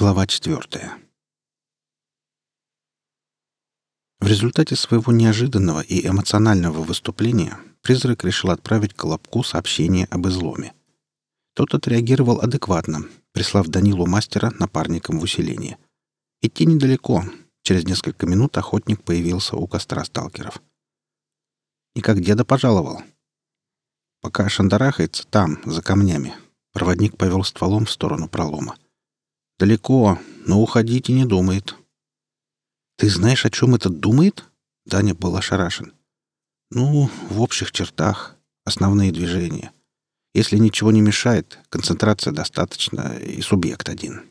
Глава четвертая. В результате своего неожиданного и эмоционального выступления призрак решил отправить Колобку сообщение об изломе. Тот отреагировал адекватно, прислав Данилу мастера напарником в усиление. Идти недалеко. Через несколько минут охотник появился у костра сталкеров. И как деда пожаловал. Пока шандарахается там, за камнями, проводник повел стволом в сторону пролома. — далеко, но уходить и не думает. Ты знаешь, о чем это думает? Даня был ошарашен. Ну, в общих чертах. Основные движения. Если ничего не мешает, концентрация достаточно и субъект один.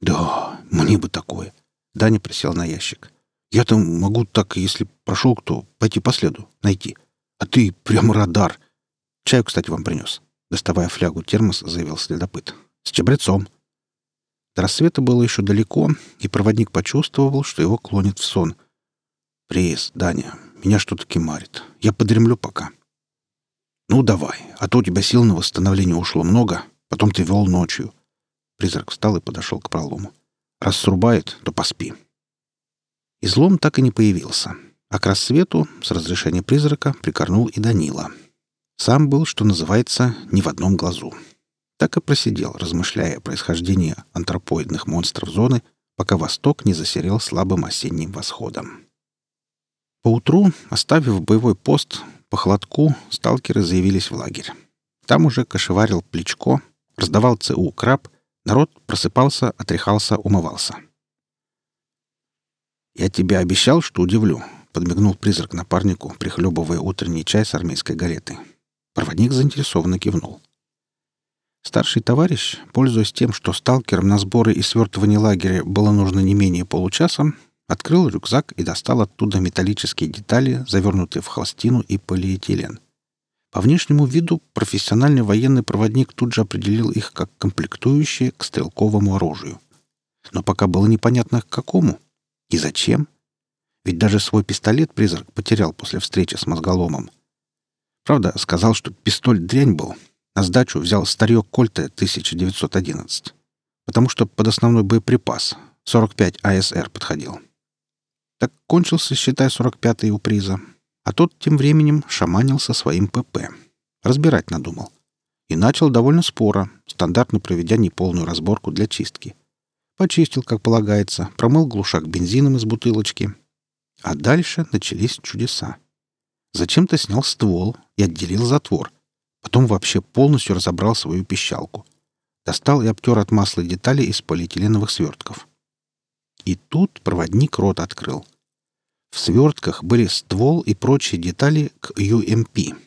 Да, мне бы такое. Даня присел на ящик. Я там могу так, если прошел кто, пойти по следу, найти. А ты прям радар. Чаю, кстати, вам принес. Доставая флягу термос, заявил следопыт. С чабрецом. Рассвета было еще далеко, и проводник почувствовал, что его клонит в сон. «Приз, Даня, меня что-то кемарит. Я подремлю пока». «Ну, давай, а то у тебя сил на восстановление ушло много, потом ты вел ночью». Призрак встал и подошел к пролому. «Раз срубает, то поспи». Излом так и не появился, а к рассвету с разрешения призрака прикорнул и Данила. Сам был, что называется, не в одном глазу. Так и просидел, размышляя о происхождении антропоидных монстров зоны, пока восток не засерел слабым осенним восходом. Поутру, оставив боевой пост, по холодку сталкеры заявились в лагерь. Там уже кошеварил плечко, раздавал ЦУ краб, народ просыпался, отряхался, умывался. «Я тебе обещал, что удивлю», — подмигнул призрак напарнику, прихлебывая утренний чай с армейской галеты. Проводник заинтересованно кивнул. — Старший товарищ, пользуясь тем, что сталкером на сборы и свертывание лагеря было нужно не менее получаса, открыл рюкзак и достал оттуда металлические детали, завернутые в холстину и полиэтилен. По внешнему виду профессиональный военный проводник тут же определил их как комплектующие к стрелковому оружию. Но пока было непонятно, к какому и зачем. Ведь даже свой пистолет призрак потерял после встречи с мозголомом. Правда, сказал, что пистоль дрянь был — на Сдачу взял старье Кольта 1911, потому что под основной боеприпас 45 АСР подходил. Так кончился, считай, 45-й у приза. А тот тем временем шаманил со своим ПП. Разбирать надумал. И начал довольно споро, стандартно проведя неполную разборку для чистки. Почистил, как полагается, промыл глушак бензином из бутылочки. А дальше начались чудеса. Зачем-то снял ствол и отделил затвор, Потом вообще полностью разобрал свою пищалку. Достал и обтер от масла детали из полиэтиленовых свертков. И тут проводник рот открыл. В свертках были ствол и прочие детали к UMP. Эм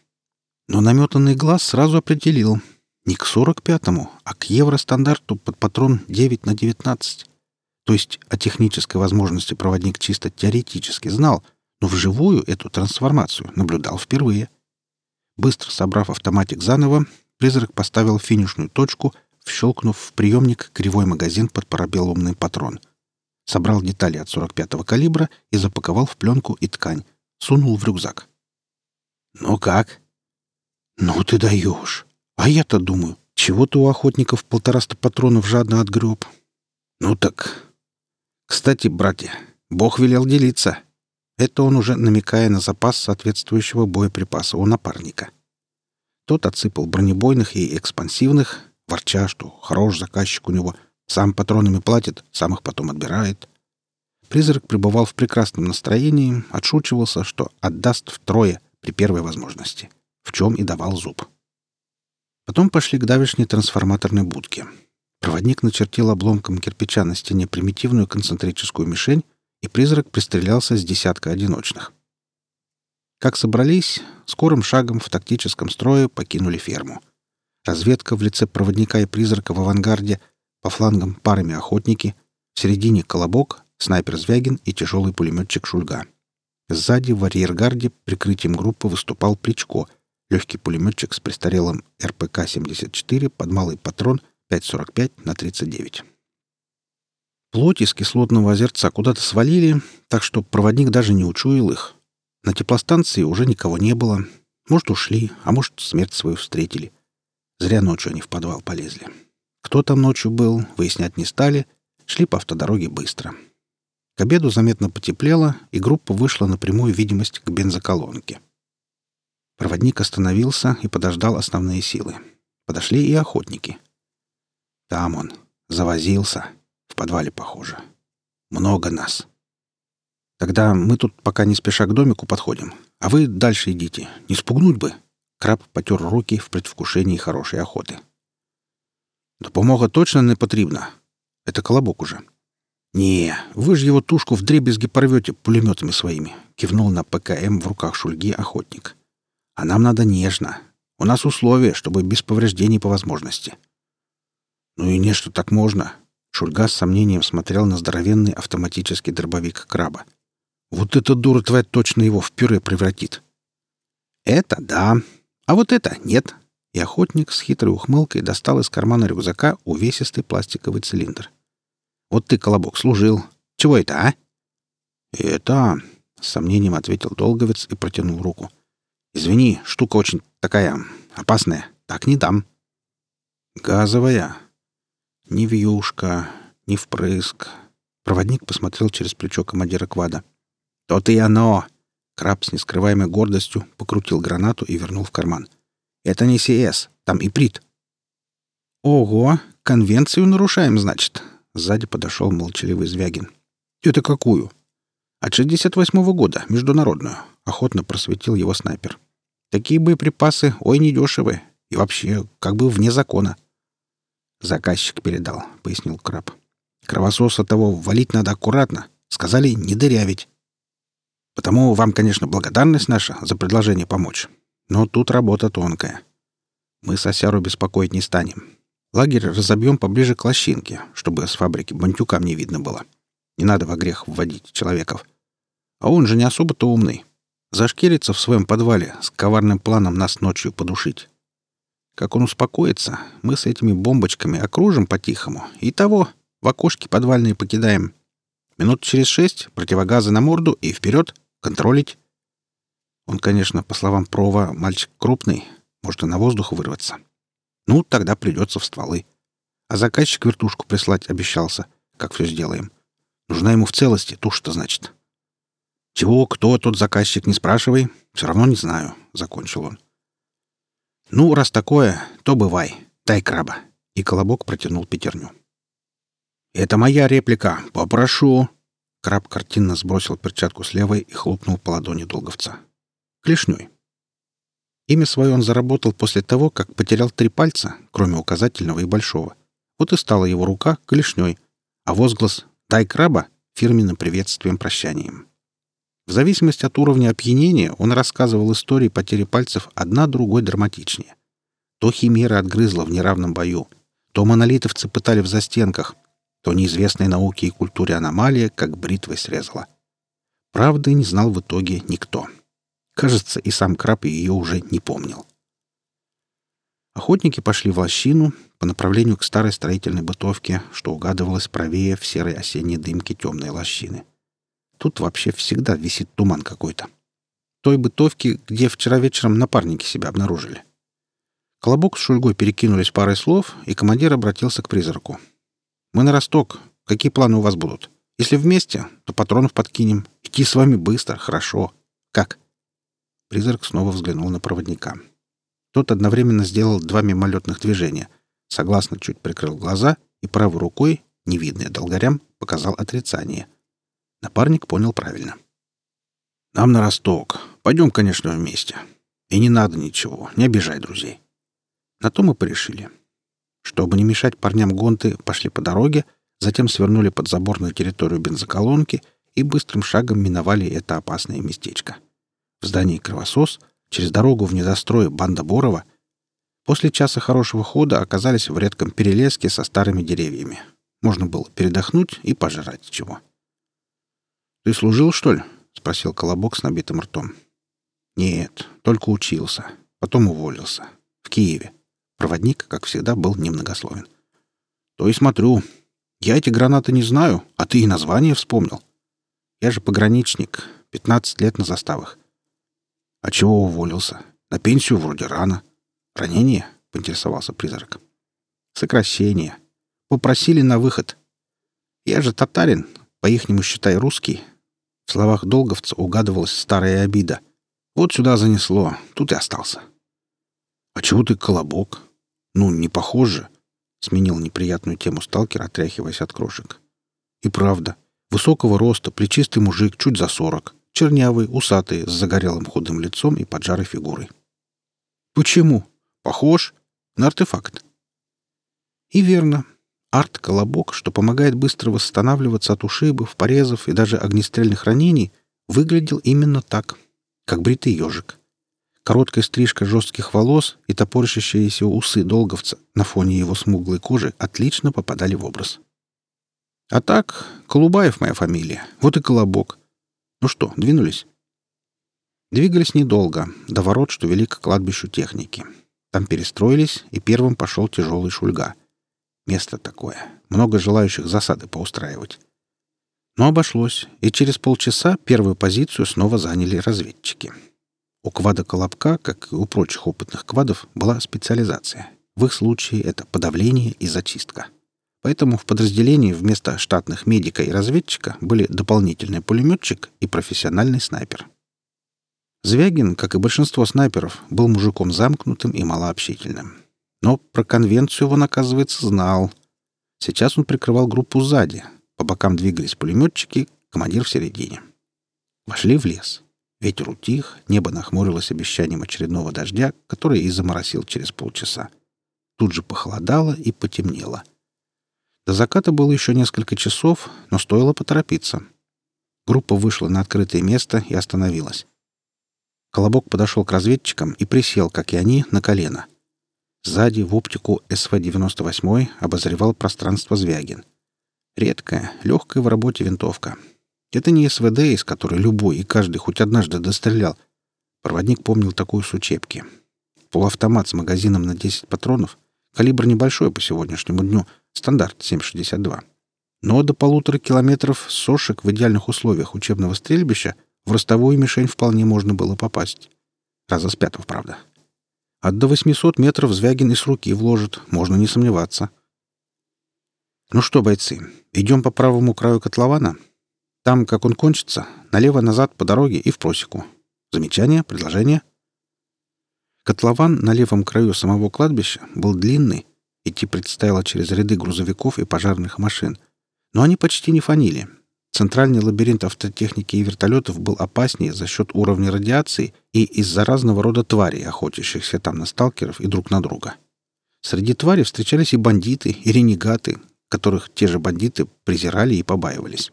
но наметанный глаз сразу определил. Не к 45-му, а к евростандарту под патрон 9 на 19. То есть о технической возможности проводник чисто теоретически знал, но вживую эту трансформацию наблюдал впервые. — Быстро собрав автоматик заново, призрак поставил финишную точку, вщелкнув в приемник кривой магазин под парабеллумный патрон. Собрал детали от 45-го калибра и запаковал в пленку и ткань. Сунул в рюкзак. «Ну как?» «Ну ты даешь! А я-то думаю, чего ты у охотников полтораста патронов жадно отгреб?» «Ну так...» «Кстати, братья, Бог велел делиться. Это он уже намекая на запас соответствующего боеприпаса у напарника. Тот отсыпал бронебойных и экспансивных, ворча, что хорош заказчик у него, сам патронами платит, сам их потом отбирает. Призрак пребывал в прекрасном настроении, отшучивался, что отдаст втрое при первой возможности, в чем и давал зуб. Потом пошли к давешней трансформаторной будке. Проводник начертил обломком кирпича на стене примитивную концентрическую мишень и призрак пристрелялся с десятка одиночных. Как собрались, скорым шагом в тактическом строе покинули ферму. Разведка в лице проводника и призрака в авангарде, по флангам парами охотники, в середине колобок, снайпер Звягин и тяжелый пулеметчик Шульга. Сзади в арьергарде прикрытием группы выступал Плечко, легкий пулеметчик с престарелым РПК-74 под малый патрон 5,45 на 39. Плоть из кислотного озерца куда-то свалили, так что проводник даже не учуял их. На теплостанции уже никого не было. Может, ушли, а может, смерть свою встретили. Зря ночью они в подвал полезли. Кто там ночью был, выяснять не стали. Шли по автодороге быстро. К обеду заметно потеплело, и группа вышла на прямую видимость к бензоколонке. Проводник остановился и подождал основные силы. Подошли и охотники. Там он. Завозился. В подвале, похоже. Много нас. Тогда мы тут пока не спеша к домику подходим. А вы дальше идите. Не спугнуть бы. Краб потер руки в предвкушении хорошей охоты. Допомога точно не потрібна. Это колобок уже. «Не, вы же его тушку в дребезги порвете пулеметами своими», — кивнул на ПКМ в руках Шульги охотник. «А нам надо нежно. У нас условия, чтобы без повреждений по возможности». «Ну и не, что так можно». Шульга с сомнением смотрел на здоровенный автоматический дробовик краба. «Вот эта дура твоя точно его в пюре превратит». «Это да. А вот это нет». И охотник с хитрой ухмылкой достал из кармана рюкзака увесистый пластиковый цилиндр. Вот ты, Колобок, служил. Чего это, а?» «Это...» — с сомнением ответил Долговец и протянул руку. «Извини, штука очень такая опасная. Так не дам». «Газовая?» «Ни вьюшка, ни впрыск». Проводник посмотрел через плечо командира квада. «То-то и оно!» Краб с нескрываемой гордостью покрутил гранату и вернул в карман. «Это не СС, там иприт». «Ого, конвенцию нарушаем, значит», Сзади подошел молчаливый Звягин. «Это какую?» «От 68-го года, международную», — охотно просветил его снайпер. «Такие боеприпасы, ой, недешевые. И вообще, как бы вне закона». заказчик передал», — пояснил Краб. «Кровососа того валить надо аккуратно. Сказали не дырявить. Потому вам, конечно, благодарность наша за предложение помочь. Но тут работа тонкая. Мы Сосяру беспокоить не станем. Лагерь разобьем поближе к лощинке, чтобы с фабрики бантюкам не видно было. Не надо во грех вводить человеков. А он же не особо-то умный. Зашкирится в своем подвале с коварным планом нас ночью подушить» как он успокоится, мы с этими бомбочками окружим по-тихому. И того, в окошки подвальные покидаем. Минут через шесть противогазы на морду и вперед, контролить. Он, конечно, по словам Прова, мальчик крупный, может и на воздух вырваться. Ну, тогда придется в стволы. А заказчик вертушку прислать обещался, как все сделаем. Нужна ему в целости туша-то, значит. Чего, кто тот заказчик, не спрашивай. Все равно не знаю, — закончил он. — ну, раз такое, то бывай. Дай краба. И Колобок протянул пятерню. «Это моя реплика. Попрошу». Краб картинно сбросил перчатку с левой и хлопнул по ладони долговца. «Клешней». Имя свое он заработал после того, как потерял три пальца, кроме указательного и большого. Вот и стала его рука клешней, а возглас «Дай краба» — фирменным приветствием-прощанием. приветствием прощанием. В зависимости от уровня опьянения он рассказывал истории потери пальцев одна другой драматичнее. То химера отгрызла в неравном бою, то монолитовцы пытали в застенках, то неизвестной науке и культуре аномалия как бритвой срезала. Правды не знал в итоге никто. — Кажется, и сам краб ее уже не помнил. Охотники пошли в лощину по направлению к старой строительной бытовке, что угадывалось правее в серой осенней дымке темной лощины. Тут вообще всегда висит туман какой-то. Той бытовки, где вчера вечером напарники себя обнаружили. Колобок с Шульгой перекинулись парой слов, и командир обратился к призраку. «Мы на росток. Какие планы у вас будут? Если вместе, то патронов подкинем. Идти с вами быстро, хорошо. Как?» Призрак снова взглянул на проводника. Тот одновременно сделал два мимолетных движения. Согласно чуть прикрыл глаза и правой рукой, невидное долгорям, показал отрицание — Напарник понял правильно. «Нам на росток. Пойдем, конечно, вместе. И не надо ничего, не обижай друзей». На то мы порешили. Чтобы не мешать парням гонты, пошли по дороге, затем свернули под забор на территорию бензоколонки и быстрым шагом миновали это опасное местечко. В здании «Кровосос», через дорогу в недострое банда Борова, после часа хорошего хода оказались в редком перелеске со старыми деревьями. Можно было передохнуть и пожрать чего. — «Ты служил, что ли?» — спросил Колобок с набитым ртом. «Нет, только учился. Потом уволился. В Киеве. Проводник, как всегда, был немногословен. То и смотрю. Я эти гранаты не знаю, а ты и название вспомнил. Я же пограничник. Пятнадцать лет на заставах. А чего уволился? На пенсию вроде рано. Ранение? Поинтересовался призрак. Сокращение. Попросили на выход. Я же татарин, по-ихнему считай русский. В словах долговца угадывалась старая обида. Вот сюда занесло, тут и остался. «А чего ты колобок? Ну, не похоже», — сменил неприятную тему сталкер, отряхиваясь от крошек. «И правда, высокого роста, плечистый мужик, чуть за сорок, чернявый, усатый, с загорелым худым лицом и поджарой фигурой». «Почему? Похож? На артефакт?» И арт колобок, что помогает быстро восстанавливаться от ушибов, порезов и даже огнестрельных ранений, выглядел именно так, как бритый ежик. Короткая стрижка жестких волос и топорщащиеся усы долговца на фоне его смуглой кожи отлично попадали в образ. А так, Колубаев моя фамилия, вот и Колобок. Ну что, двинулись? Двигались недолго, до ворот, что вели к кладбищу техники. Там перестроились, и первым пошел тяжелый шульга — место такое. Много желающих засады поустраивать. Но обошлось, и через полчаса первую позицию снова заняли разведчики. У квада Колобка, как и у прочих опытных квадов, была специализация. В их случае это подавление и зачистка. Поэтому в подразделении вместо штатных медика и разведчика были дополнительный пулеметчик и профессиональный снайпер. Звягин, как и большинство снайперов, был мужиком замкнутым и малообщительным но про конвенцию он, оказывается, знал. Сейчас он прикрывал группу сзади. По бокам двигались пулеметчики, командир в середине. Вошли в лес. Ветер утих, небо нахмурилось обещанием очередного дождя, который и заморосил через полчаса. Тут же похолодало и потемнело. До заката было еще несколько часов, но стоило поторопиться. Группа вышла на открытое место и остановилась. Колобок подошел к разведчикам и присел, как и они, на колено — Сзади в оптику СВ-98 обозревал пространство Звягин. Редкая, легкая в работе винтовка. Это не СВД, из которой любой и каждый хоть однажды дострелял. Проводник помнил такую с учебки. Полуавтомат с магазином на 10 патронов. Калибр небольшой по сегодняшнему дню. Стандарт 7,62. Но до полутора километров сошек в идеальных условиях учебного стрельбища в ростовую мишень вполне можно было попасть. Раза с пятого, правда. От до 800 метров Звягин и с руки вложит, можно не сомневаться. Ну что, бойцы, идем по правому краю котлована? Там, как он кончится, налево-назад по дороге и в просеку. Замечания, предложения? Котлован на левом краю самого кладбища был длинный, идти предстояло через ряды грузовиков и пожарных машин. Но они почти не фанили, Центральный лабиринт автотехники и вертолетов был опаснее за счет уровня радиации и из-за разного рода тварей, охотящихся там на сталкеров и друг на друга. Среди тварей встречались и бандиты, и ренегаты, которых те же бандиты презирали и побаивались,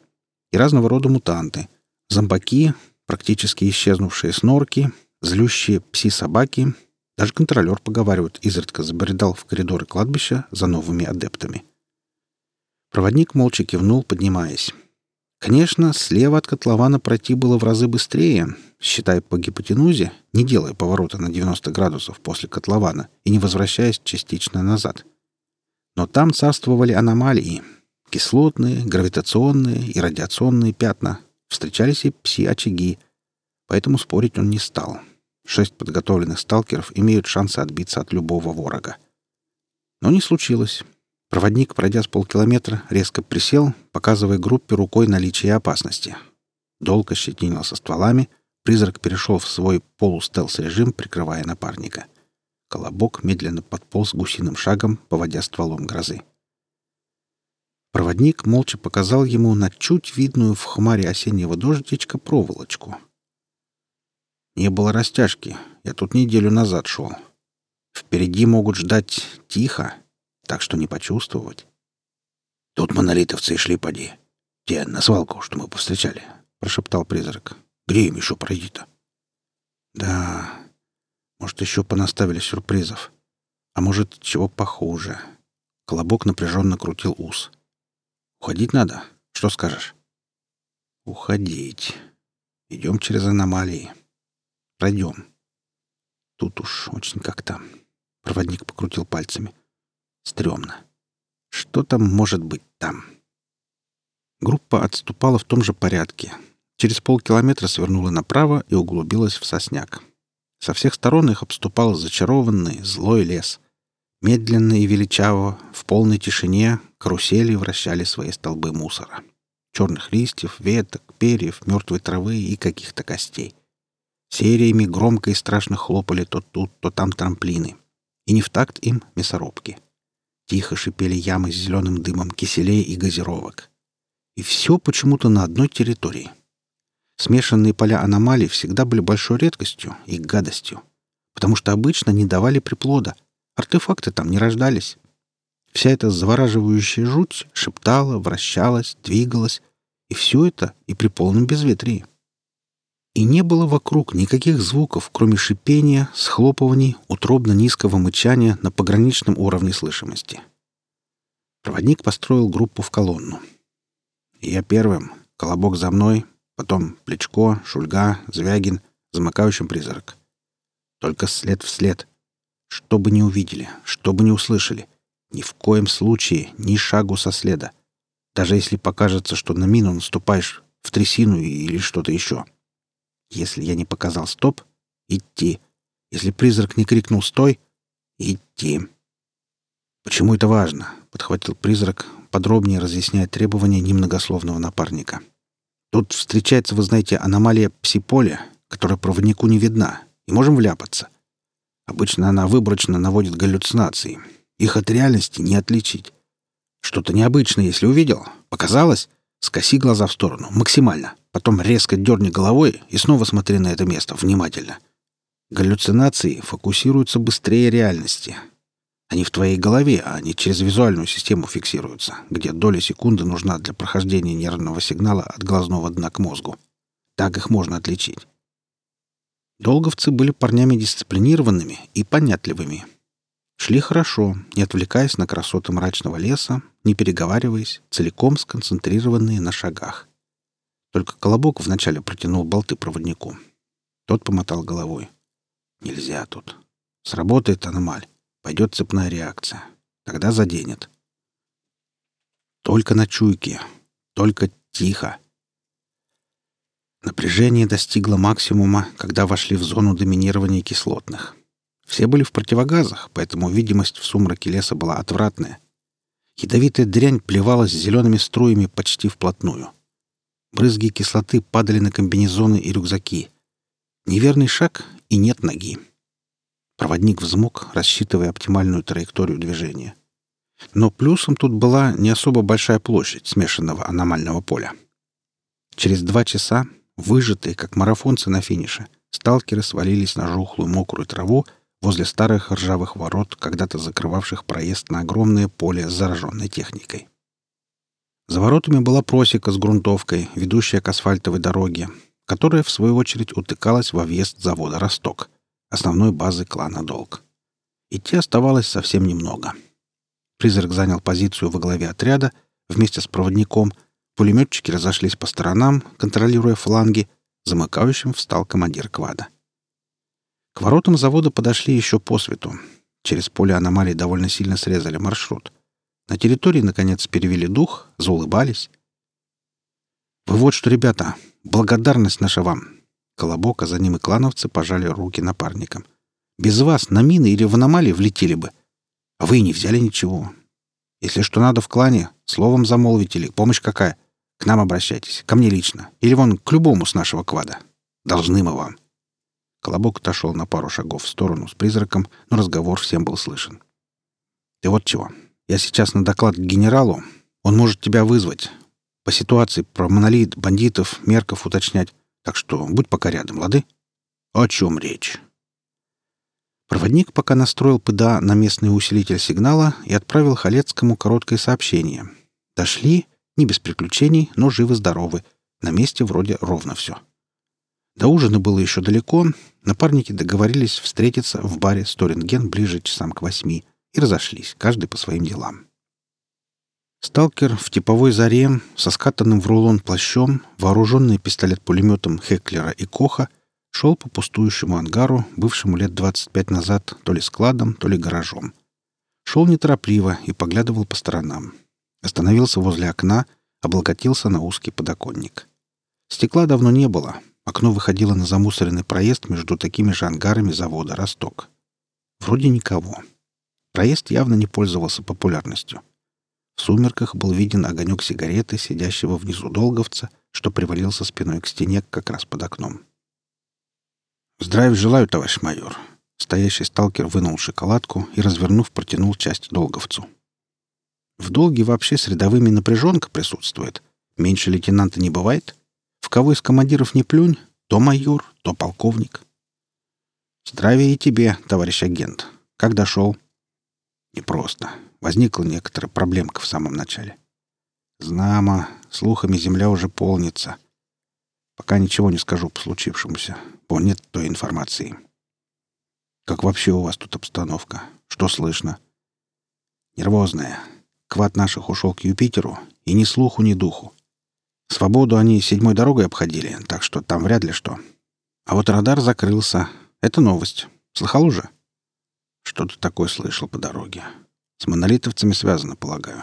и разного рода мутанты, зомбаки, практически исчезнувшие снорки, злющие пси-собаки, даже контролер, поговаривают, изредка забредал в коридоры кладбища за новыми адептами. Проводник молча кивнул, поднимаясь. Конечно, слева от котлована пройти было в разы быстрее, считая по гипотенузе, не делая поворота на 90 градусов после котлована и не возвращаясь частично назад. Но там царствовали аномалии — кислотные, гравитационные и радиационные пятна. Встречались и пси-очаги, поэтому спорить он не стал. Шесть подготовленных сталкеров имеют шансы отбиться от любого ворога. Но не случилось. Проводник, пройдя с полкилометра, резко присел, показывая группе рукой наличие опасности. Долго щетинился стволами, призрак перешел в свой полустелс-режим, прикрывая напарника. Колобок медленно подполз гусиным шагом, поводя стволом грозы. Проводник молча показал ему на чуть видную в хмаре осеннего дождичка проволочку. «Не было растяжки. Я тут неделю назад шел. Впереди могут ждать тихо», так что не почувствовать. «Тут монолитовцы шли, поди. Те, на свалку, что мы повстречали», — прошептал призрак. «Где им еще пройти-то?» «Да, может, еще понаставили сюрпризов. А может, чего похуже». Колобок напряженно крутил ус. «Уходить надо? Что скажешь?» «Уходить. Идем через аномалии. Пройдем. Тут уж очень как-то...» Проводник покрутил пальцами. Стрёмно. Что там может быть там? Группа отступала в том же порядке. Через полкилометра свернула направо и углубилась в сосняк. Со всех сторон их обступал зачарованный, злой лес. Медленно и величаво, в полной тишине, карусели вращали свои столбы мусора. Черных листьев, веток, перьев, мертвой травы и каких-то костей. Сериями громко и страшно хлопали то тут, то там трамплины. И не в такт им мясорубки — Тихо шипели ямы с зеленым дымом киселей и газировок. И все почему-то на одной территории. Смешанные поля аномалий всегда были большой редкостью и гадостью, потому что обычно не давали приплода, артефакты там не рождались. Вся эта завораживающая жуть шептала, вращалась, двигалась, и все это и при полном безветрии. И не было вокруг никаких звуков, кроме шипения, схлопываний, утробно-низкого мычания на пограничном уровне слышимости. Проводник построил группу в колонну. Я первым, колобок за мной, потом Плечко, Шульга, Звягин, замыкающим призрак. Только след в след. Что бы ни увидели, что бы ни услышали, ни в коем случае ни шагу со следа. Даже если покажется, что на мину наступаешь в трясину или что-то еще. Если я не показал стоп, идти. Если призрак не крикнул «стой», идти. «Почему это важно?» — подхватил призрак, подробнее разъясняя требования немногословного напарника. «Тут встречается, вы знаете, аномалия псиполя, которая проводнику не видна, и можем вляпаться. Обычно она выборочно наводит галлюцинации. Их от реальности не отличить. Что-то необычное, если увидел. Показалось? Скоси глаза в сторону. Максимально. Потом резко дерни головой и снова смотри на это место внимательно. Галлюцинации фокусируются быстрее реальности. Они в твоей голове, а не через визуальную систему фиксируются, где доля секунды нужна для прохождения нервного сигнала от глазного дна к мозгу. Так их можно отличить. Долговцы были парнями дисциплинированными и понятливыми. Шли хорошо, не отвлекаясь на красоты мрачного леса, не переговариваясь, целиком сконцентрированные на шагах. Только Колобок вначале протянул болты проводнику. Тот помотал головой. «Нельзя тут. Сработает аномаль. Пойдет цепная реакция. Тогда заденет». «Только на чуйке. Только тихо». Напряжение достигло максимума, когда вошли в зону доминирования кислотных. Все были в противогазах, поэтому видимость в сумраке леса была отвратная. Ядовитая дрянь плевалась зелеными струями почти вплотную. Брызги кислоты падали на комбинезоны и рюкзаки. Неверный шаг — и нет ноги. Проводник взмок, рассчитывая оптимальную траекторию движения. Но плюсом тут была не особо большая площадь смешанного аномального поля. Через два часа, выжатые, как марафонцы на финише, сталкеры свалились на жухлую мокрую траву возле старых ржавых ворот, когда-то закрывавших проезд на огромное поле с зараженной техникой. За воротами была просека с грунтовкой, ведущая к асфальтовой дороге, которая, в свою очередь, утыкалась во въезд завода «Росток», основной базы клана «Долг». Идти оставалось совсем немного. Призрак занял позицию во главе отряда вместе с проводником. Пулеметчики разошлись по сторонам, контролируя фланги. Замыкающим встал командир квада. К воротам завода подошли еще по свету. Через поле аномалий довольно сильно срезали маршрут. На территории, наконец, перевели дух, заулыбались. «Вы вот что, ребята, благодарность наша вам!» Колобок, а за ним и клановцы пожали руки напарникам. «Без вас на мины или в аномалии влетели бы. А вы и не взяли ничего. Если что надо в клане, словом замолвите или помощь какая, к нам обращайтесь, ко мне лично, или вон к любому с нашего квада. Должны мы вам». Колобок отошел на пару шагов в сторону с призраком, но разговор всем был слышен. «И вот чего. Я сейчас на доклад к генералу. Он может тебя вызвать. По ситуации про монолит, бандитов, мерков уточнять. Так что будь пока рядом, лады? О чем речь? Проводник пока настроил ПДА на местный усилитель сигнала и отправил Халецкому короткое сообщение. Дошли, не без приключений, но живы-здоровы. На месте вроде ровно все. До ужина было еще далеко. Напарники договорились встретиться в баре «Сторинген» ближе часам к восьми — и разошлись, каждый по своим делам. Сталкер, в типовой заре, со скатанным в рулон плащом, вооруженный пистолет-пулеметом Хеклера и Коха, шел по пустующему ангару, бывшему лет 25 назад то ли складом, то ли гаражом. Шел неторопливо и поглядывал по сторонам. Остановился возле окна, облокотился на узкий подоконник. Стекла давно не было, окно выходило на замусоренный проезд между такими же ангарами завода «Росток». Вроде никого. Проезд явно не пользовался популярностью. В сумерках был виден огонек сигареты, сидящего внизу долговца, что привалился спиной к стене как раз под окном. «Здравия желаю, товарищ майор!» Стоящий сталкер вынул шоколадку и, развернув, протянул часть долговцу. «В долге вообще с рядовыми напряженка присутствует. Меньше лейтенанта не бывает. В кого из командиров не плюнь, то майор, то полковник». «Здравия и тебе, товарищ агент. Как дошел?» Непросто. Возникла некоторая проблемка в самом начале. Знамо, слухами земля уже полнится. Пока ничего не скажу по случившемуся, бо нет той информации. Как вообще у вас тут обстановка? Что слышно? Нервозная. Квад наших ушел к Юпитеру, и ни слуху, ни духу. Свободу они седьмой дорогой обходили, так что там вряд ли что. А Что-то такое слышал по дороге. С монолитовцами связано, полагаю.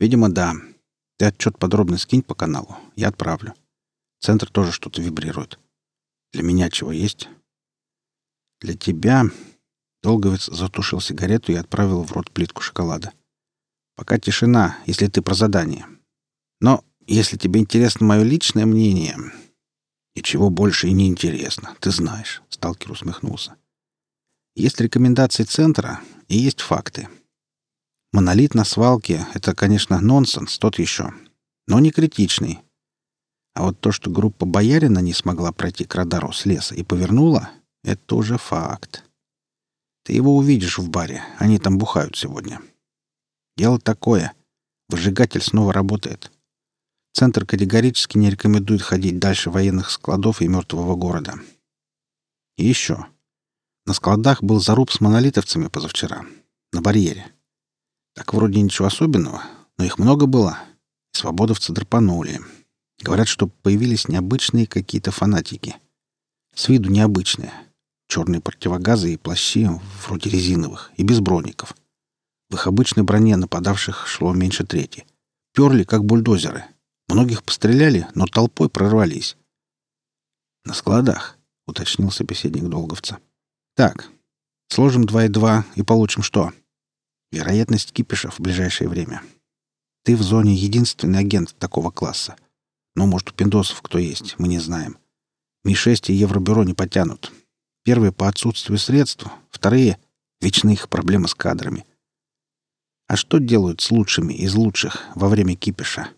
Видимо, да. Ты отчет подробно скинь по каналу. Я отправлю. Центр тоже что-то вибрирует. Для меня чего есть? Для тебя... Долговец затушил сигарету и отправил в рот плитку шоколада. Пока тишина, если ты про задание. Но если тебе интересно мое личное мнение... Ничего больше и не интересно, ты знаешь, сталкер усмехнулся. Есть рекомендации центра и есть факты. Монолит на свалке – это, конечно, нонсенс, тот еще, но не критичный. А вот то, что группа Боярина не смогла пройти к радару с леса и повернула, это уже факт. Ты его увидишь в баре, они там бухают сегодня. Дело такое. Выжигатель снова работает. Центр категорически не рекомендует ходить дальше военных складов и мертвого города. И еще. На складах был заруб с монолитовцами позавчера. На барьере. Так вроде ничего особенного, но их много было. И свободовцы драпанули. Говорят, что появились необычные какие-то фанатики. С виду необычные. Черные противогазы и плащи, вроде резиновых, и без броников. В их обычной броне нападавших шло меньше трети. Так, сложим 2 и 2 и получим что? Вероятность кипишев в ближайшее время. Ты в зоне единственный агент такого класса. Но, может, у пиндосов кто есть, мы не знаем. Ми-6 и Евробюро не потянут. Первые по отсутствию средств, вторые — вечно их проблемы с кадрами. А что делают с лучшими из лучших во время кипиша?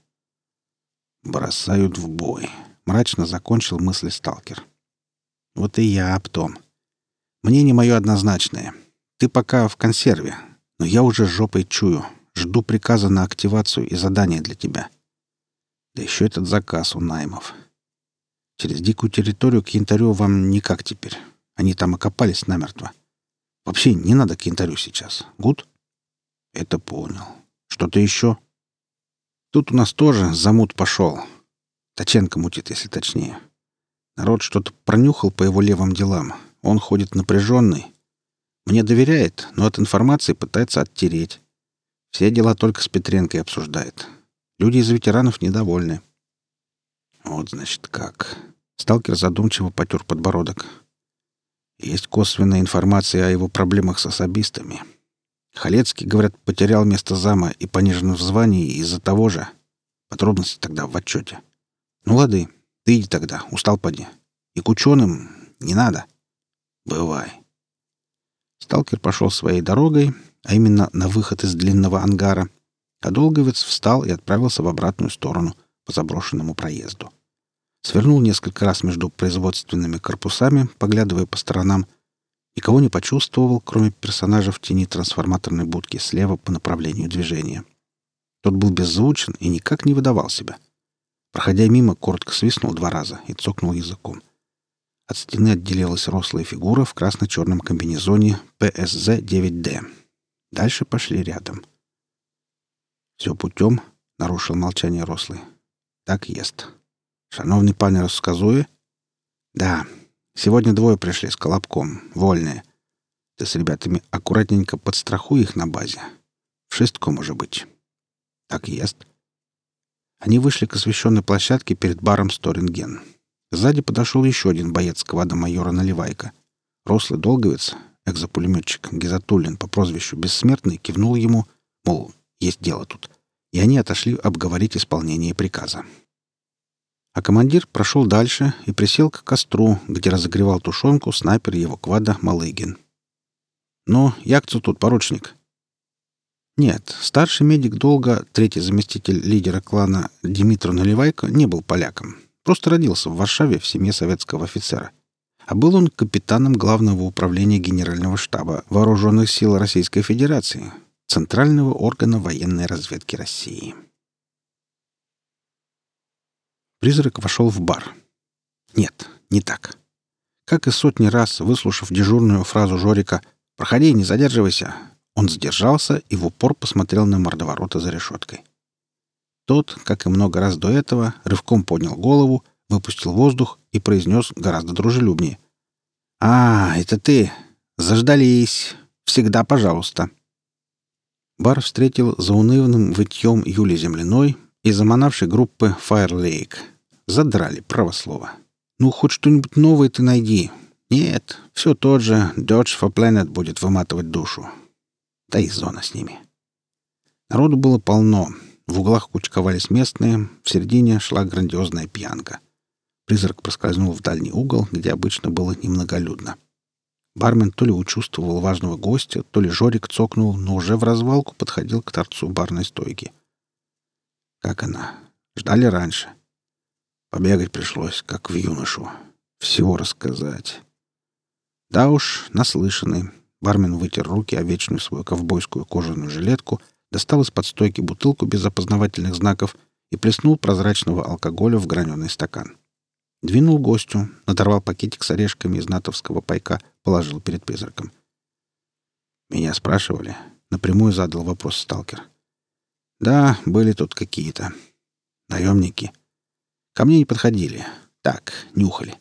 Бросают в бой. Мрачно закончил мысли сталкер. Вот и я об том. — Мнение мое однозначное. Ты пока в консерве, но я уже жопой чую. Жду приказа на активацию и задание для тебя. Да еще этот заказ у наймов. Через дикую территорию к янтарю вам никак теперь. Они там окопались намертво. Вообще не надо к янтарю сейчас. Гуд? Это понял. Что-то еще? Тут у нас тоже замут пошел. Таченко мутит, если точнее. Народ что-то пронюхал по его левым делам он ходит напряженный. Мне доверяет, но от информации пытается оттереть. Все дела только с Петренко обсуждает. Люди из ветеранов недовольны. Вот, значит, как. Сталкер задумчиво потер подбородок. Есть косвенная информация о его проблемах с особистами. Халецкий, говорят, потерял место зама и понижен в звании из-за того же. Подробности тогда в отчете. Ну, лады, ты иди тогда, устал поди. И к ученым не надо. — Бывай. Сталкер пошел своей дорогой, а именно на выход из длинного ангара, а Долговец встал и отправился в обратную сторону, по заброшенному проезду. Свернул несколько раз между производственными корпусами, поглядывая по сторонам, Никого не почувствовал, кроме персонажа в тени трансформаторной будки слева по направлению движения. Тот был беззвучен и никак не выдавал себя. Проходя мимо, коротко свистнул два раза и цокнул языком. От стены отделилась рослая фигура в красно-черном комбинезоне ПСЗ-9Д. Дальше пошли рядом. «Все путем?» — нарушил молчание рослый. «Так ест. Шановный пане рассказує?» «Да, Сегодня двое пришли с колобком, вольные. Ты с ребятами аккуратненько подстрахуй их на базе. В шестку, может быть. Так ест. Сзади подошел еще один боец квада-майора Наливайка. Рослый долговец, экзопулеметчик Гизатуллин по прозвищу Бессмертный, кивнул ему, мол, есть дело тут. И они отошли обговорить исполнение приказа. А командир прошел дальше и присел к костру, где разогревал тушенку снайпер его квада Малыгин. «Ну, якцу тут, поручник?» Нет, старший медик долго, третий заместитель лидера клана Димитро Наливайко, не был поляком просто родился в Варшаве в семье советского офицера. А был он капитаном главного управления Генерального штаба Вооруженных сил Российской Федерации, Центрального органа военной разведки России. Призрак вошел в бар. Нет, не так. Как и сотни раз, выслушав дежурную фразу Жорика «Проходи, не задерживайся», он сдержался и в упор посмотрел на мордоворота за решеткой. Тот, как и много раз до этого, рывком поднял голову, выпустил воздух и произнес гораздо дружелюбнее. «А, это ты! Заждались! Всегда пожалуйста!» Бар встретил за унывным вытьем Юли Земляной и заманавшей группы Fire Lake. Задрали, правослово. «Ну, хоть что-нибудь новое ты найди!» «Нет, все тот же Dodge for Planet будет выматывать душу. Да и зона с ними». Народу было полно — В углах кучковались местные, в середине шла грандиозная пьянка. Призрак проскользнул в дальний угол, где обычно было немноголюдно. Бармен то ли учувствовал важного гостя, то ли Жорик цокнул, но уже в развалку подходил к торцу барной стойки. Как она? Ждали раньше. Побегать пришлось, как в юношу. Всего рассказать. Да уж, наслышанный. Бармен вытер руки о вечную свою ковбойскую кожаную жилетку, достал из-под стойки бутылку без опознавательных знаков и плеснул прозрачного алкоголя в граненый стакан. Двинул гостю, надорвал пакетик с орешками из натовского пайка, положил перед призраком. «Меня спрашивали?» — напрямую задал вопрос сталкер. «Да, были тут какие-то. Наемники. Ко мне не подходили. Так, нюхали.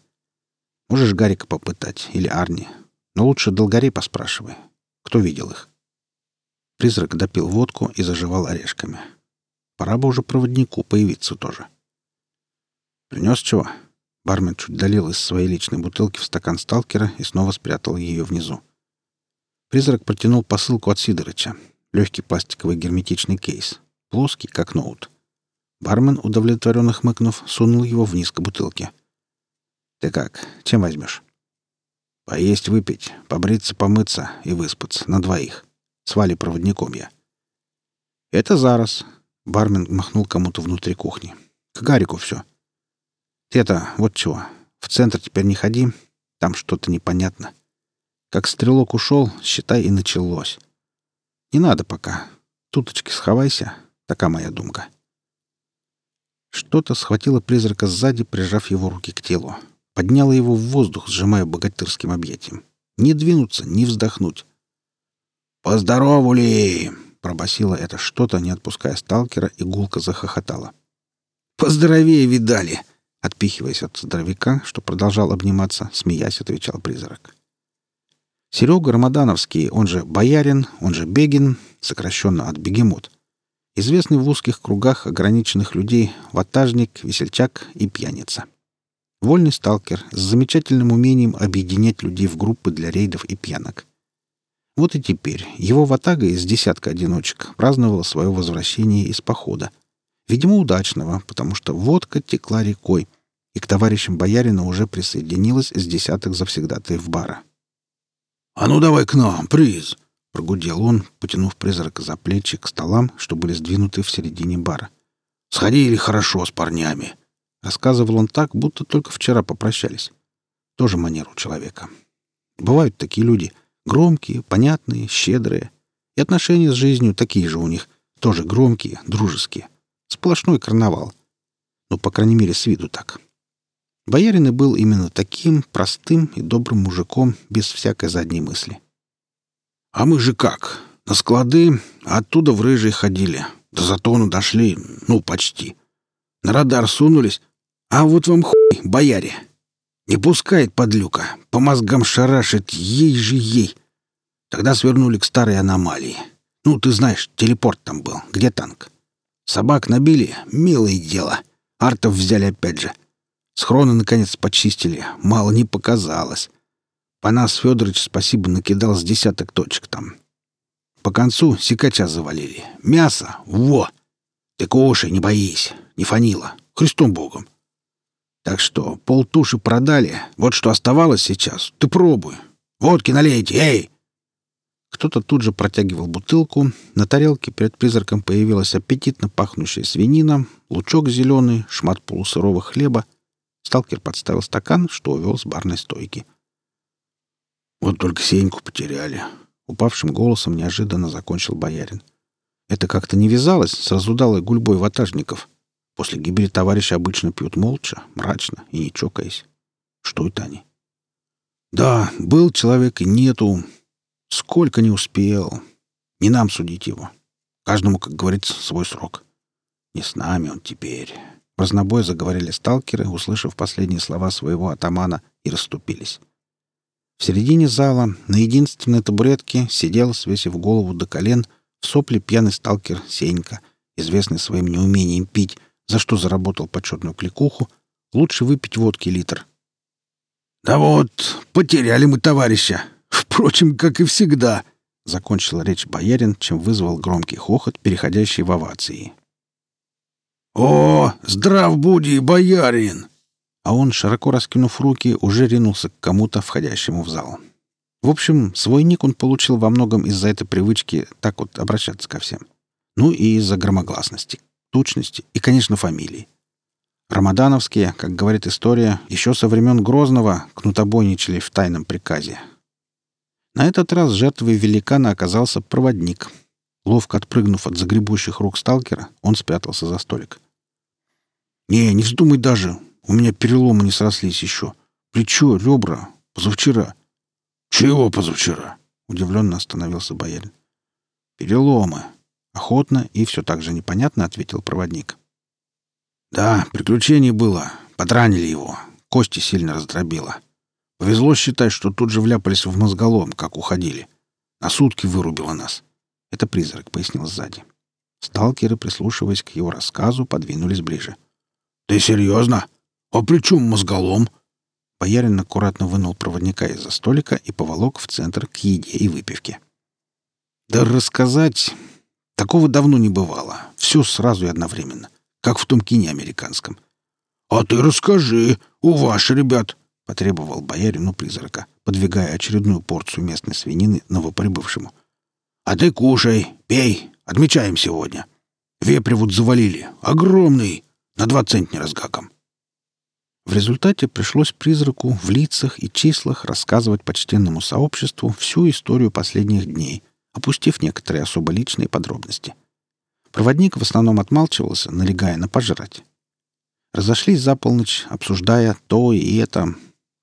Можешь Гарика попытать или Арни. Но лучше призрак допил водку и заживал орешками. Пора бы уже проводнику появиться тоже. «Принес чего?» Бармен чуть долил из своей личной бутылки в стакан сталкера и снова спрятал ее внизу. Призрак протянул посылку от Сидорыча. Легкий пластиковый герметичный кейс. Плоский, как ноут. Бармен, удовлетворенно хмыкнув, сунул его в к бутылке. «Ты как? Чем возьмешь?» «Поесть, выпить, побриться, помыться и выспаться. На двоих» свали проводником я. «Это зараз», — бармен махнул кому-то внутри кухни. «К Гарику все». Ты «Это вот чего. В центр теперь не ходи. Там что-то непонятно. Как стрелок ушел, считай, и началось. Не надо пока. Туточки сховайся. Такая моя думка». Что-то схватило призрака сзади, прижав его руки к телу. Подняло его в воздух, сжимая богатырским объятием. Не двинуться, не вздохнуть. «Поздоровали!» — пробасило это что-то, не отпуская сталкера, и гулко захохотала. «Поздоровее видали!» — отпихиваясь от здоровяка, что продолжал обниматься, смеясь, отвечал призрак. Серега Рамадановский, он же Боярин, он же Бегин, сокращенно от Бегемот, известный в узких Вот и теперь его ватага из десятка одиночек праздновала свое возвращение из похода. Видимо, удачного, потому что водка текла рекой, и к товарищам боярина уже присоединилась из десяток в бара. «А ну давай к нам, приз!» — прогудел он, потянув призрак за плечи к столам, что были сдвинуты в середине бара. «Сходили хорошо с парнями!» — рассказывал он так, будто только вчера попрощались. Тоже манеру человека. Бывают такие люди — Громкие, понятные, щедрые. И отношения с жизнью такие же у них. Тоже громкие, дружеские. Сплошной карнавал. Ну, по крайней мере, с виду так. Боярин и был именно таким простым и добрым мужиком, без всякой задней мысли. «А мы же как? На склады, а оттуда в рыжий ходили. До затону дошли, ну, почти. На радар сунулись, а вот вам хуй, бояре. Не пускает подлюка, по мозгам шарашит, ей же ей. Тогда свернули к старой аномалии. Ну, ты знаешь, телепорт там был, где танк. Собак набили, милое дело. Артов взяли опять же. Схроны, наконец, почистили. Мало не показалось. Панас Федорович, спасибо, накидал с десяток точек Так что полтуши продали. Вот что оставалось сейчас. Ты пробуй. Водки налейте, эй!» Кто-то тут же протягивал бутылку. На тарелке перед призраком появилась аппетитно пахнущая свинина, лучок зеленый, шмат полусырого хлеба. Сталкер подставил стакан, что увел с барной стойки. «Вот только Сеньку потеряли», — упавшим голосом неожиданно закончил боярин. Это как-то не вязалось с разудалой гульбой ватажников — После гибели товарища обычно пьют молча, мрачно и не чокаясь. Что это они? Да, был человек и нету. Сколько не успел. Не нам судить его. Каждому, как говорится, свой срок. Не с нами он теперь. В разнобой заговорили сталкеры, услышав последние слова своего атамана, и расступились. В середине зала на единственной табуретке сидел, свесив голову до колен, в сопле пьяный сталкер Сенька, известный своим неумением пить, за что заработал почетную кликуху, лучше выпить водки литр. «Да вот, потеряли мы товарища. Впрочем, как и всегда», — закончил речь боярин, чем вызвал громкий хохот, переходящий в овации. «О, здрав буди, боярин!» А он, широко раскинув руки, уже ринулся к кому-то, входящему в зал. В общем, свой ник он получил во многом из-за этой привычки так вот обращаться ко всем. Ну и из-за громогласности тучности и, конечно, фамилии. Рамадановские, как говорит история, еще со времен Грозного кнутобойничали в тайном приказе. На этот раз жертвой Охотно и все так же непонятно ответил проводник. «Да, приключение было. Подранили его. Кости сильно раздробило. Повезло считать, что тут же вляпались в мозголом, как уходили. На сутки вырубило нас». Это призрак пояснил сзади. Сталкеры, прислушиваясь к его рассказу, подвинулись ближе. «Ты серьезно? А при чем мозголом?» Боярин аккуратно вынул проводника из-за столика и поволок в центр к еде и выпивке. «Да рассказать Такого давно не бывало. Все сразу и одновременно. Как в том кине американском. «А ты расскажи, у ваших ребят!» — потребовал боярину призрака, подвигая очередную порцию местной свинины новоприбывшему. «А ты кушай, пей, отмечаем сегодня. Вепривуд завалили, огромный, на два центнера разгаком. В результате пришлось призраку в лицах и числах рассказывать почтенному сообществу всю историю последних дней, опустив некоторые особо личные подробности. Проводник в основном отмалчивался, налегая на пожрать. Разошлись за полночь, обсуждая то и это.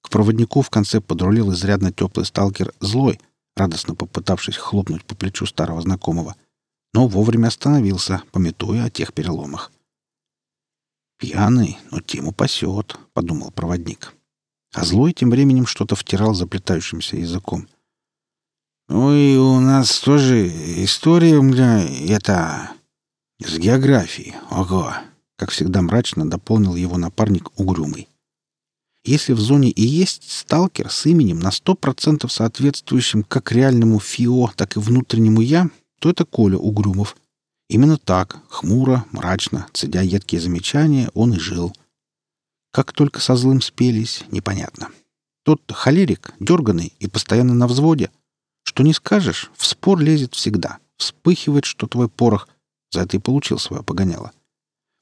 К проводнику в конце подрулил изрядно теплый сталкер «Злой», радостно попытавшись хлопнуть по плечу старого знакомого, но вовремя остановился, пометуя о тех переломах. «Пьяный, но тему пасет», — подумал проводник. А злой тем временем что-то втирал заплетающимся языком. Ой, ну у нас тоже история это с географии. Ого. Как всегда мрачно дополнил его напарник угрюмый. Если в зоне и есть сталкер с именем на сто процентов соответствующим как реальному ФИО, так и внутреннему «я», то это Коля Угрюмов. Именно так, хмуро, мрачно, цедя едкие замечания, он и жил. Как только со злым спелись, непонятно. Тот холерик, дерганный и постоянно на взводе — что не скажешь, в спор лезет всегда. Вспыхивает, что твой порох. За это и получил свое погоняло.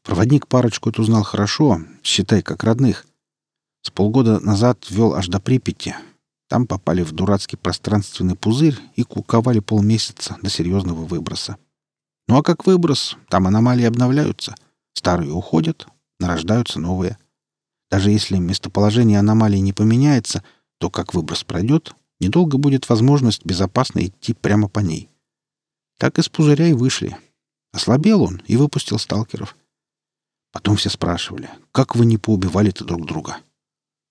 Проводник парочку эту знал хорошо, считай, как родных. С полгода назад вел аж до Припяти. Там попали в дурацкий пространственный пузырь и куковали полмесяца до серьезного выброса. Ну а как выброс, там аномалии обновляются. Старые уходят, нарождаются новые. Даже если местоположение аномалии не поменяется, то как выброс пройдет, Недолго будет возможность безопасно идти прямо по ней. Так из пузыря и вышли. Ослабел он и выпустил сталкеров. Потом все спрашивали, как вы не поубивали-то друг друга?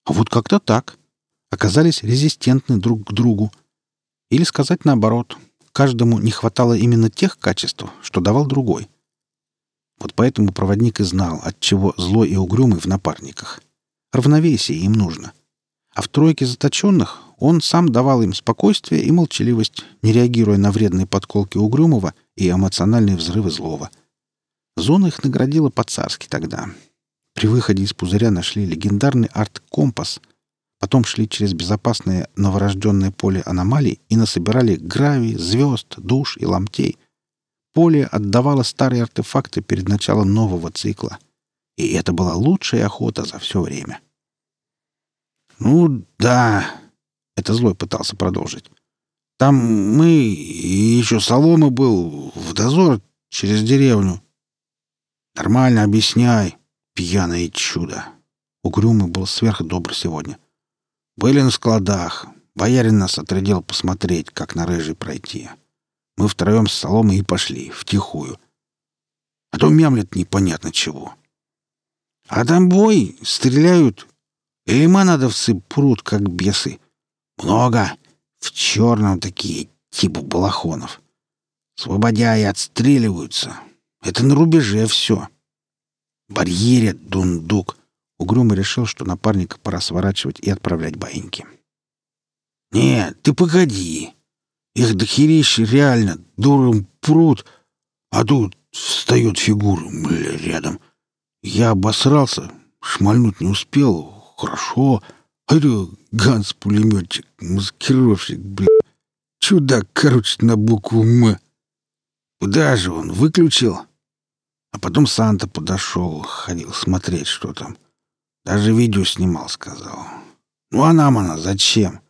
А вот как-то так. Оказались резистентны друг к другу. Или сказать наоборот, каждому не хватало именно тех качеств, что давал другой. Вот поэтому проводник и знал, от чего злой и угрюмый в напарниках. Равновесие им нужно — А в тройке заточенных он сам давал им спокойствие и молчаливость, не реагируя на вредные подколки Угрюмова и эмоциональные взрывы злого. Зона их наградила по-царски тогда. При выходе из пузыря нашли легендарный арт-компас. Потом шли через безопасное новорожденное поле аномалий и насобирали гравий, звезд, душ и ломтей. Поле отдавало старые артефакты перед началом нового цикла. И это была лучшая охота за все время. Ну да, это злой пытался продолжить. Там мы и еще Солома был в дозор через деревню. Нормально объясняй, пьяное чудо. Угрюмый был сверхдобр сегодня. Были на складах. Боярин нас отрядил посмотреть, как на рыжий пройти. Мы втроем с Соломой и пошли, втихую. А то мямлет непонятно чего. А там бой, стреляют, Эльманадовцы прут, как бесы. Много. В черном такие, типа балахонов. Свободяи отстреливаются. Это на рубеже все. Барьерят дундук. Угрюмо решил, что напарника пора сворачивать и отправлять баиньки. «Нет, ты погоди. Их дохерища реально дуром прут, а тут встает фигура, бля, рядом. Я обосрался, шмальнуть не успел. Хорошо. А это Ганс-пулеметчик, маскировщик, бля. Чудак, короче, на букву «М». Куда же он? Выключил? А потом Санта подошел, ходил смотреть, что там. Даже видео снимал, сказал. Ну а нам она зачем?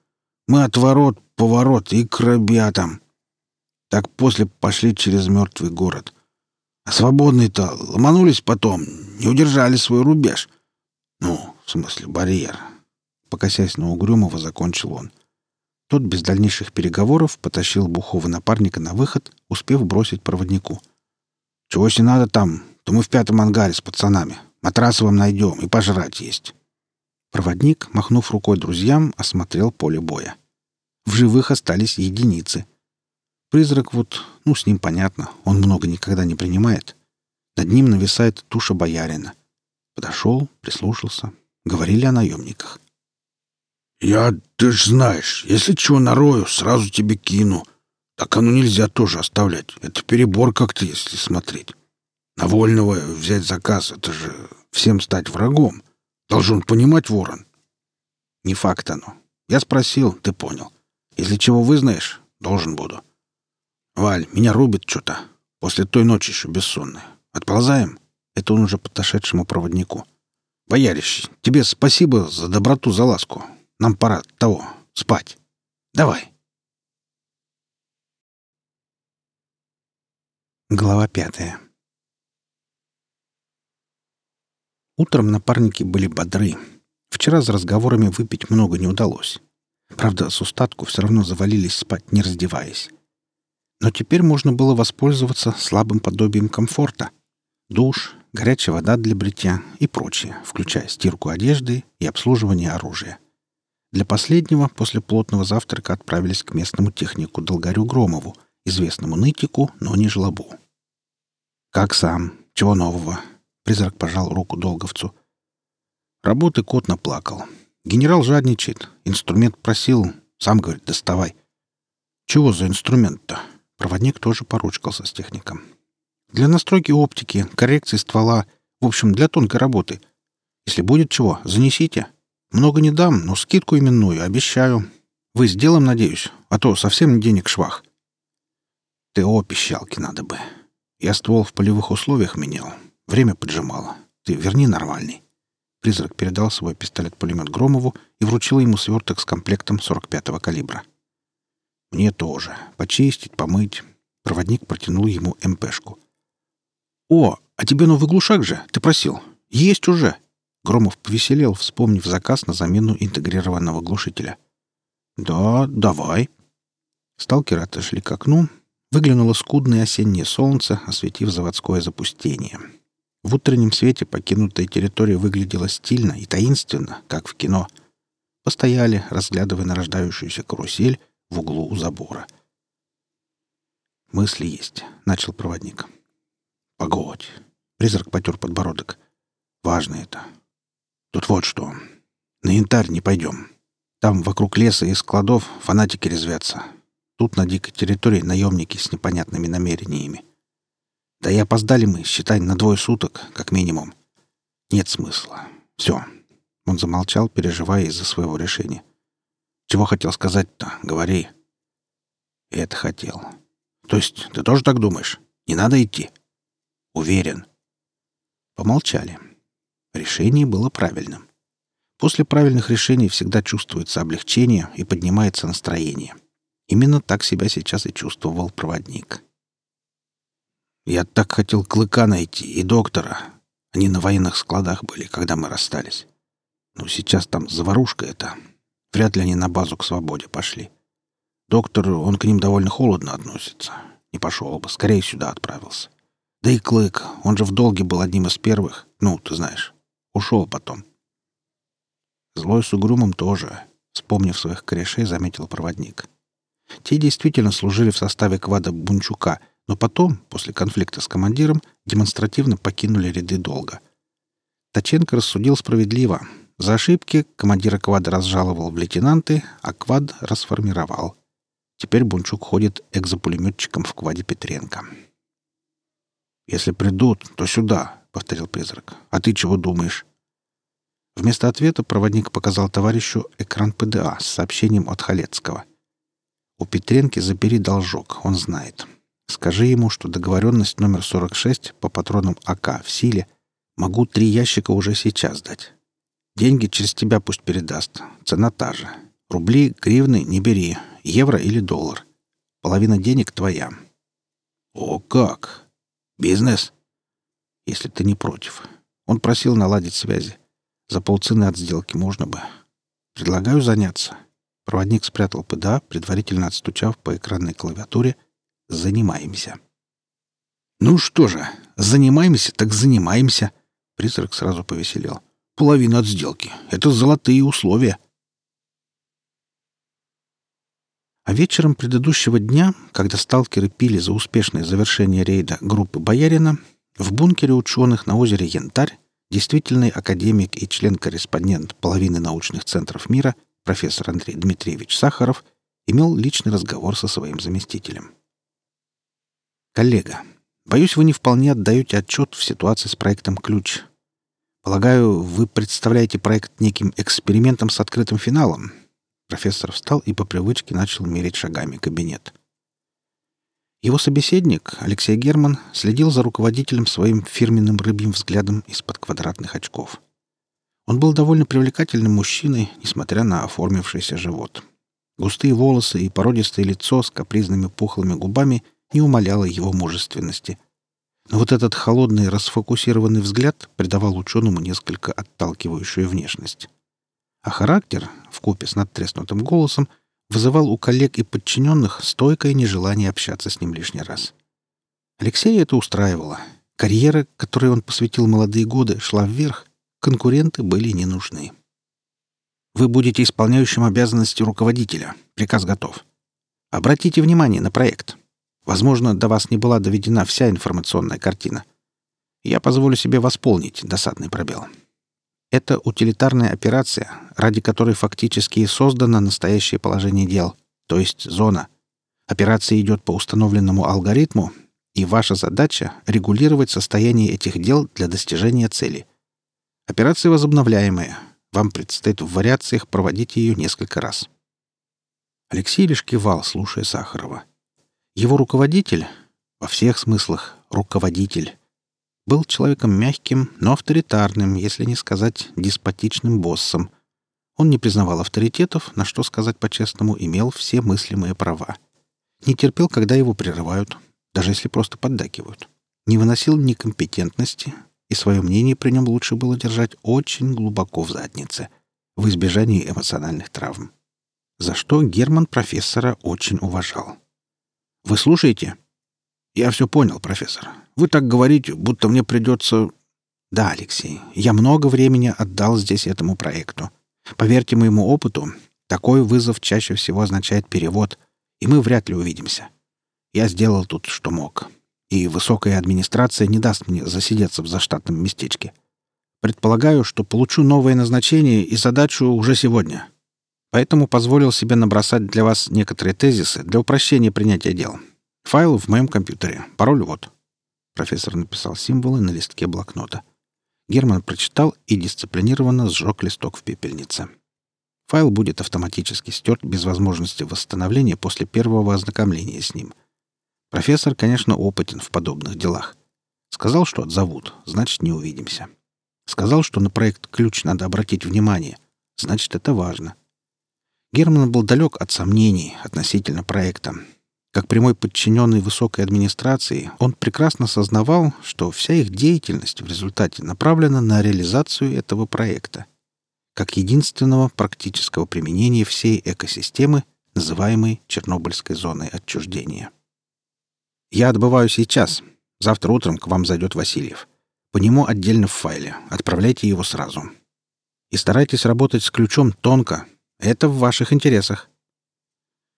Мы от ворот, поворот и к ребятам. Так после пошли через мертвый город. А свободные-то ломанулись потом, не удержали свой рубеж. Ну, в смысле, барьер. Покосясь на Угрюмова, закончил он. Тот без дальнейших переговоров потащил бухого напарника на выход, успев бросить проводнику. «Чего если надо там, то мы в пятом ангаре с пацанами. Матрасы вам найдем, и пожрать есть». Проводник, махнув рукой друзьям, осмотрел поле боя. В живых остались единицы. Призрак вот, ну, с ним понятно, он много никогда не принимает. Над ним нависает туша боярина. Подошел, прислушался. Говорили о наемниках. «Я, ты ж знаешь, если чего нарою, сразу тебе кину. Так оно нельзя тоже оставлять. Это перебор боялись. Тебе спасибо за доброту, за ласку. Нам пора того, спать. Давай. Глава пятая. Утром напарники были бодры. Вчера с разговорами выпить много не удалось. Правда, с устатку все равно завалились спать, не раздеваясь. Но теперь можно было воспользоваться слабым подобием комфорта. Душ, Горячая вода для бритья и прочее, включая стирку одежды и обслуживание оружия. Для последнего после плотного завтрака отправились к местному технику Долгарю Громову, известному нытику, но не жлобу. «Как сам? Чего нового?» — призрак пожал руку Долговцу. Работы кот наплакал. Генерал жадничает. Инструмент просил. Сам говорит, доставай. «Чего за инструмент-то?» Проводник тоже поручкался с техником. Для настройки оптики, коррекции ствола, в общем, для тонкой работы. Если будет чего, занесите. Много не дам, но скидку именную, обещаю. Вы с делом, надеюсь, а то совсем денег швах. ТО пищалки надо бы. Я ствол в полевых условиях менял. Время поджимало. Ты верни нормальный. Призрак передал свой пистолет-пулемет Громову и вручил ему сверток с комплектом 45-го калибра. «Мне тоже. Почистить, помыть». Проводник протянул ему МПшку. «О, а тебе новый глушак же? Ты просил. Есть уже!» Громов повеселел, вспомнив заказ на замену интегрированного глушителя. «Да, давай». Сталкеры отошли к окну. Выглянуло скудное осеннее солнце, осветив заводское запустение. В утреннем свете покинутая территория выглядела стильно и таинственно, как в кино. Постояли, разглядывая нарождающуюся карусель в углу у забора. «Мысли есть», — начал проводник. «Мысли есть». Призрак потер подбородок. «Важно это. Тут вот что. На янтарь не пойдем. Там вокруг леса и складов фанатики резвятся. Тут на дикой территории наемники с непонятными намерениями. Да и опоздали мы, считай, на двое суток, как минимум. Нет смысла. Все. Он замолчал, переживая из-за своего решения. Чего хотел сказать-то? Говори. Это хотел. То есть ты тоже так думаешь? Не надо идти? уверен. Помолчали. Решение было правильным. После правильных решений всегда чувствуется облегчение и поднимается настроение. Именно так себя сейчас и чувствовал проводник. «Я так хотел клыка найти и доктора. Они на военных складах были, когда мы расстались. Но сейчас там заварушка эта. Вряд ли они на базу к свободе пошли. Доктор, он к ним довольно холодно относится. Не пошел бы, скорее сюда отправился. Да и Клык, он же в долге был одним из первых. Ну, ты знаешь. Ушел потом. Злой с угрюмом тоже, вспомнив своих корешей, заметил проводник. Те действительно служили в составе квада Бунчука, но потом, после конфликта с командиром, демонстративно покинули ряды долга. Таченко рассудил справедливо. За ошибки командира квада разжаловал в лейтенанты, а квад расформировал. Если придут, то сюда», — повторил призрак. «А ты чего думаешь?» Вместо ответа проводник показал товарищу экран ПДА с сообщением от Халецкого. «У Петренки забери должок, он знает. Скажи ему, что договоренность номер 46 по патронам АК в силе. Могу три ящика уже сейчас дать. Деньги через тебя пусть передаст. Цена та же. Рубли, гривны не бери. Евро или доллар. Половина денег твоя». «О как!» «Бизнес?» «Если ты не против». Он просил наладить связи. За полцены от сделки можно бы. «Предлагаю заняться». Проводник спрятал ПДА, предварительно отстучав по экранной клавиатуре «Занимаемся». «Ну что же, занимаемся, так занимаемся!» Призрак сразу повеселел. «Половина от сделки. Это золотые условия!» А вечером предыдущего дня, когда сталкеры пили за успешное завершение рейда группы Боярина, в бункере ученых на озере Янтарь действительный академик и член-корреспондент половины научных центров мира профессор Андрей Дмитриевич Сахаров имел личный разговор со своим заместителем. «Коллега, боюсь, вы не вполне отдаете отчет в ситуации с проектом «Ключ». Полагаю, вы представляете проект неким экспериментом с открытым финалом, Профессор встал и по привычке начал мерить шагами кабинет. Его собеседник, Алексей Герман, следил за руководителем своим фирменным рыбьим взглядом из-под квадратных очков. Он был довольно привлекательным мужчиной, несмотря на оформившийся живот. Густые волосы и породистое лицо с капризными пухлыми губами не умаляло его мужественности. Но вот этот холодный, расфокусированный взгляд придавал ученому несколько отталкивающую внешность. А характер, вкупе с надтреснутым голосом, вызывал у коллег и подчиненных стойкое нежелание общаться с ним лишний раз. Алексея это устраивало. Карьера, которой он посвятил молодые годы, шла вверх, конкуренты были не нужны. Вы будете исполняющим обязанности руководителя. Приказ готов. Обратите внимание на проект. Возможно, до вас не была доведена вся информационная картина. Я позволю себе восполнить досадный пробел. Это утилитарная операция, ради которой фактически и создано настоящее положение дел, то есть зона. Операция идет по установленному алгоритму, и ваша задача — регулировать состояние этих дел для достижения цели. Операция возобновляемая. Вам предстоит в вариациях проводить ее несколько раз. Алексей лишь кивал, слушая Сахарова. Его руководитель, во всех смыслах руководитель, был человеком мягким, но авторитарным, если не сказать деспотичным боссом. Он не признавал авторитетов, на что сказать по-честному, имел все мыслимые права. Не терпел, когда его прерывают, даже если просто поддакивают. Не выносил некомпетентности, и свое мнение при нем лучше было держать очень глубоко в заднице, в избежании эмоциональных травм. За что Герман профессора очень уважал. «Вы слушаете?» «Я все понял, профессор. Вы так говорите, будто мне придется...» «Да, Алексей, я много времени отдал здесь этому проекту. Поверьте моему опыту, такой вызов чаще всего означает перевод, и мы вряд ли увидимся. Я сделал тут, что мог. И высокая администрация не даст мне засидеться в заштатном местечке. Предполагаю, что получу новое назначение и задачу уже сегодня. Поэтому позволил себе набросать для вас некоторые тезисы для упрощения принятия дел. Файл в моем компьютере. Пароль вот. профессор написал символы на листке блокнота. Герман прочитал и дисциплинированно сжег листок в пепельнице. Файл будет автоматически стерт без возможности восстановления после первого ознакомления с ним. Профессор, конечно, опытен в подобных делах. Сказал, что отзовут, значит, не увидимся. Сказал, что на проект «Ключ» надо обратить внимание, значит, это важно. Герман был далек от сомнений относительно проекта, как прямой подчиненный высокой администрации, он прекрасно сознавал, что вся их деятельность в результате направлена на реализацию этого проекта, как единственного практического применения всей экосистемы, называемой Чернобыльской зоной отчуждения. «Я отбываю сейчас. Завтра утром к вам зайдет Васильев. По нему отдельно в файле. Отправляйте его сразу. И старайтесь работать с ключом тонко. Это в ваших интересах.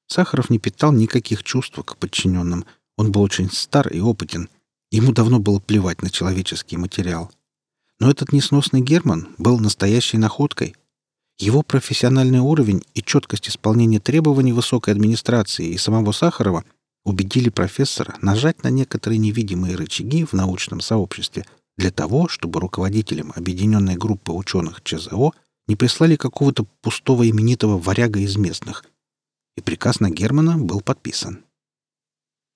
Сахаров не питал никаких чувств к подчиненным. Он был очень стар и опытен. Ему давно было плевать на человеческий материал. Но этот несносный Герман был настоящей находкой. Его профессиональный уровень и четкость исполнения требований высокой администрации и самого Сахарова убедили профессора нажать на некоторые невидимые рычаги в научном сообществе для того, чтобы руководителям объединенной группы ученых ЧЗО не прислали какого-то пустого именитого варяга из местных. И приказ на Германа был подписан.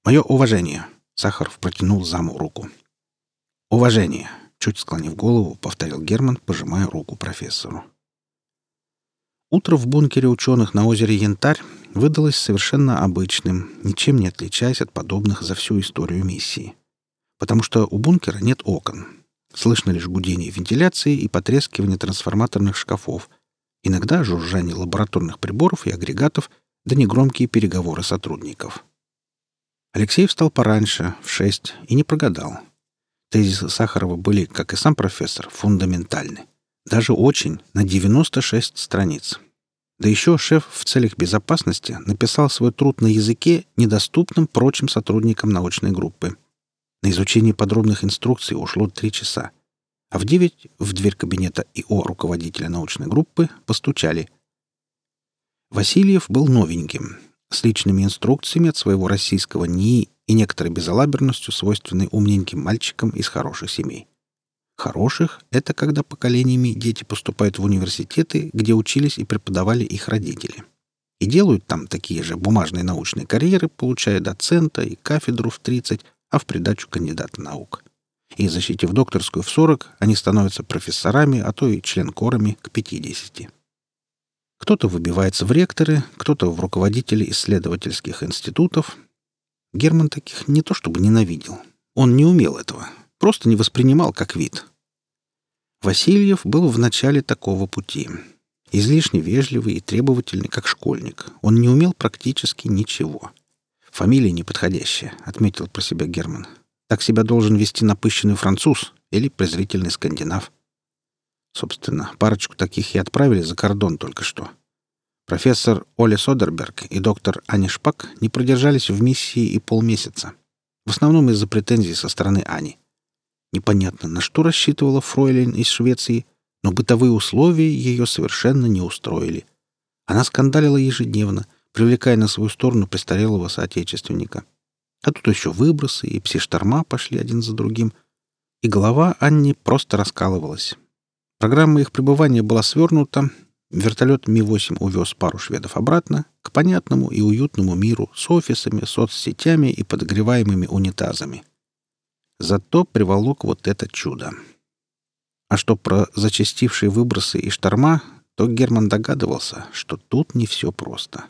«Мое уважение!» — Сахаров протянул заму руку. «Уважение!» Чуть склонив голову, повторил Герман, пожимая руку профессору. Утро в бункере ученых на озере Янтарь выдалось совершенно обычным, ничем не отличаясь от подобных за всю историю миссии. Потому что у бункера нет окон. Слышно лишь гудение вентиляции и потрескивание трансформаторных шкафов, иногда жужжание лабораторных приборов и агрегатов, да негромкие переговоры сотрудников. Алексей встал пораньше, в шесть, и не прогадал. Тезисы Сахарова были, как и сам профессор, фундаментальны. Даже очень, на 96 страниц. Да еще шеф в целях безопасности написал свой труд на языке, недоступном прочим сотрудникам научной группы. На изучение подробных инструкций ушло три часа. А в девять в дверь кабинета ИО руководителя научной группы постучали. Васильев был новеньким, с личными инструкциями от своего российского НИИ и некоторой безалаберностью, свойственной умненьким мальчикам из хороших семей. Хороших — это когда поколениями дети поступают в университеты, где учились и преподавали их родители. И делают там такие же бумажные научные карьеры, получая доцента и кафедру в 30, а в придачу кандидата наук. И защитив докторскую в 40, они становятся профессорами, а то и член-корами к 50. Кто-то выбивается в ректоры, кто-то в руководители исследовательских институтов. Герман таких не то чтобы ненавидел. Он не умел этого, просто не воспринимал как вид. Васильев был в начале такого пути. Излишне вежливый и требовательный, как школьник. Он не умел практически ничего. «Фамилия неподходящая», — отметил про себя Герман. «Так себя должен вести напыщенный француз или презрительный скандинав». Собственно, парочку таких и отправили за кордон только что. Профессор Оля Содерберг и доктор Аня Шпак не продержались в миссии и полмесяца. В основном из-за претензий со стороны Ани. Непонятно, на что рассчитывала фройлен из Швеции, но бытовые условия ее совершенно не устроили. Она скандалила ежедневно, привлекая на свою сторону престарелого соотечественника. А тут еще выбросы и пси-шторма пошли один за другим. И голова Анни просто раскалывалась. Программа их пребывания была свернута. Вертолет Ми-8 увез пару шведов обратно к понятному и уютному миру с офисами, соцсетями и подогреваемыми унитазами. Зато приволок вот это чудо. А что про зачастившие выбросы и шторма, то Герман догадывался, что тут не все просто.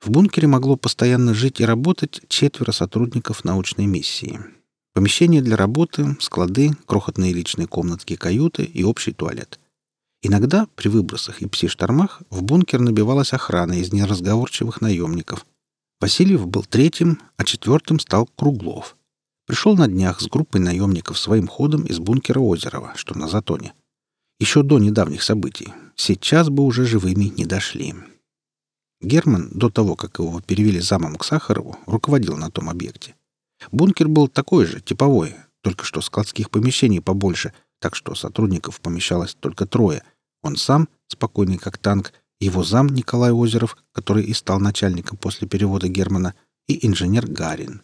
В бункере могло постоянно жить и работать четверо сотрудников научной миссии — Помещение для работы, склады, крохотные личные комнатки, каюты и общий туалет. Иногда при выбросах и пси-штормах в бункер набивалась охрана из неразговорчивых наемников. Васильев был третьим, а четвертым стал Круглов. Пришел на днях с группой наемников своим ходом из бункера Озерова, что на Затоне. Еще до недавних событий. Сейчас бы уже живыми не дошли. Герман, до того, как его перевели замом к Сахарову, руководил на том объекте. Бункер был такой же, типовой, только что складских помещений побольше, так что сотрудников помещалось только трое. Он сам, спокойный как танк, его зам Николай Озеров, который и стал начальником после перевода Германа, и инженер Гарин.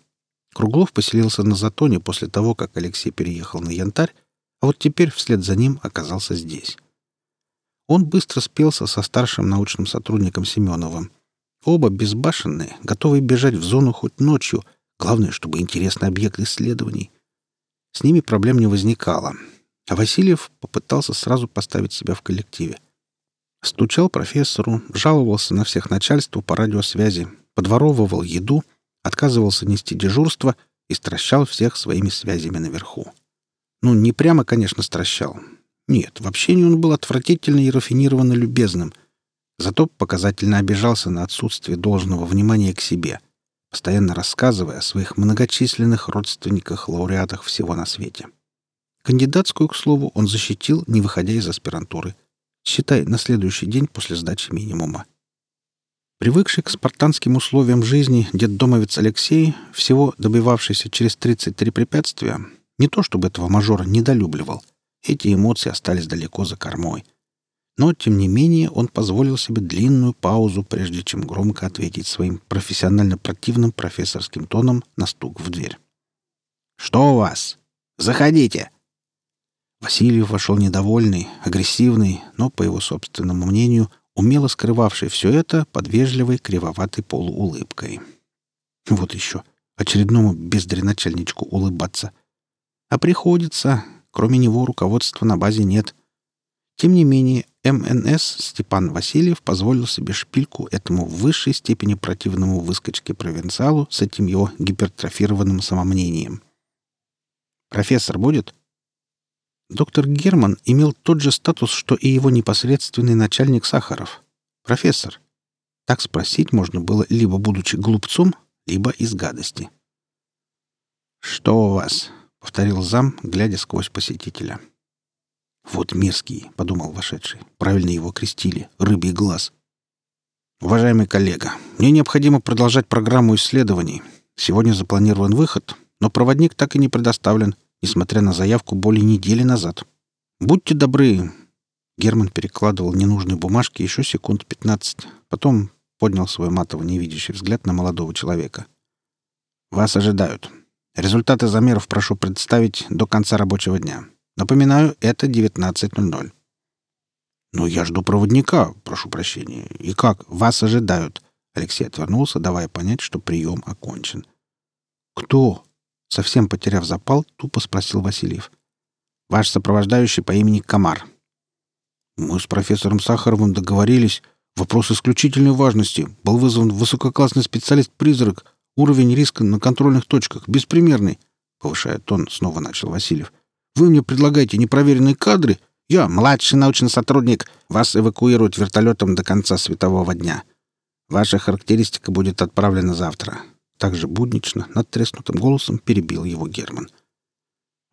Круглов поселился на Затоне после того, как Алексей переехал на Янтарь, а вот теперь вслед за ним оказался здесь. Он быстро спелся со старшим научным сотрудником Семеновым. Оба безбашенные, готовые бежать в зону хоть ночью — Главное, чтобы интересный объект исследований. С ними проблем не возникало. А Васильев попытался сразу поставить себя в коллективе. Стучал профессору, жаловался на всех начальству по радиосвязи, подворовывал еду, отказывался нести дежурство и стращал всех своими связями наверху. Ну, не прямо, конечно, стращал. Нет, в общении он был отвратительно и рафинированно любезным. Зато показательно обижался на отсутствие должного внимания к себе — постоянно рассказывая о своих многочисленных родственниках, лауреатах всего на свете. Кандидатскую, к слову, он защитил, не выходя из аспирантуры. Считай, на следующий день после сдачи минимума. Привыкший к спартанским условиям жизни детдомовец Алексей, всего добивавшийся через 33 препятствия, не то чтобы этого мажора недолюбливал, эти эмоции остались далеко за кормой — Но, тем не менее, он позволил себе длинную паузу, прежде чем громко ответить своим профессионально противным профессорским тоном на стук в дверь. «Что у вас? Заходите!» Васильев вошел недовольный, агрессивный, но, по его собственному мнению, умело скрывавший все это под вежливой кривоватой полуулыбкой. Вот еще очередному бездреначальничку улыбаться. А приходится, кроме него руководства на базе нет. Тем не менее, МНС Степан Васильев позволил себе шпильку этому в высшей степени противному выскочке-провинциалу с этим его гипертрофированным самомнением. «Профессор будет?» Доктор Герман имел тот же статус, что и его непосредственный начальник Сахаров. Профессор. Так спросить можно было либо будучи глупцом, либо из гадости. «Что у вас?» — повторил зам, глядя сквозь посетителя. «Вот мерзкий», — подумал вошедший. «Правильно его крестили. Рыбий глаз». «Уважаемый коллега, мне необходимо продолжать программу исследований. Сегодня запланирован выход, но проводник так и не предоставлен несмотря на заявку более недели назад. «Будьте добры!» Герман перекладывал ненужные бумажки еще секунд пятнадцать, потом поднял свой матово невидящий взгляд на молодого человека. «Вас ожидают. Результаты замеров прошу представить до конца рабочего дня. Напоминаю, это 19.00. «Ну, я жду проводника, прошу прощения. И как? Вас ожидают». Алексей отвернулся, давая понять, что прием окончен. «Кто?» — совсем потеряв запал, тупо спросил Васильев. «Ваш сопровождающий по имени Комар». «Мы с профессором Сахаровым договорились. Вопрос исключительной важности. Был вызван высококлассный специалист-призрак. Уровень риска на контрольных точках беспримерный», — повышая тон, снова начал Васильев. — «Вы мне предлагаете непроверенные кадры? Я младший научный сотрудник. Вас эвакуируют вертолетом до конца светового дня. Ваша характеристика будет отправлена завтра также буднично, над треснутым голосом перебил его Герман.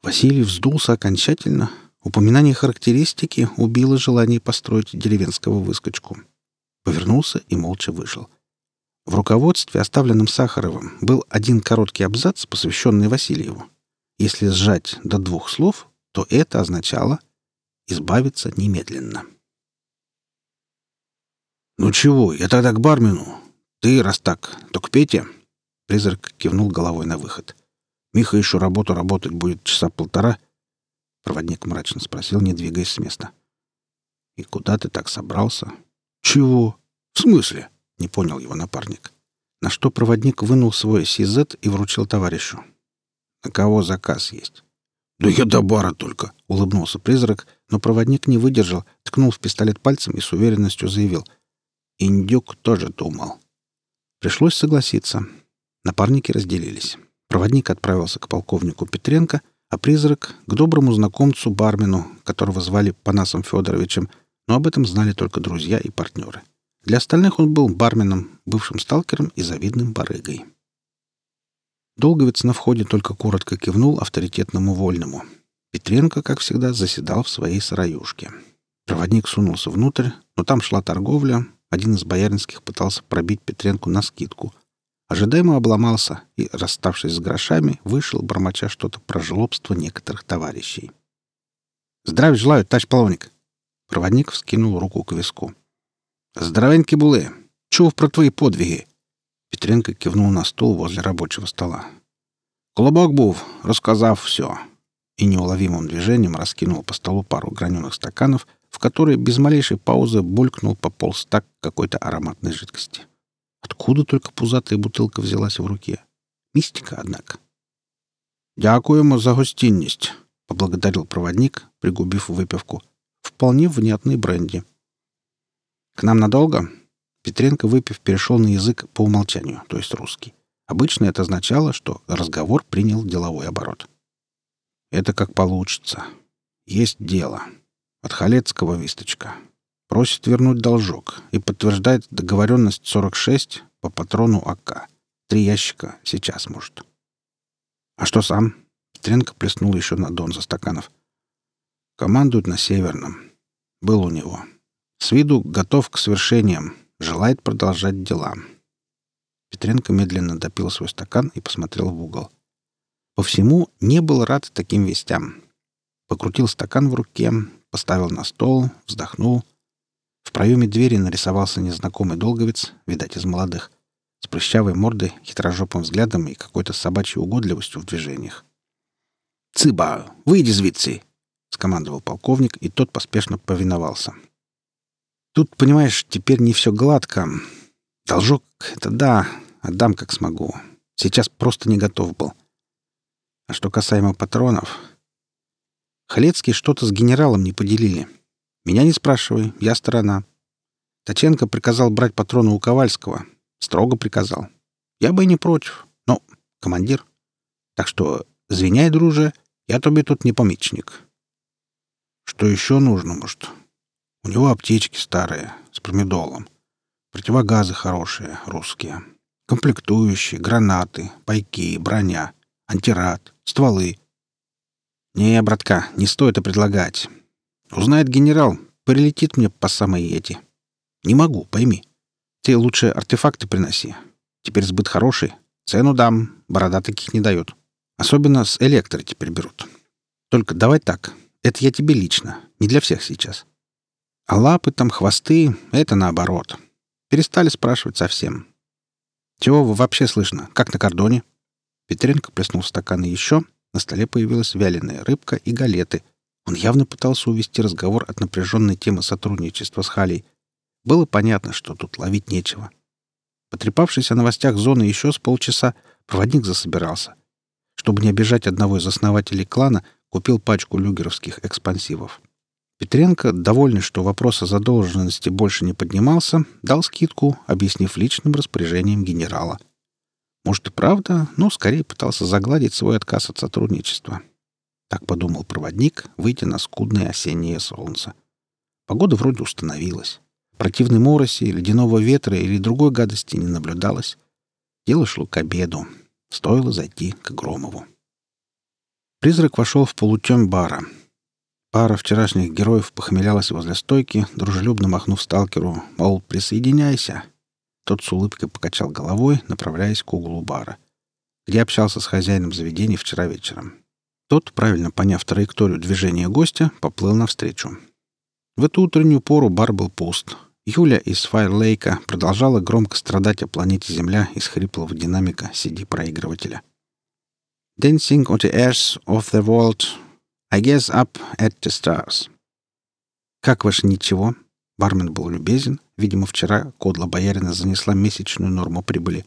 Василий вздулся окончательно. Упоминание характеристики убило желание построить деревенского выскочку. Повернулся и молча вышел. В руководстве, оставленном Сахаровым, был один короткий абзац, посвященный Васильеву. Если сжать до двух слов, то это означало избавиться немедленно. «Ну чего, я тогда к бармену. Ты, раз так, то к Пете. Призрак кивнул головой на выход. «Миха еще работу работать будет часа полтора?» Проводник мрачно спросил, не двигаясь с места. «И куда ты так собрался?» «Чего? В смысле?» — не понял его напарник. На что проводник вынул свой сизет и вручил товарищу. «На кого заказ есть?» «Да я до бара только!» — улыбнулся призрак, но проводник не выдержал, ткнул в пистолет пальцем и с уверенностью заявил. «Индюк тоже думал». Пришлось согласиться. Напарники разделились. Проводник отправился к полковнику Петренко, а призрак — к доброму знакомцу бармену, которого звали Панасом Долговец на входе только коротко кивнул авторитетному вольному. Петренко, как всегда, заседал в своей сыроюшке. Проводник сунулся внутрь, но там шла торговля. Один из бояринских пытался пробить Петренку на скидку. Ожидаемо обломался и, расставшись с грошами, вышел, бормоча что-то про жлобство некоторых товарищей. «Здравия желаю, товарищ половник!» Проводник вскинул руку к виску. «Здоровеньки булы! Чув про твои подвиги! Петренко кивнул на стул возле рабочего стола. «Колобок Був, рассказав все!» И неуловимым движением раскинул по столу пару граненых стаканов, в которые без малейшей паузы булькнул по полстак какой-то ароматной жидкости. Откуда только пузатая бутылка взялась в руке? Мистика, однако. «Дякуємо за гостинность", поблагодарил проводник, пригубив выпивку. «Вполне внятный бренди». «К нам надолго?» Петренко, выпив, перешел на язык по умолчанию, то есть русский. Обычно это означало, что разговор принял деловой оборот. «Это как получится. Есть дело. От Халецкого висточка. Просит вернуть должок и подтверждает договоренность 46 по патрону АК. Три ящика. Сейчас, может». «А что сам?» Петренко плеснул еще на дон за стаканов. «Командует на Северном. Был у него. С виду готов к свершениям, желает продолжать дела. Петренко медленно допил свой стакан и посмотрел в угол. По всему не был рад таким вестям. Покрутил стакан в руке, поставил на стол, вздохнул. В проеме двери нарисовался незнакомый долговец, видать, из молодых, с прыщавой мордой, хитрожопым взглядом и какой-то собачьей угодливостью в движениях. «Цыба, выйди звідси!» — скомандовал полковник, и тот поспешно повиновался. — Тут, понимаешь, теперь не все гладко. Должок — это да, отдам как смогу. Сейчас просто не готов был. А что касаемо патронов... Халецкий что-то с генералом не поделили. Меня не спрашивай, я сторона. Таченко приказал брать патроны у Ковальского. Строго приказал. Я бы и не против, но командир. Так что, звеняй, друже, я тебе тут не помічник. Что еще нужно, может?» У него аптечки старые, с промедолом. Противогазы хорошие, русские. Комплектующие, гранаты, пайки, броня, антирад, стволы. Не, братка, не стоит это предлагать. Узнает генерал, прилетит мне по самые эти. Не могу, пойми. Ты лучше артефакты приноси. Теперь сбыт хороший. Цену дам, борода таких не дает. Особенно с электро теперь берут. Только давай так. Это я тебе лично, не для всех сейчас. А лапы там, хвосты — это наоборот. Перестали спрашивать совсем. Чего вы вообще слышно? Как на кордоне? Петренко плеснул в стаканы еще. На столе появилась вяленая рыбка и галеты — он явно пытался увести разговор от напряженной темы сотрудничества с Халей. Было понятно, что тут ловить нечего. Потрепавшись о новостях зоны еще с полчаса, проводник засобирался. Чтобы не обижать одного из основателей клана, Петренко, довольный, что вопрос о задолженности больше не поднимался, дал скидку, объяснив личным распоряжением генерала. Может и правда, но скорее пытался загладить свой отказ от сотрудничества. Так подумал проводник, выйдя на скудное осеннее солнце. Погода вроде установилась. Противной мороси, ледяного ветра или другой гадости не наблюдалось. Дело шло к обеду. Стоило зайти к Громову. Призрак вошел в полутем бара — Пара вчерашних героев похмелялась возле стойки, дружелюбно махнув сталкеру, мол, присоединяйся. Тот с улыбкой покачал головой, направляясь к углу бара, где общался с хозяином заведения вчера вечером. Тот, правильно поняв траекторию движения гостя, поплыл навстречу. В эту утреннюю пору бар был пуст. Юля из Файрлейка продолжала громко страдать о планете Земля из хриплого динамика CD-проигрывателя. «Dancing on the airs of the world, I guess up at the stars». «Как ваше ничего?» Бармен был любезен. Видимо, вчера кодла боярина занесла месячную норму прибыли.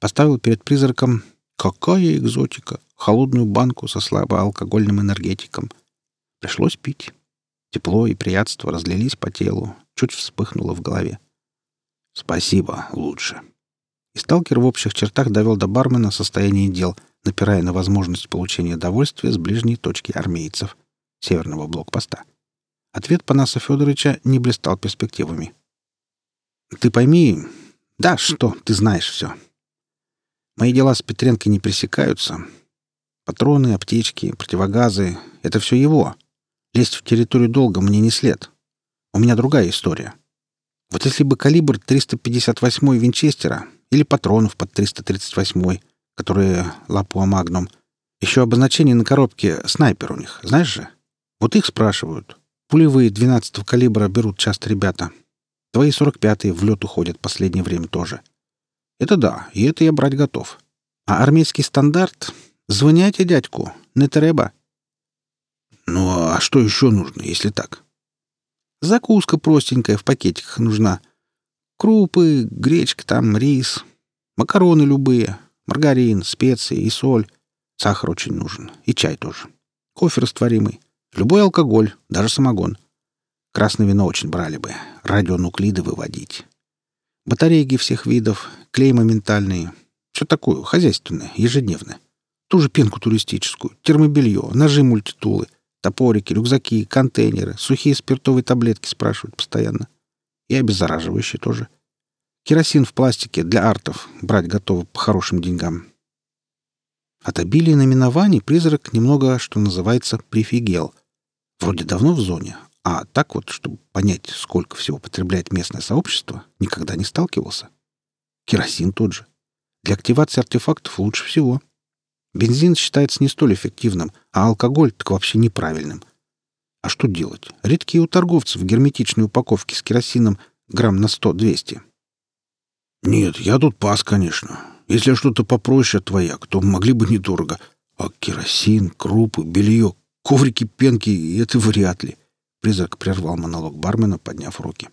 Поставил перед призраком Какая экзотика! Холодную банку со слабоалкогольным энергетиком. Пришлось пить. Тепло и приятство разлились по телу, чуть вспыхнуло в голове. «Спасибо, лучше». И сталкер в общих чертах довел до бармена состояние дел, напирая на возможность получения удовольствия с ближней точки армейцев, северного блокпоста. Ответ Панаса Федоровича не блистал перспективами. «Ты пойми... Да, что, ты знаешь все. Мои дела с Петренко не пресекаются. Патроны, аптечки, противогазы — это все его. Лезть в территорию долго мне не след. У меня другая история. Вот если бы калибр 358 Винчестера или патронов под 338 которые Лапуа Магнум, еще обозначение на коробке снайпер у них, знаешь же? Вот их спрашивают. Пулевые 12-го калибра берут часто ребята. Твои 45-е в лед уходят последнее время тоже. Это да, и это я брать готов. А армейский стандарт? Звоняйте дядьку, не треба. Ну, а что еще нужно, если так? Закуска простенькая в Маргарин, специи и соль. Сахар очень нужен. И чай тоже. Кофе растворимый. Любой алкоголь, даже самогон. Красное вино очень брали бы. Радионуклиды выводить. Батарейки всех видов, клей моментальный, Все такое, хозяйственное, ежедневное. Ту же пенку туристическую, термобелье, ножи мультитулы, топорики, рюкзаки, контейнеры, сухие спиртовые таблетки спрашивают постоянно. И обеззараживающие тоже. Керосин в пластике для артов. Брать готовы по хорошим деньгам. От обилия наименований призрак немного, что называется, прифигел. Вроде давно в зоне, а так вот, чтобы понять, сколько всего потребляет местное сообщество, никогда не сталкивался. Керосин тот же. Для активации артефактов лучше всего. Бензин считается не столь эффективным, а алкоголь так вообще неправильным. А что делать? Редкие у торговцев герметичные упаковки с керосином грамм на 100-200. Нет, я тут пас, конечно. Если что-то попроще твоя, то могли бы недорого. А керосин, крупы, белье, коврики, пенки — это вряд ли. Призрак прервал монолог бармена, подняв руки.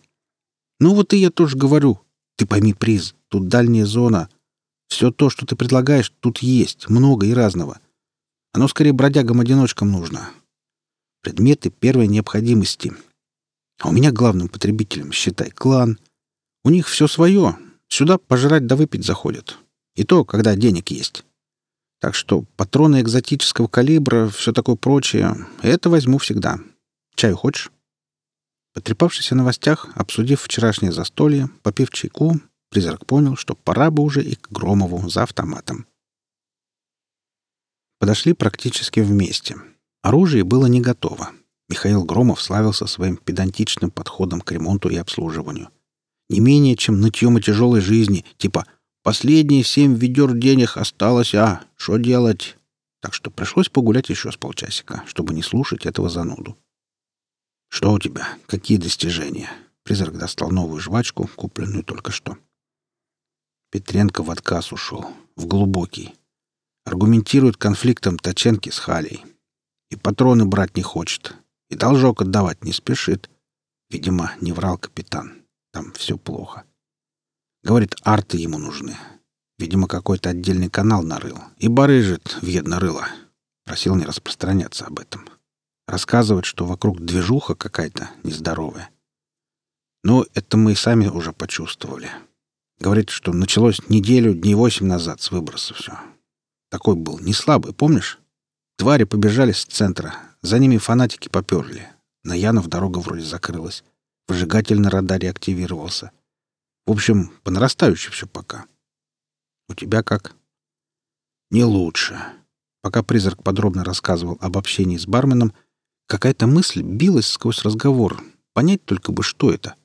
«Ну вот и я тоже говорю. Ты пойми, приз, тут дальняя зона. Все то, что ты предлагаешь, тут есть, много и разного. Оно скорее бродягам-одиночкам нужно. Предметы первой необходимости. А у меня главным потребителем, считай, клан. У них все свое. Сюда пожрать да выпить заходят. И то, когда денег есть. Так что патроны экзотического калибра, все такое прочее, это возьму всегда. Чаю хочешь? Потрепавшись о новостях, обсудив вчерашнее застолье, попив чайку, призрак понял, что пора бы уже и к Громову за автоматом. Подошли практически вместе. Оружие было не готово. Михаил Громов славился своим педантичным подходом к ремонту и обслуживанию не менее, чем нытьем и тяжелой жизни, типа «последние семь ведер денег осталось, а что делать?» Так что пришлось погулять еще с полчасика, чтобы не слушать этого зануду. «Что у тебя? Какие достижения?» Призрак достал новую жвачку, купленную только что. Петренко в отказ ушел, в глубокий. Аргументирует конфликтом Таченки с Халей. И патроны брать не хочет, и должок отдавать не спешит. Видимо, не врал капитан там все плохо. Говорит, арты ему нужны. Видимо, какой-то отдельный канал нарыл. И барыжит в еднорыло. Просил не распространяться об этом. рассказывать, что вокруг движуха какая-то нездоровая. Но ну, это мы и сами уже почувствовали. Говорит, что началось неделю, дней восемь назад с выброса все. Такой был, не слабый, помнишь? Твари побежали с центра, за ними фанатики поперли. На Янов дорога вроде закрылась. Выжигатель на радаре активировался. В общем, по нарастающей все пока. У тебя как? Не лучше. Пока призрак подробно рассказывал об общении с барменом, Какая-то мысль билась сквозь разговор. Понять только бы, что это.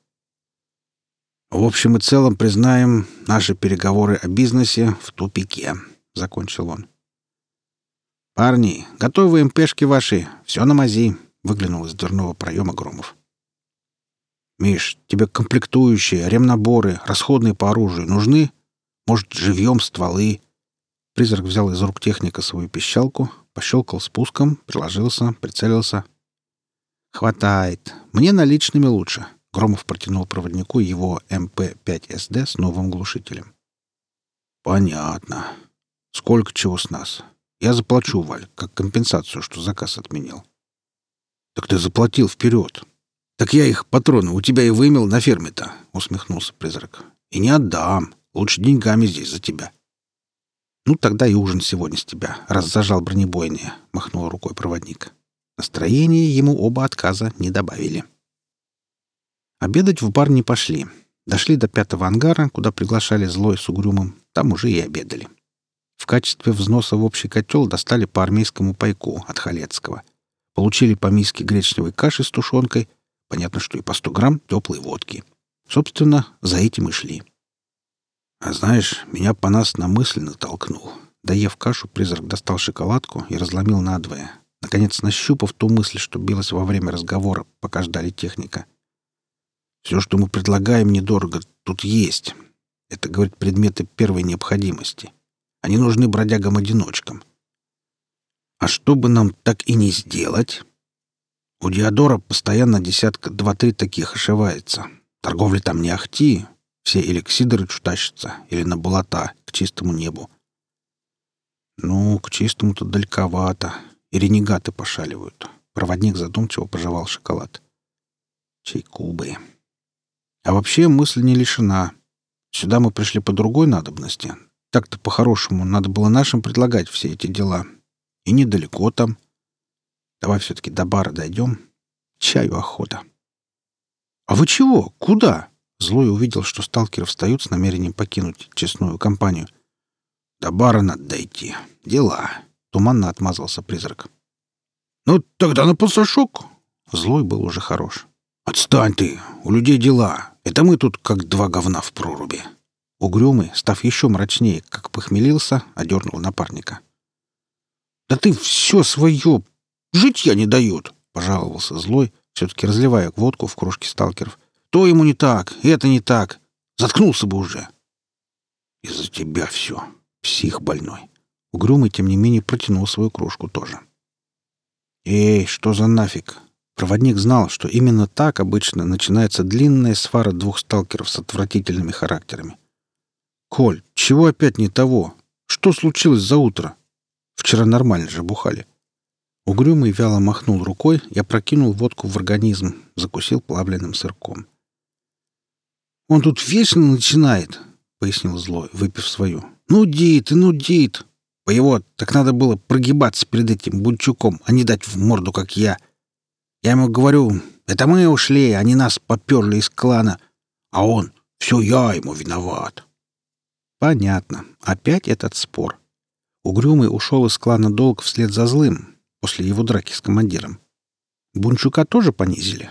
«В общем и целом, признаем, наши переговоры о бизнесе в тупике», — закончил он. «Парни, готовы МПшки ваши, все на мази», — выглянул из дверного проема Громов. «Миш, тебе комплектующие, ремнаборы, расходные по оружию нужны? Может, живьем стволы?» Призрак взял из рук техника свою пищалку, пощелкал спуском, приложился, прицелился. «Хватает. Мне наличными лучше». Громов протянул проводнику его МП-5СД с новым глушителем. «Понятно. Сколько чего с нас? Я заплачу, Валь, как Так я их, патроны, у тебя и вымел на ферме-то», — усмехнулся призрак. «И не отдам. Лучше деньгами здесь за тебя». «Ну, тогда и ужин сегодня с тебя, раз зажал бронебойные», — махнул рукой проводник. Настроение ему оба отказа не добавили. Обедать в бар не пошли. Дошли до пятого ангара, куда приглашали злой с угрюмом. Там уже и обедали. В качестве взноса в общий котел достали по армейскому пайку от Халецкого. Получили по миске гречневой каши с тушенкой — Понятно, что и по 100 грамм теплой водки. Собственно, за этим и шли. А знаешь, меня по нас на мысль натолкнул. Доев кашу, призрак достал шоколадку и разломил надвое. наконец нащупав ту мысль, что билась во время разговора, пока ждали техника. «Все, что мы предлагаем, недорого. Тут есть. Это, говорит, предметы первой необходимости. Они нужны У Диодора постоянно десятка два-три таких ошивается. Торговля там не ахти. Все или к Сидорычу тащатся, или на болота, к чистому небу. Ну, к чистому-то далековато. И ренегаты пошаливают. Проводник задумчиво пожевал шоколад. Чайку бы. А вообще мысль не лишена. Сюда мы пришли по другой надобности. Так-то по-хорошему надо было нашим предлагать все эти дела. И недалеко там — Давай все-таки до бара дойдем. Чаю охота. А вы чего? Куда? Злой увидел, что сталкеры встают с намерением покинуть честную компанию. До бара надо дойти. Дела. Туманно отмазался призрак. Ну, тогда на пасашок. Злой был уже хорош. Отстань ты. У людей дела. Это мы тут как два говна в проруби. Угрюмый, став еще мрачнее, как похмелился, одернул напарника. «Да ты все свое! Житья не дают!» — пожаловался злой, все-таки разливая водку в кружки сталкеров. «То ему не так, это не так. Заткнулся бы уже!» «Из-за тебя все. Псих больной». Угрюмый, тем не менее, протянул свою кружку тоже. «Эй, что за нафиг?» Проводник знал, что именно так обычно начинается длинная свара двух сталкеров с отвратительными характерами. «Коль, чего опять не того? Что случилось за утро? Вчера нормально же бухали». Угрюмый вяло махнул рукой и опрокинул водку в организм, закусил плавленным сырком. «Он тут вечно начинает», — пояснил злой, выпив свою. «Нудит и нудит. По его так надо было прогибаться перед этим бунчуком, а не дать в морду, как я. Я ему говорю, это мы ушли, они нас поперли из клана. А он, все я ему виноват». Понятно. Опять этот спор. Угрюмый ушел из клана долг вслед за злым, после его драки с командиром. Бунчука тоже понизили,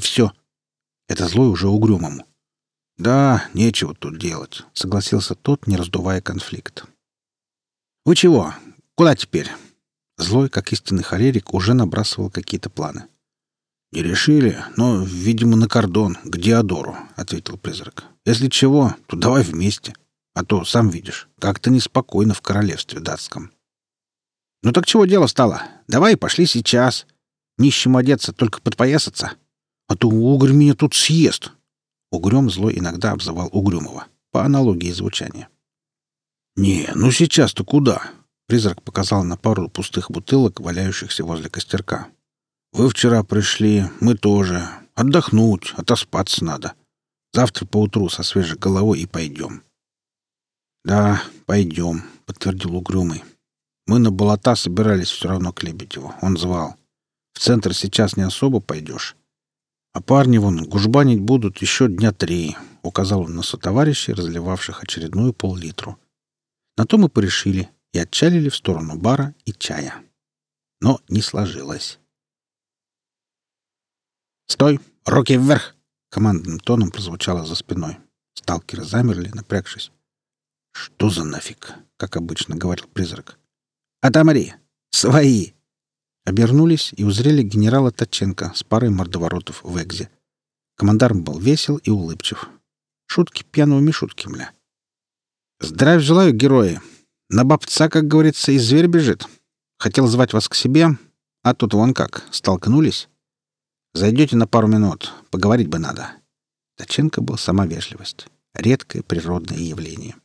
но злой Это злой уже угрюмому. «Да, нечего тут делать», — согласился тот, не раздувая конфликт. «Вы чего? Куда теперь?» Злой, как истинный холерик, уже набрасывал какие-то планы. «Не решили, но, видимо, на кордон, к Диодору», — ответил призрак. «Если чего, то давай вместе. А то, сам видишь, как-то неспокойно в королевстве датском». «Ну так чего дело стало? Давай пошли сейчас. нищим одеться, только подпоясаться». А то угорь меня тут съест. Угрём злой иногда обзывал Угрюмова, по аналогии звучания. «Не, ну сейчас-то куда?» Призрак показал на пару пустых бутылок, валяющихся возле костерка. «Вы вчера пришли, мы тоже. Отдохнуть, отоспаться надо. Завтра поутру со свежей головой и пойдем». «Да, пойдем», — подтвердил Угрюмый. Мы на болота собирались все равно к Лебедеву. Он звал. В центр сейчас не особо пойдешь. А парни вон гужбанить будут еще дня три, — указал он на сотоварищей, разливавших очередную пол-литру. На то мы порешили и отчалили в сторону бара и чая. Но не сложилось. «Стой! Руки вверх!» — командным тоном прозвучало за спиной. Сталкеры замерли, напрягшись. «Что за нафиг?» — как обычно говорил призрак. «Отомри! Свои!» Обернулись и узрели генерала Татченко с парой мордоворотов в экзе. Командарм был весел и улыбчив. Шутки пьяного Мишутки, мля. «Здравия желаю, герои! На бабца, как говорится, и зверь бежит. Хотел звать вас к себе, а тут вон как, столкнулись. Зайдете на пару минут, поговорить бы надо». Татченко был сама вежливость. Редкое природное явление.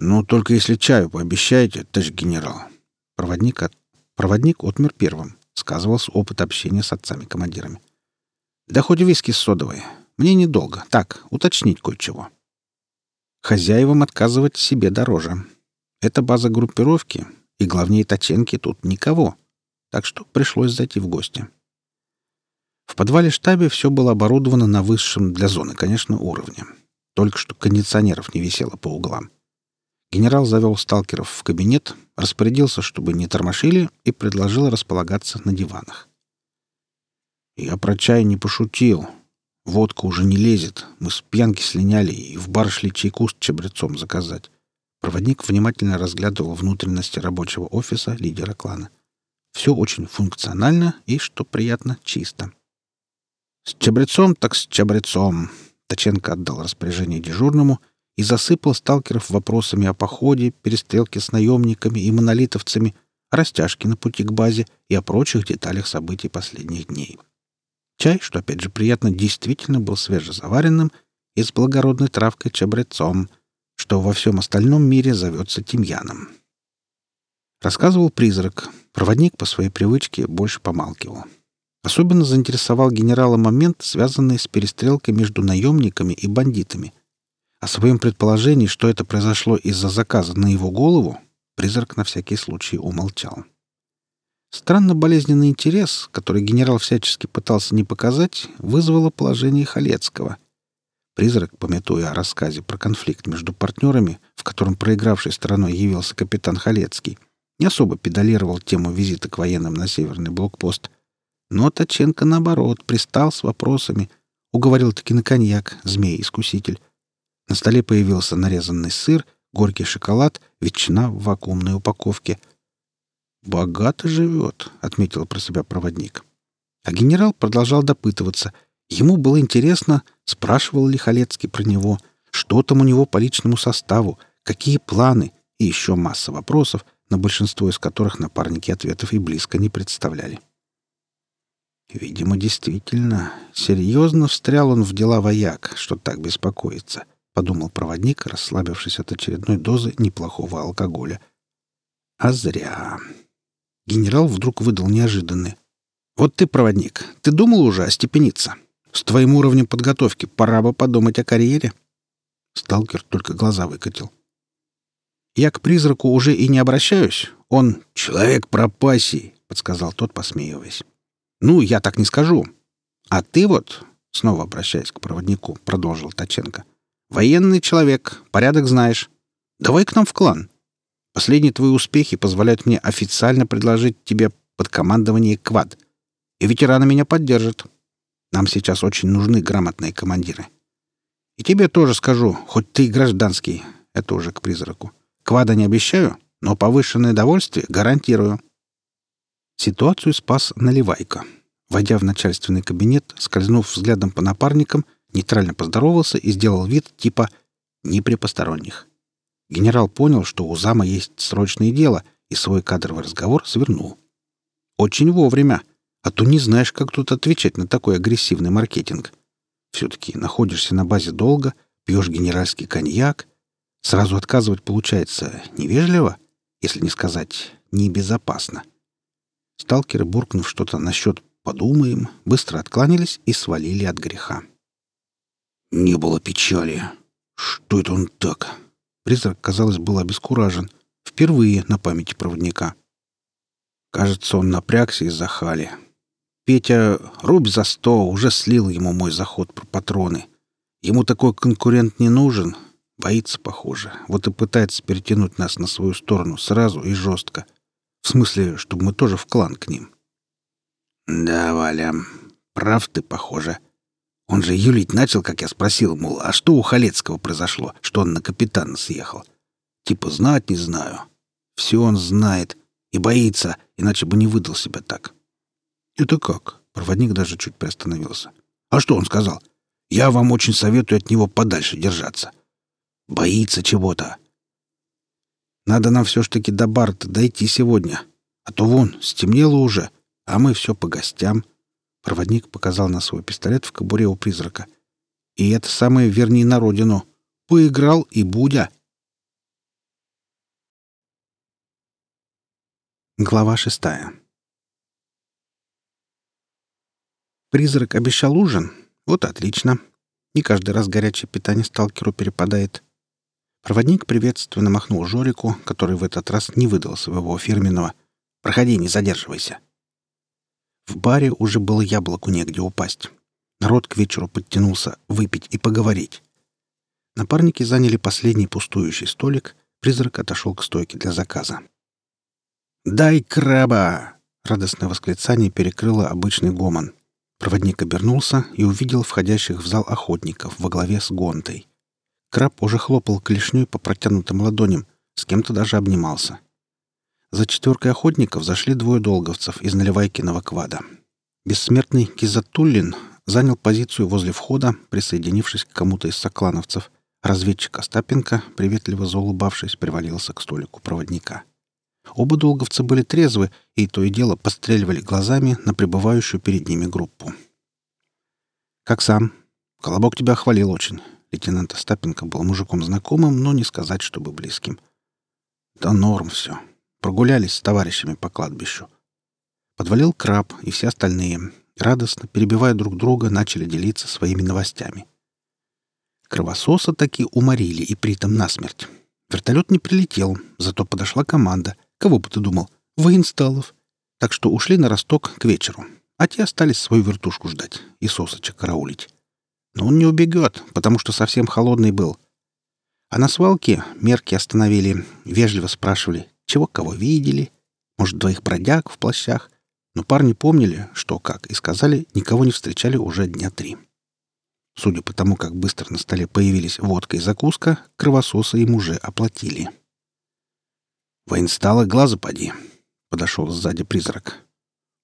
«Ну, только если чаю пообещаете, товарищ генерал». Проводник от Проводник отмер первым, сказывался опыт общения с отцами-командирами. «Да хоть виски с содовой. Мне недолго. Так, уточнить кое-чего». Хозяевам отказывать себе дороже. Это база группировки, и главнее Таченки тут никого. Так что пришлось зайти в гости. В подвале штабе все было оборудовано на высшем для зоны, конечно, уровне. Только что кондиционеров не висело по углам. Генерал завел сталкеров в кабинет, распорядился, чтобы не тормошили, и предложил располагаться на диванах. «Я про чай не пошутил. Водка уже не лезет. Мы с пьянки слиняли и в бар шли чайку с чабрецом заказать». Проводник внимательно разглядывал внутренности рабочего офиса лидера клана. Все очень функционально и, что приятно, чисто. «С чабрецом так с чабрецом», — Таченко отдал распоряжение дежурному — и засыпал сталкеров вопросами о походе, перестрелке с наемниками и монолитовцами, о растяжке на пути к базе и о прочих деталях событий последних дней. Чай, что опять же приятно, действительно был свежезаваренным и с благородной травкой чабрецом, что во всем остальном мире зовется тимьяном. Рассказывал призрак. Проводник по своей привычке больше помалкивал. Особенно заинтересовал генерала момент, связанный с перестрелкой между наемниками и бандитами — О своем предположении, что это произошло из-за заказа на его голову, призрак на всякий случай умолчал. Странно болезненный интерес, который генерал всячески пытался не показать, вызвало положение Халецкого. Призрак, пометуя о рассказе про конфликт между партнерами, в котором проигравшей стороной явился капитан Халецкий, не особо педалировал тему визита к военным на северный блокпост — но Таченко, наоборот, пристал с вопросами. Уговорил-таки на коньяк, змей-искуситель. На столе появился нарезанный сыр, горький шоколад, ветчина в вакуумной упаковке. «Богато живет», — отметил про себя проводник. А генерал продолжал допытываться. Ему было интересно, спрашивал ли Халецкий про него, что там у него по личному составу, какие планы и еще масса вопросов, на большинство из которых напарники ответов и подумал проводник, расслабившись от очередной дозы неплохого алкоголя. А зря. Генерал вдруг выдал неожиданный. «Вот ты, проводник, ты думал уже остепениться? С твоим уровнем подготовки пора бы подумать о карьере». Сталкер только глаза выкатил. «Я к призраку уже и не обращаюсь. Он — человек пропасий», — подсказал тот, посмеиваясь. «Ну, я так не скажу. А ты вот...» — снова обращаясь к проводнику, продолжил Таченко — военный человек, порядок знаешь. Давай к нам в клан. Последние твои успехи позволяют мне официально предложить тебе под командование квад. И ветераны меня поддержат. Нам сейчас очень нужны грамотные командиры. И тебе тоже скажу, хоть ты и гражданский, это уже к призраку. Квада не обещаю, но повышенное довольствие гарантирую. Ситуацию спас Наливайко. Войдя в начальственный кабинет, скользнув взглядом по напарникам — нейтрально поздоровался и сделал вид типа «не при посторонних». Генерал понял, что у зама есть срочное дело, и свой кадровый разговор свернул. Очень вовремя, а то не знаешь, как тут отвечать на такой агрессивный маркетинг. Все-таки находишься на базе долго, пьешь генеральский коньяк. Сразу отказывать получается невежливо, если не сказать небезопасно. Сталкеры, буркнув что-то насчет «подумаем», быстро откланялись и свалили от греха. «Не было печали. Что это он так?» Призрак, казалось, был обескуражен. Впервые на памяти проводника. Кажется, он напрягся из-за хали. Петя рубь за сто уже слил ему мой заход про патроны. Ему такой конкурент не нужен. Боится, похоже. Вот и пытается перетянуть нас на свою сторону сразу Он же юлить начал, как я спросил, мол, а что у Халецкого произошло, что он на капитана съехал? Типа, знать не знаю. Все он знает и боится, иначе бы не выдал себя так. Это как? Проводник даже чуть приостановился. А что он сказал? Я вам очень советую от него подальше держаться. Боится чего-то. Надо нам все ж таки до Барта дойти сегодня. А то вон, стемнело уже, а мы все по гостям. Проводник показал на свой пистолет в кобуре у призрака. «И это самое вернее на родину. Поиграл и будя». Глава шестая. Призрак обещал ужин. Вот отлично. Не каждый раз горячее питание сталкеру перепадает. Проводник приветственно махнул Жорику, который в этот раз не выдал своего фирменного «Проходи, не задерживайся». В баре уже было яблоку негде упасть. Народ к вечеру подтянулся выпить и поговорить. Напарники заняли последний пустующий столик, призрак отошел к стойке для заказа. «Дай краба!» — радостное восклицание перекрыло обычный гомон. Проводник обернулся и увидел входящих в зал охотников во главе с гонтой. Краб уже хлопал клешней по протянутым ладоням, с кем-то даже обнимался. За четверкой охотников зашли двое долговцев из наливайки квада. Бессмертный Кизатуллин занял позицию возле входа, присоединившись к кому-то из соклановцев. Разведчик Остапенко, приветливо заулыбавшись, привалился к столику проводника. Оба долговца были трезвы и то и дело постреливали глазами на пребывающую перед ними группу. «Как сам? Колобок тебя хвалил очень». Лейтенант Остапенко был мужиком знакомым, но не сказать, чтобы близким. «Да норм все», прогулялись с товарищами по кладбищу. Подвалил краб и все остальные, радостно, перебивая друг друга, начали делиться своими новостями. Кровососа таки уморили и притом насмерть. Вертолет не прилетел, зато подошла команда. Кого бы ты думал? Воинсталов. Так что ушли на Росток к вечеру. А те остались свою вертушку ждать и сосочек караулить. Но он не убегет, потому что совсем холодный был. А на свалке мерки остановили, вежливо спрашивали, чего-кого видели, может, двоих бродяг в плащах, но парни помнили, что как, и сказали, никого не встречали уже дня три. Судя по тому, как быстро на столе появились водка и закуска, кровососы им уже оплатили. «Воинстала, глаза поди!» — подошел сзади призрак.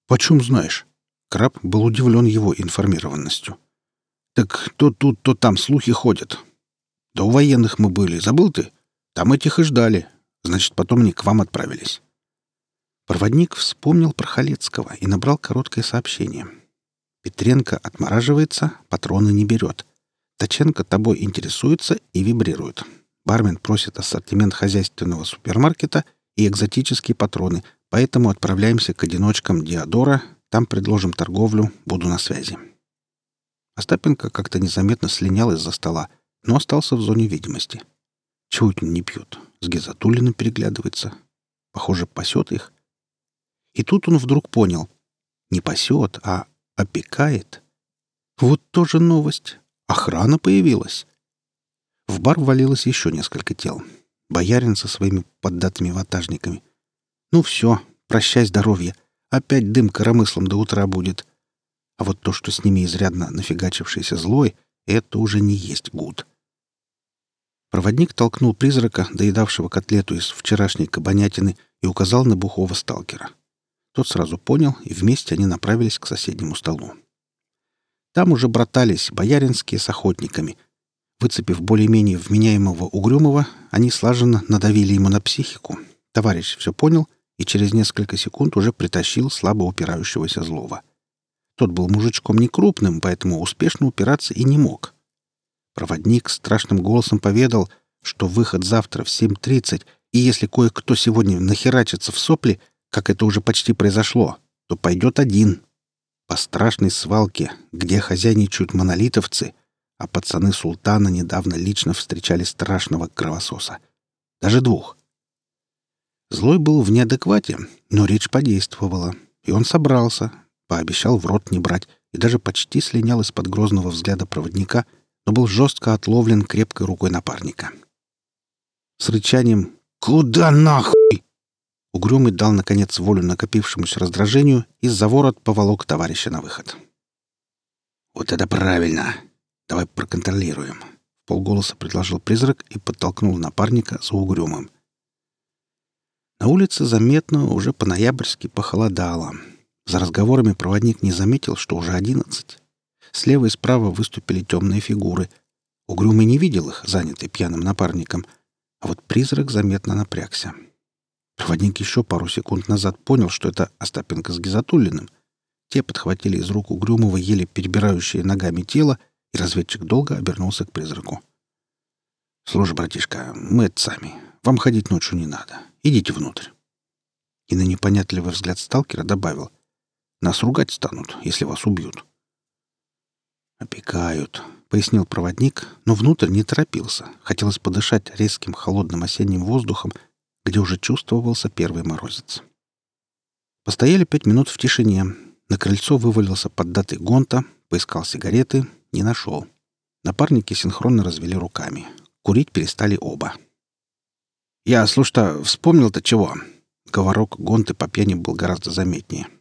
«Почем знаешь?» Краб был удивлен его информированностью. «Так то тут, то там слухи ходят. Да у военных мы были, забыл ты? Там этих и ждали значит, потом они к вам отправились». Проводник вспомнил про Халецкого и набрал короткое сообщение. Петренко отмораживается, патроны не берет. Таченко тобой интересуется и вибрирует. Бармен просит ассортимент хозяйственного супермаркета и экзотические патроны, поэтому отправляемся к одиночкам Диодора. там предложим торговлю, буду на связи. Остапенко как-то незаметно слинял из-за стола, но остался в зоне видимости. Чуть не пьют, С Гизатуллиным переглядывается. Похоже, пасет их. И тут он вдруг понял. Не пасет, а опекает. Вот тоже новость. Охрана появилась. В бар ввалилось еще несколько тел. Боярин со своими поддатыми ватажниками. Ну все, прощай здоровье. Опять дым коромыслом до утра будет. А вот то, что с ними изрядно нафигачившийся злой, это уже не есть гуд. Проводник толкнул призрака, доедавшего котлету из вчерашней кабанятины, и указал на бухого сталкера. Тот сразу понял, и вместе они направились к соседнему столу. Там уже братались бояринские с охотниками. Выцепив более-менее вменяемого угрюмого, они слаженно надавили ему на психику. Товарищ все понял и через несколько секунд уже притащил слабо упирающегося злого. Тот был мужичком некрупным, поэтому Проводник страшным голосом поведал, что выход завтра в 7.30, и если кое-кто сегодня нахерачится в сопли, как это уже почти произошло, то пойдет один. По страшной свалке, где хозяйничают монолитовцы, а пацаны султана недавно лично встречали страшного кровососа. Даже двух. Злой был в неадеквате, но речь подействовала, и он собрался, пообещал в рот не брать, и даже почти слинял из-под грозного взгляда проводника — но был жестко отловлен крепкой рукой напарника. С рычанием «Куда нахуй?» Угрюмый дал, наконец, волю накопившемуся раздражению и за ворот поволок товарища на выход. «Вот это правильно! Давай проконтролируем!» — полголоса предложил призрак и подтолкнул напарника за угрюмым. На улице заметно уже по-ноябрьски похолодало. За разговорами проводник не заметил, что уже одиннадцать. Слева и справа выступили темные фигуры. Угрюмый не видел их, занятый пьяным напарником, а вот призрак заметно напрягся. Проводник еще пару секунд назад понял, что это Остапенко с Гизатуллиным. Те подхватили из рук Угрюмого еле перебирающие ногами тело, и разведчик долго обернулся к призраку. «Слушай, братишка, мы это сами. Вам ходить ночью не надо. Идите внутрь». И на непонятливый взгляд сталкера добавил. «Нас ругать станут, если вас убьют». «Опекают», — пояснил проводник, но внутрь не торопился. Хотелось подышать резким холодным осенним воздухом, где уже чувствовался первый морозец. Постояли пять минут в тишине. На крыльцо вывалился поддатый гонта, поискал сигареты, не нашел. Напарники синхронно развели руками. Курить перестали оба. «Я, слушай-то, вспомнил-то чего?» Говорок гонты по пьяни был гораздо заметнее. И, как обычно, он продолжал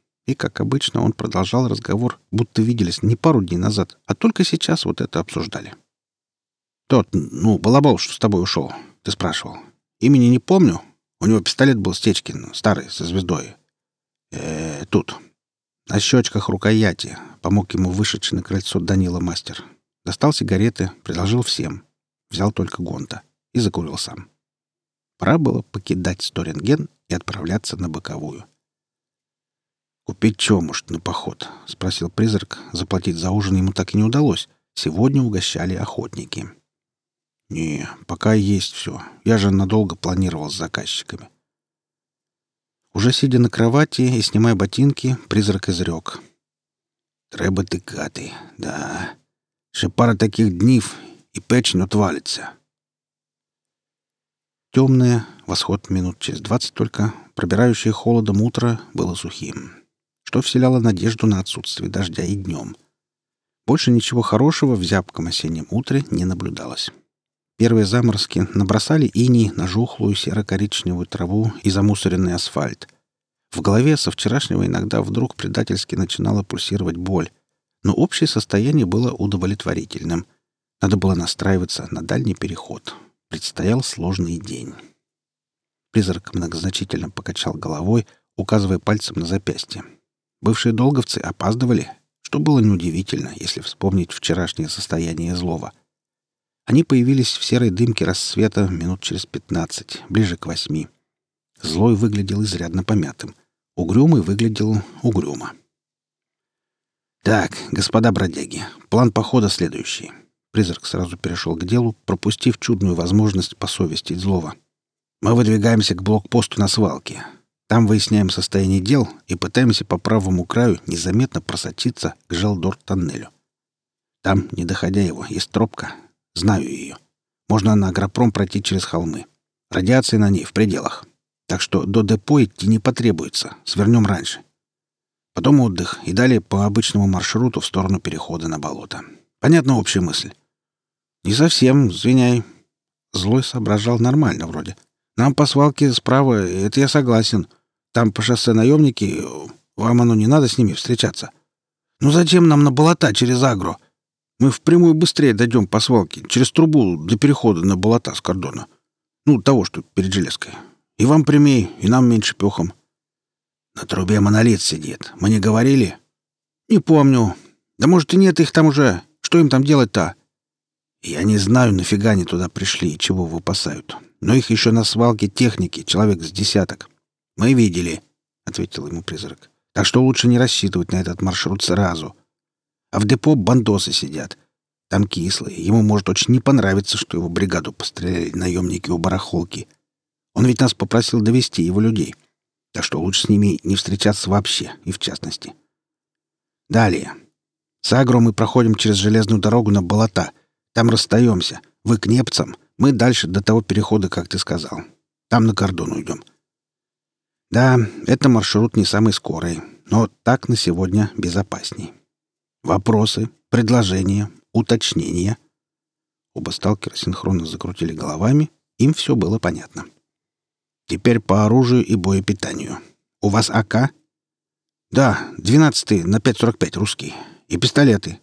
разговор, будто виделись не пару дней назад, а только сейчас вот это обсуждали. «Тот, ну, балабол, что с тобой ушел, ты спрашивал. Имени не помню. У него пистолет был Стечкин, старый, со звездой. э тут. На щечках рукояти. Помог ему вышедший на крыльцо Данила мастер. Достал сигареты, предложил всем. Взял только Гонта и закурил сам. Пора было покидать Сторинген и отправляться на боковую. «Купить может на поход?» — спросил призрак. Заплатить за ужин ему так и не удалось. Сегодня угощали охотники. «Не, пока есть все. Я же надолго планировал с заказчиками». Уже сидя на кровати и снимая ботинки, призрак изрек. «Треба тикати, да. Ще пара таких днів, и печень отвалится». Темное, восход минут через двадцать только, пробирающее холодом утро, было сухим. Что вселяло надежду на отсутствие дождя и днем. Больше ничего хорошего в зябком осеннем утре не наблюдалось. Первые заморозки набросали ини на жухлую серо-коричневую траву и замусоренный асфальт. В голове со вчерашнего иногда вдруг предательски начинала пульсировать боль, но общее состояние было удовлетворительным. Надо было настраиваться на дальний переход. Предстоял сложный день. Призрак многозначительно покачал головой, указывая пальцем на запястье. Бывшие долговцы опаздывали, что было неудивительно, если вспомнить вчерашнее состояние злого. Они появились в серой дымке рассвета минут через пятнадцать, ближе к восьми. Злой выглядел изрядно помятым. Угрюмый выглядел угрюмо. «Так, господа бродяги, план похода следующий». Призрак сразу перешел к делу, пропустив чудную возможность посовестить злого. «Мы выдвигаемся к блокпосту на свалке. Там выясняем состояние дел и пытаемся по правому краю незаметно просочиться к Желдор-тоннелю. Там, не доходя его, есть тропка. Знаю ее. Можно на агропром пройти через холмы. Радиация на ней в пределах. Так что до депо идти не потребуется. Свернем раньше. Потом отдых и далее по обычному маршруту в сторону перехода на болото. Понятна общая мысль? Не совсем, извиняй. Злой соображал нормально вроде. Нам по свалке справа, это я согласен. Там по шоссе наемники, вам оно не надо с ними встречаться. Ну зачем нам на болота через агро? Мы впрямую быстрее дойдем по свалке, через трубу до перехода на болота с кордона. Ну, того, что перед железкой. И вам прямей, и нам меньше пехом. На трубе монолит сидит. Мы не говорили? Не помню. Да может и нет их там уже. Что им там делать-то? Я не знаю, нафига они туда пришли и чего выпасают. Но их еще на свалке техники, человек с десяток. Мы видели, — ответил ему призрак. Так что лучше не рассчитывать на этот маршрут сразу. — а в депо бандосы сидят. Там кислые. Ему может очень не понравиться, что его бригаду постреляли наемники у барахолки. Он ведь Да, это маршрут не самый скорый, но так на сегодня безопасней. Вопросы, предложения, уточнения. Оба сталкера синхронно закрутили головами, им все было понятно. Теперь по оружию и боепитанию. У вас АК? Да, 12 на 5.45 русский. И пистолеты.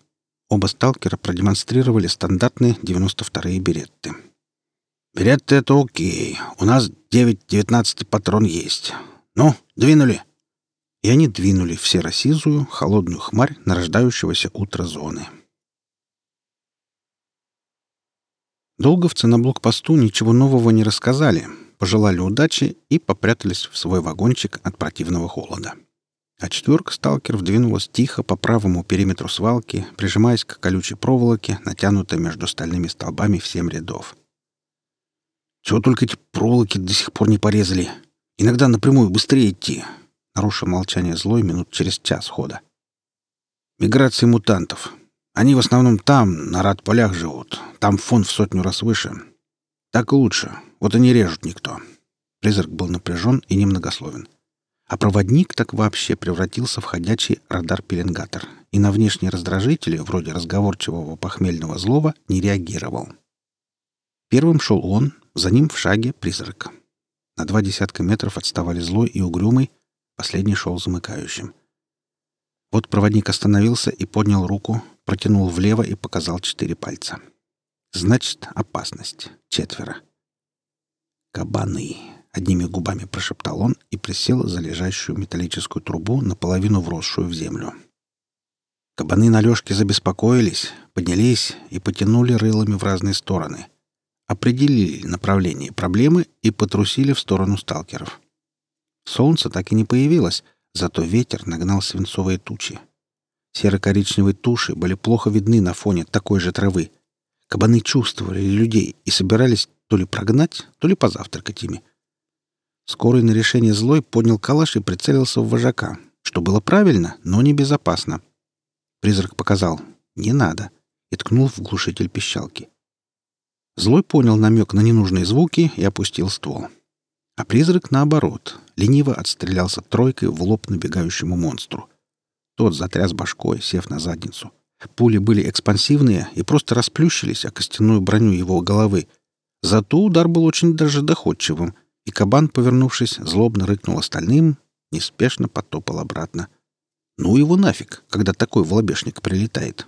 Оба сталкера продемонстрировали стандартные 92-е беретты. «Беретты — это окей. У нас 9-19 патрон есть. Ну, двинули и они двинули в серо-сизую, холодную хмарь нарождающегося утра зоны. Долговцы на блокпосту ничего нового не рассказали, пожелали удачи и попрятались в свой вагончик от противного холода. А четверка сталкеров двинулась тихо по правому периметру свалки, прижимаясь к колючей проволоке, натянутой между стальными столбами в семь рядов. Чего только эти проволоки до сих пор не порезали. Иногда напрямую быстрее идти, нарушил молчание злой минут через час хода. Миграции мутантов. Они в основном там, на рад-полях живут. Там фон в сотню раз выше. Так лучше. Вот и не режут никто. Призрак был напряжен и немногословен. А проводник так вообще превратился в ходячий радар-пеленгатор и на внешние раздражители, вроде разговорчивого похмельного злого, не реагировал. Первым шел он, за ним в шаге призрак. На два десятка метров отставали злой и угрюмый, последний шел замыкающим. Вот проводник остановился и поднял руку, протянул влево и показал четыре пальца. Значит, опасность. Четверо. «Кабаны!» — одними губами прошептал он и присел за лежащую металлическую трубу, наполовину вросшую в землю. Кабаны на лёжке забеспокоились, поднялись и потянули рылами в разные стороны. определили направление проблемы и потрусили в сторону сталкеров. Солнце так и не появилось, зато ветер нагнал свинцовые тучи. Серо-коричневые туши были плохо видны на фоне такой же травы. Кабаны чувствовали людей и собирались то ли прогнать, то ли позавтракать ими. Скорый на решение злой поднял калаш и прицелился в вожака, что было правильно, но небезопасно. Призрак показал «не надо» и ткнул в глушитель пищалки. Злой понял намек на ненужные звуки и опустил ствол. А призрак, наоборот, лениво отстрелялся тройкой в лоб набегающему монстру. Тот затряс башкой, сев на задницу. Пули были экспансивные и просто расплющились о костяную броню его головы. Зато удар был очень даже доходчивым, и кабан, повернувшись, злобно рыкнул остальным, неспешно потопал обратно. Ну его нафиг, когда такой в прилетает.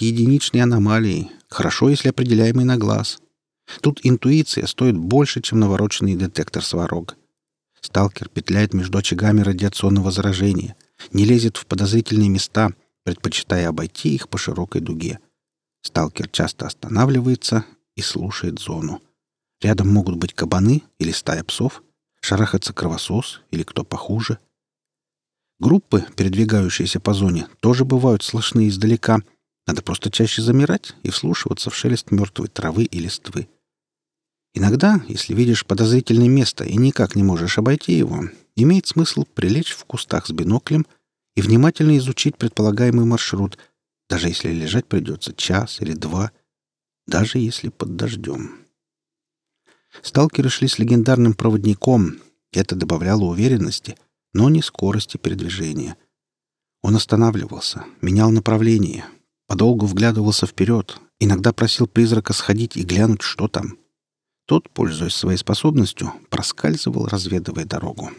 единичные аномалии, хорошо, если определяемые на глаз — Тут интуиция стоит больше, чем навороченный детектор сварог. Сталкер петляет между очагами радиационного заражения, не лезет в подозрительные места, предпочитая обойти их по широкой дуге. Сталкер часто останавливается и слушает зону. Рядом могут быть кабаны или стая псов, шарахаться кровосос или кто похуже. Группы, передвигающиеся по зоне, тоже бывают слышны издалека. Надо просто чаще замирать и вслушиваться в шелест мертвой травы и листвы. Иногда, если видишь подозрительное место и никак не можешь обойти его, имеет смысл прилечь в кустах с биноклем и внимательно изучить предполагаемый маршрут, даже если лежать придется час или два, даже если под дождем. Сталкеры шли с легендарным проводником. Это добавляло уверенности, но не скорости передвижения. Он останавливался, менял направление, подолгу вглядывался вперед, иногда просил призрака сходить и глянуть, что там. Тот, пользуясь своей способностью, проскальзывал, разведывая дорогу.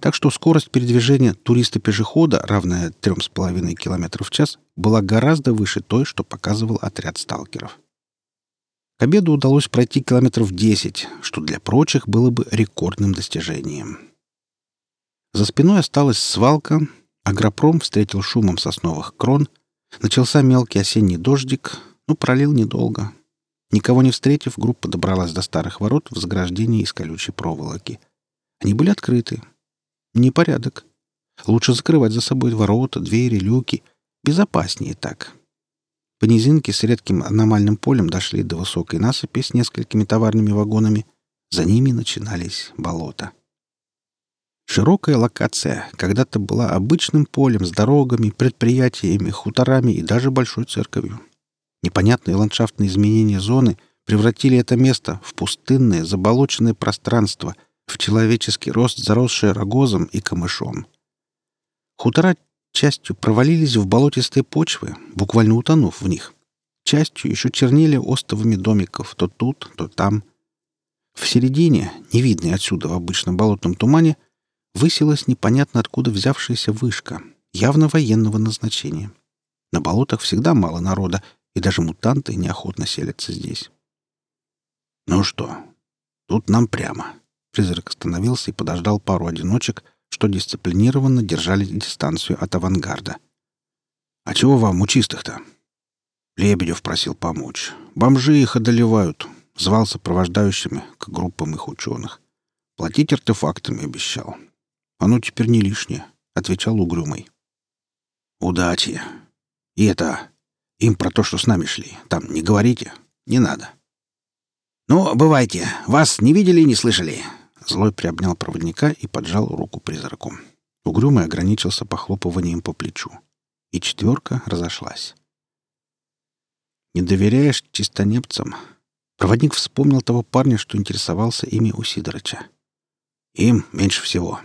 Так что скорость передвижения туриста-пешехода, равная 3,5 км в час, была гораздо выше той, что показывал отряд сталкеров. — к обеду удалось пройти километров 10, что для прочих было бы рекордным достижением. За спиной осталась свалка, агропром встретил шумом сосновых крон, начался мелкий осенний дождик, но пролил недолго. Никого не встретив, группа добралась до старых ворот в заграждении из колючей проволоки. Они были открыты. Непорядок. Лучше закрывать за собой ворота, двери, люки. Безопаснее так. — По низинке с редким аномальным полем дошли до высокой насыпи с несколькими товарными вагонами. За ними начинались болота. Широкая локация когда-то была обычным полем с дорогами, предприятиями, хуторами и даже большой церковью. Непонятные ландшафтные изменения зоны превратили это место в пустынное, заболоченное пространство, в человеческий рост, заросшее рогозом и камышом. Хутора частью провалились в болотистые почвы, буквально утонув в них. Частью еще чернели остовами домиков то тут, то там. В середине, не видной отсюда в обычном болотном тумане, высилась непонятно откуда взявшаяся вышка, явно военного назначения. На болотах всегда мало народа, и даже мутанты неохотно селятся здесь. «Ну что, тут нам что дисциплинированно держали дистанцию от авангарда. «А чего вам, у чистых то Лебедев просил помочь. «Бомжи их одолевают», — звал сопровождающими к группам их ученых. Платить артефактами обещал. «Оно теперь не лишнее», — отвечал угрюмый. «Удачи! И это... Им про то, что с нами шли. Там не говорите. Не надо». «Ну, бывайте. Вас не видели и не слышали. Злой приобнял проводника и поджал руку призраку. Угрюмый ограничился похлопыванием по плечу. И четверка разошлась. «Не доверяешь чистонепцам?» Проводник вспомнил того парня, что интересовался ими у Сидорыча. «Им меньше всего.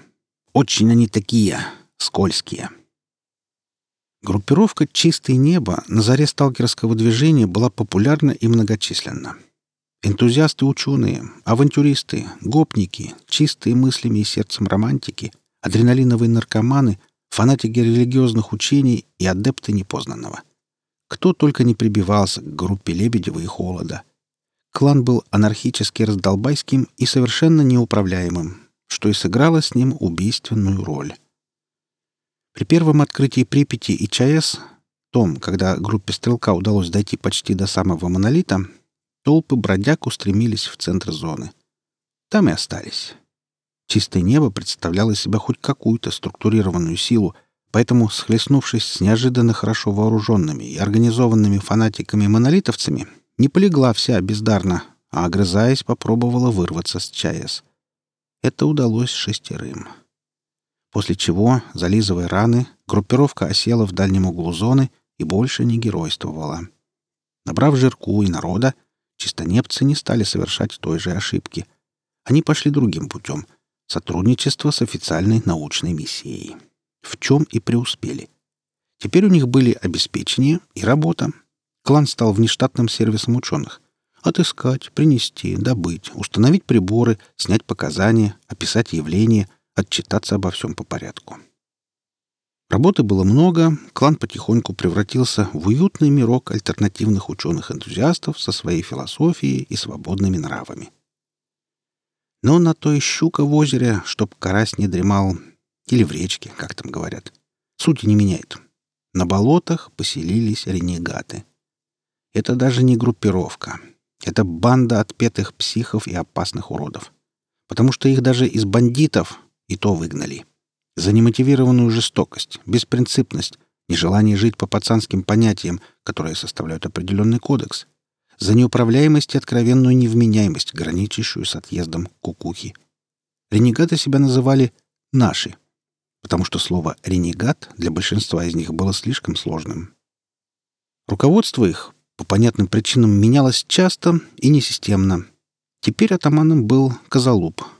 Очень они такие, скользкие». Группировка «Чистое небо» на заре сталкерского движения была популярна и многочисленна. Энтузиасты ученые, авантюристы, гопники, чистые мыслями и сердцем романтики, адреналиновые наркоманы, фанатики религиозных учений и адепты непознанного. Кто только не прибивался к группе Лебедева и Холода. Клан был анархически раздолбайским и совершенно неуправляемым, что и сыграло с ним убийственную роль. При первом открытии Припяти и ЧАЭС, том, когда группе стрелка удалось дойти почти до самого монолита, толпы бродяг устремились в центр зоны. Там и остались. Чистое небо представляло из себя хоть какую-то структурированную силу, поэтому, схлестнувшись с неожиданно хорошо вооруженными и организованными фанатиками-монолитовцами, не полегла вся бездарно, а, огрызаясь, попробовала вырваться с ЧАЭС. Это удалось шестерым. После чего, зализывая раны, группировка осела в дальнем углу зоны и больше не геройствовала. Набрав жирку и народа, чистонепцы не стали совершать той же ошибки. Они пошли другим путем — сотрудничество с официальной научной миссией. В чем и преуспели. Теперь у них были обеспечение и работа. Клан стал внештатным сервисом ученых. Отыскать, принести, добыть, установить приборы, снять показания, описать явления — отчитаться обо всем по порядку. Работы было много, клан потихоньку превратился в уютный мирок альтернативных ученых-энтузиастов со своей философией и свободными нравами. Но на той щука в озере, чтоб карась не дремал, или в речке, как там говорят, сути не меняет. На болотах поселились ренегаты. Это даже не группировка. Это банда отпетых психов и опасных уродов. Потому что их даже из бандитов, и то выгнали. За немотивированную жестокость, беспринципность, нежелание жить по пацанским понятиям, которые составляют определенный кодекс, за неуправляемость и откровенную невменяемость, граничащую с отъездом кукухи. Ренегаты себя называли «наши», потому что слово «ренегат» для большинства из них было слишком сложным. Руководство их, по понятным причинам, менялось часто и несистемно. Теперь атаманом был Козалуп — Отбитый на всю голову бандит, попытавшийся перехватить власть у Валета, был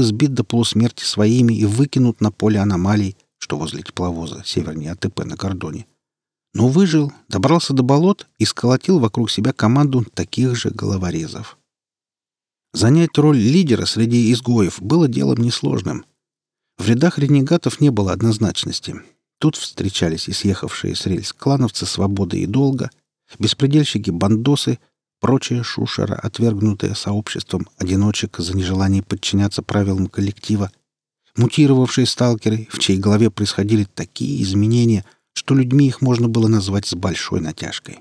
избит до полусмерти своими и выкинут на поле аномалий, что возле тепловоза, севернее АТП на кордоне. Но выжил, добрался до болот и сколотил вокруг себя команду таких же головорезов. Занять роль лидера среди изгоев было делом несложным. В рядах ренегатов не было однозначности. Тут встречались и съехавшие с рельс клановцы «Свободы и долга», беспредельщики-бандосы — Прочая шушера, отвергнутая сообществом, одиночек, за нежелание подчиняться правилам коллектива. Мутировавшие сталкеры, в чьей голове происходили такие изменения, что людьми их можно было назвать с большой натяжкой.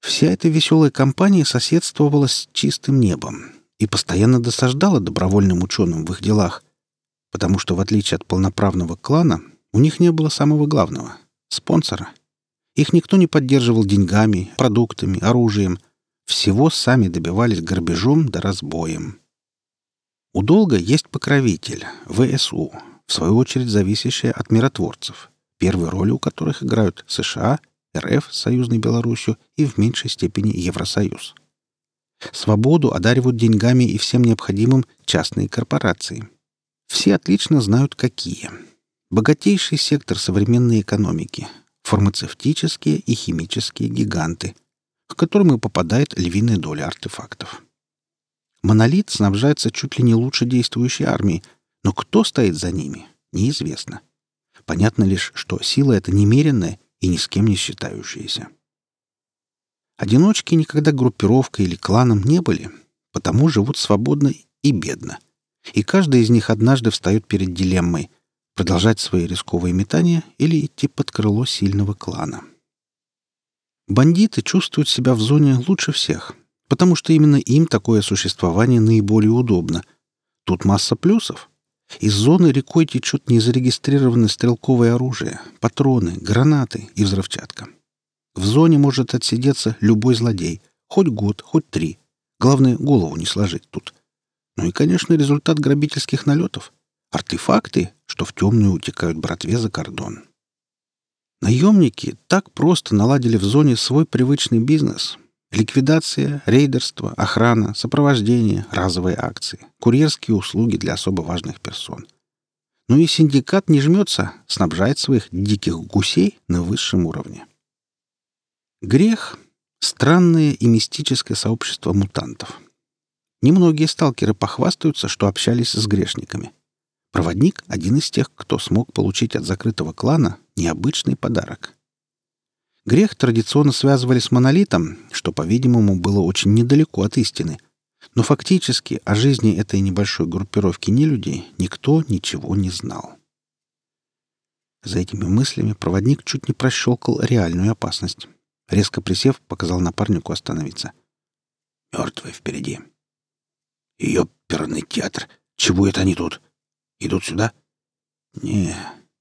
Вся эта веселая компания соседствовала с чистым небом и постоянно досаждала добровольным ученым в их делах, потому что, в отличие от полноправного клана, у них не было самого главного — спонсора. Их никто не поддерживал деньгами, продуктами, оружием — всего сами добивались грабежом да разбоем. У долга есть покровитель, ВСУ, в свою очередь зависящая от миротворцев, первой роли у которых играют США, РФ с а, союзной Белоруссию и в меньшей степени Евросоюз. Свободу одаривают деньгами и всем необходимым частные корпорации. Все отлично знают, какие. Богатейший сектор современной экономики, фармацевтические и химические гиганты – к которым и попадает львиная доля артефактов. Монолит снабжается чуть ли не лучше действующей армии, но кто стоит за ними, неизвестно. Понятно лишь, что сила эта немеренная и ни с кем не считающаяся. Одиночки никогда группировкой или кланом не были, потому живут свободно и бедно. И каждый из них однажды встает перед дилеммой — продолжать свои рисковые метания или идти под крыло сильного клана. Бандиты чувствуют себя в зоне лучше всех, потому что именно им такое существование наиболее удобно. Тут масса плюсов. Из зоны рекой течет незарегистрированное стрелковое оружие, патроны, гранаты и взрывчатка. В зоне может отсидеться любой злодей, хоть год, хоть три. Главное, голову не сложить тут. Ну и, конечно, результат грабительских налетов. Артефакты, что в темную утекают братве за кордон. Наемники так просто наладили в зоне свой привычный бизнес. Ликвидация, рейдерство, охрана, сопровождение, разовые акции, курьерские услуги для особо важных персон. Ну и синдикат не жмется, снабжает своих диких гусей на высшем уровне. Грех — странное и мистическое сообщество мутантов. Немногие сталкеры похвастаются, что общались с грешниками. Проводник — один из тех, кто смог получить от закрытого клана необычный подарок. Грех традиционно связывали с монолитом, что, по-видимому, было очень недалеко от истины. Но фактически о жизни этой небольшой группировки нелюдей никто ничего не знал. За этими мыслями проводник чуть не прощелкал реальную опасность. Резко присев, показал напарнику остановиться. «Мертвые впереди». «Ее перный театр! Чего это они тут?» идут сюда?» «Не,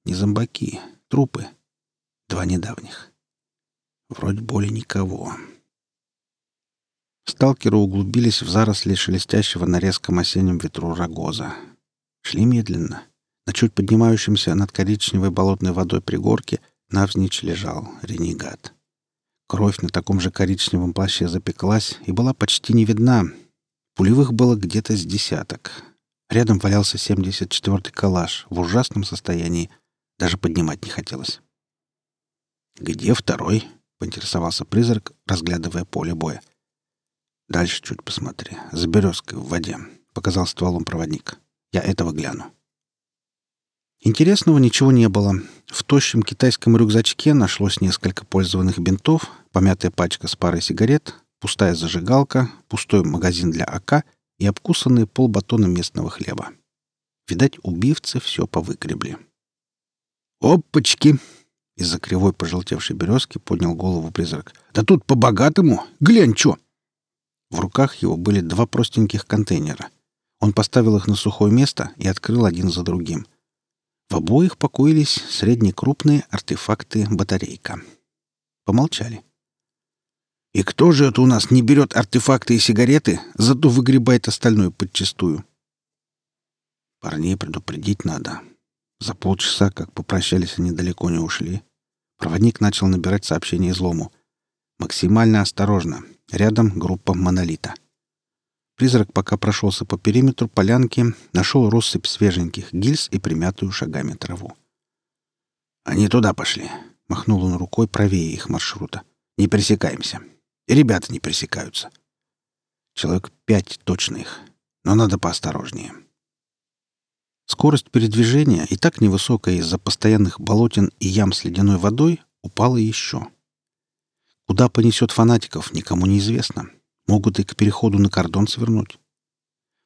не зомбаки, трупы. Два недавних. Вроде более никого». Сталкеры углубились в заросли шелестящего на резком осеннем ветру рогоза. Шли медленно. На чуть поднимающемся над коричневой болотной водой пригорке навзничь лежал ренегат. Кровь на таком же коричневом плаще запеклась и была почти не видна. Пулевых было где-то с десяток — Рядом валялся 74-й калаш в ужасном состоянии. Даже поднимать не хотелось. «Где второй?» — поинтересовался призрак, разглядывая поле боя. «Дальше чуть посмотри. За березкой в воде», — показал стволом проводник. «Я этого гляну». Интересного ничего не было. В тощем китайском рюкзачке нашлось несколько пользованных бинтов, помятая пачка с парой сигарет, пустая зажигалка, пустой магазин для АК — и обкусанные полбатона местного хлеба. Видать, убивцы все повыгребли. «Опачки!» — из-за кривой пожелтевшей березки поднял голову призрак. «Да тут по-богатому! Глянь, чё!» В руках его были два простеньких контейнера. Он поставил их на сухое место и открыл один за другим. В обоих покоились среднекрупные артефакты батарейка. Помолчали. И кто же это у нас не берет артефакты и сигареты, зато выгребает остальное подчистую? Парней предупредить надо. За полчаса, как попрощались, они далеко не ушли. Проводник начал набирать сообщение излому. Максимально осторожно. Рядом группа монолита. Призрак пока прошелся по периметру полянки, нашел россыпь свеженьких гильз и примятую шагами траву. «Они туда пошли», — махнул он рукой Ребята не пересекаются. Человек пять точных, но надо поосторожнее. Скорость передвижения, и так невысокая из-за постоянных болотин и ям с ледяной водой, упала еще. Куда понесет фанатиков, никому неизвестно. Могут и к переходу на кордон свернуть.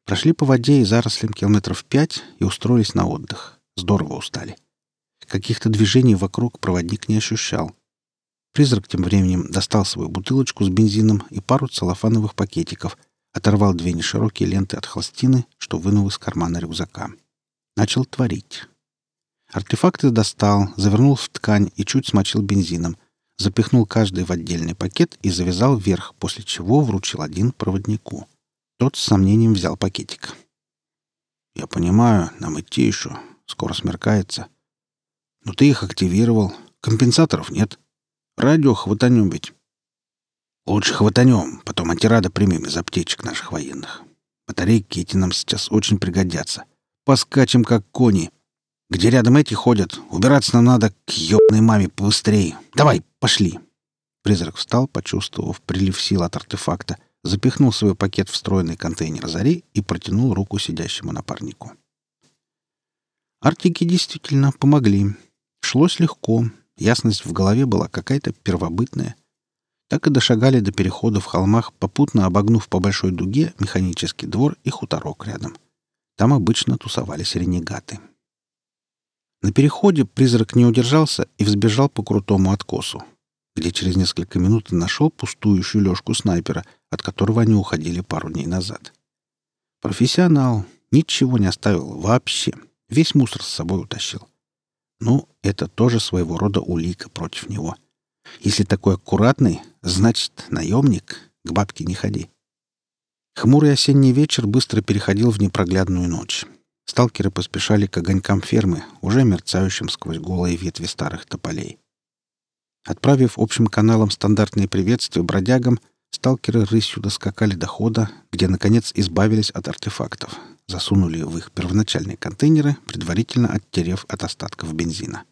Прошли по воде и зарослям километров пять и устроились на отдых. Здорово устали. Каких-то движений вокруг проводник не ощущал. Призрак тем временем достал свою бутылочку с бензином и пару целлофановых пакетиков, оторвал две неширокие ленты от холстины, что вынул из кармана рюкзака. Начал творить. Артефакты достал, завернул в ткань и чуть смочил бензином, запихнул каждый в отдельный пакет и завязал вверх, после чего вручил один проводнику. Тот с сомнением взял пакетик. «Я Радио хватанем ведь. лучше хватанем потом антирада примем из аптечек наших военных. Батарейки эти нам сейчас очень пригодятся. Поскачем, как кони. Где рядом эти ходят, убираться нам надо к ёбаной маме побыстрее. Давай, пошли!» Призрак встал, почувствовав прилив сил от артефакта, запихнул свой пакет в встроенный контейнер зари и протянул руку сидящему напарнику. Артики действительно помогли. Шлось легко, Ясность в голове была какая-то первобытная. Так и дошагали до перехода в холмах, попутно обогнув по большой дуге механический двор и хуторок рядом. Там обычно тусовались ренегаты. На переходе призрак не удержался и взбежал по крутому откосу, где через несколько минут нашел пустующую лёжку снайпера, от которого они уходили пару дней назад. Профессионал ничего не оставил вообще, весь мусор с собой утащил. Ну, это тоже своего рода улика против него. Если такой аккуратный, значит, наемник, к бабке не ходи. Хмурый осенний вечер быстро переходил в непроглядную ночь. Сталкеры поспешали к огонькам фермы, уже мерцающим сквозь голые ветви старых тополей. Отправив общим каналом стандартные приветствия бродягам, сталкеры рысью доскакали до хода, где, наконец, избавились от артефактов — засунули в их первоначальные контейнеры, предварительно оттерев от остатков бензина.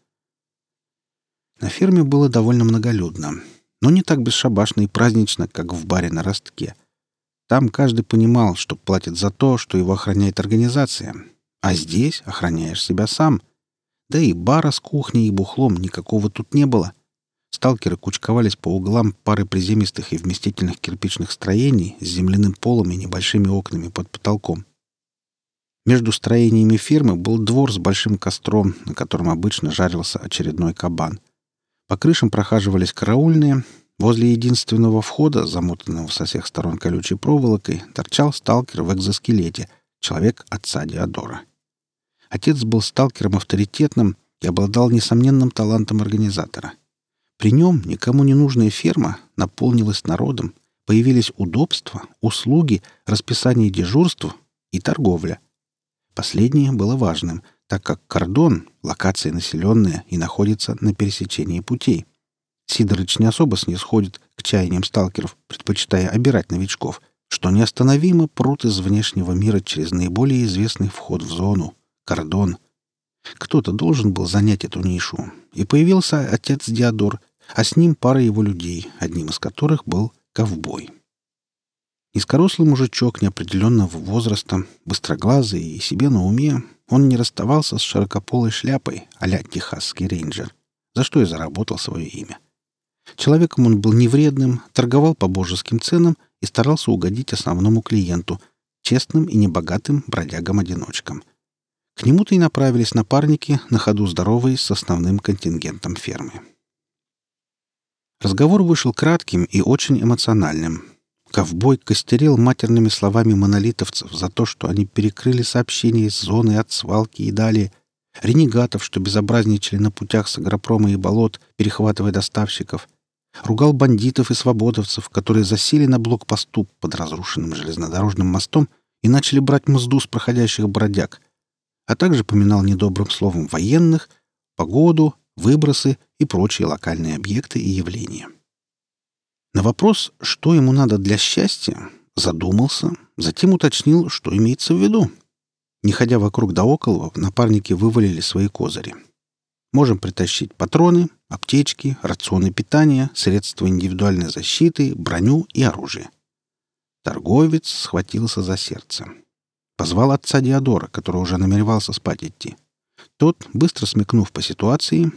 На ферме было довольно многолюдно, но не так бесшабашно и празднично, как в баре на Ростке. Там каждый понимал, что платит за то, что его охраняет организация, а здесь охраняешь себя сам. Да и бара с кухней и бухлом никакого тут не было. Сталкеры кучковались по углам пары приземистых и вместительных кирпичных строений с земляным полом и небольшими окнами под потолком. Между строениями фермы был двор с большим костром, на котором обычно жарился очередной кабан. По крышам прохаживались караульные. Возле единственного входа, замотанного со всех сторон колючей проволокой, торчал сталкер в экзоскелете, человек отца Диодора. Отец был сталкером авторитетным и обладал несомненным талантом организатора. При нем никому не нужная ферма наполнилась народом, появились удобства, услуги, расписание дежурств и торговля. Последнее было важным, так как кордон — локация населенная и находится на пересечении путей. Сидорыч не особо снисходит к чаяниям сталкеров, предпочитая обирать новичков, что неостановимо прут из внешнего мира через наиболее известный вход в зону — кордон. Кто-то должен был занять эту нишу, и появился отец Диодор, а с ним пара его людей, одним из которых был ковбой. Низкорослый мужичок неопределенного возраста, быстроглазый и себе на уме, он не расставался с широкополой шляпой а-ля техасский рейнджер, за что и заработал свое имя. Человеком он был невредным, торговал по божеским ценам и старался угодить основному клиенту, честным и небогатым бродягам-одиночкам — к нему-то и направились напарники, на ходу здоровые с основным контингентом фермы. Разговор вышел кратким и очень эмоциональным. Ковбой костерил матерными словами монолитовцев за то, что они перекрыли сообщения из зоны от свалки и далее, ренегатов, что безобразничали на путях с агропрома и болот, перехватывая доставщиков, ругал бандитов и свободовцев, которые засели на блокпосту под разрушенным железнодорожным мостом и начали брать мзду с проходящих бродяг — а также поминал недобрым словом военных, погоду, выбросы и прочие локальные объекты и явления. На вопрос, что ему надо для счастья, задумался, затем уточнил, что имеется в виду. Не ходя вокруг да около, напарники вывалили свои козыри. Можем притащить патроны, аптечки, рационы питания, средства индивидуальной защиты, броню и оружие. Торговец схватился за сердце. Позвал отца Диодора, который уже намеревался спать идти. Тот, быстро смекнув по ситуации,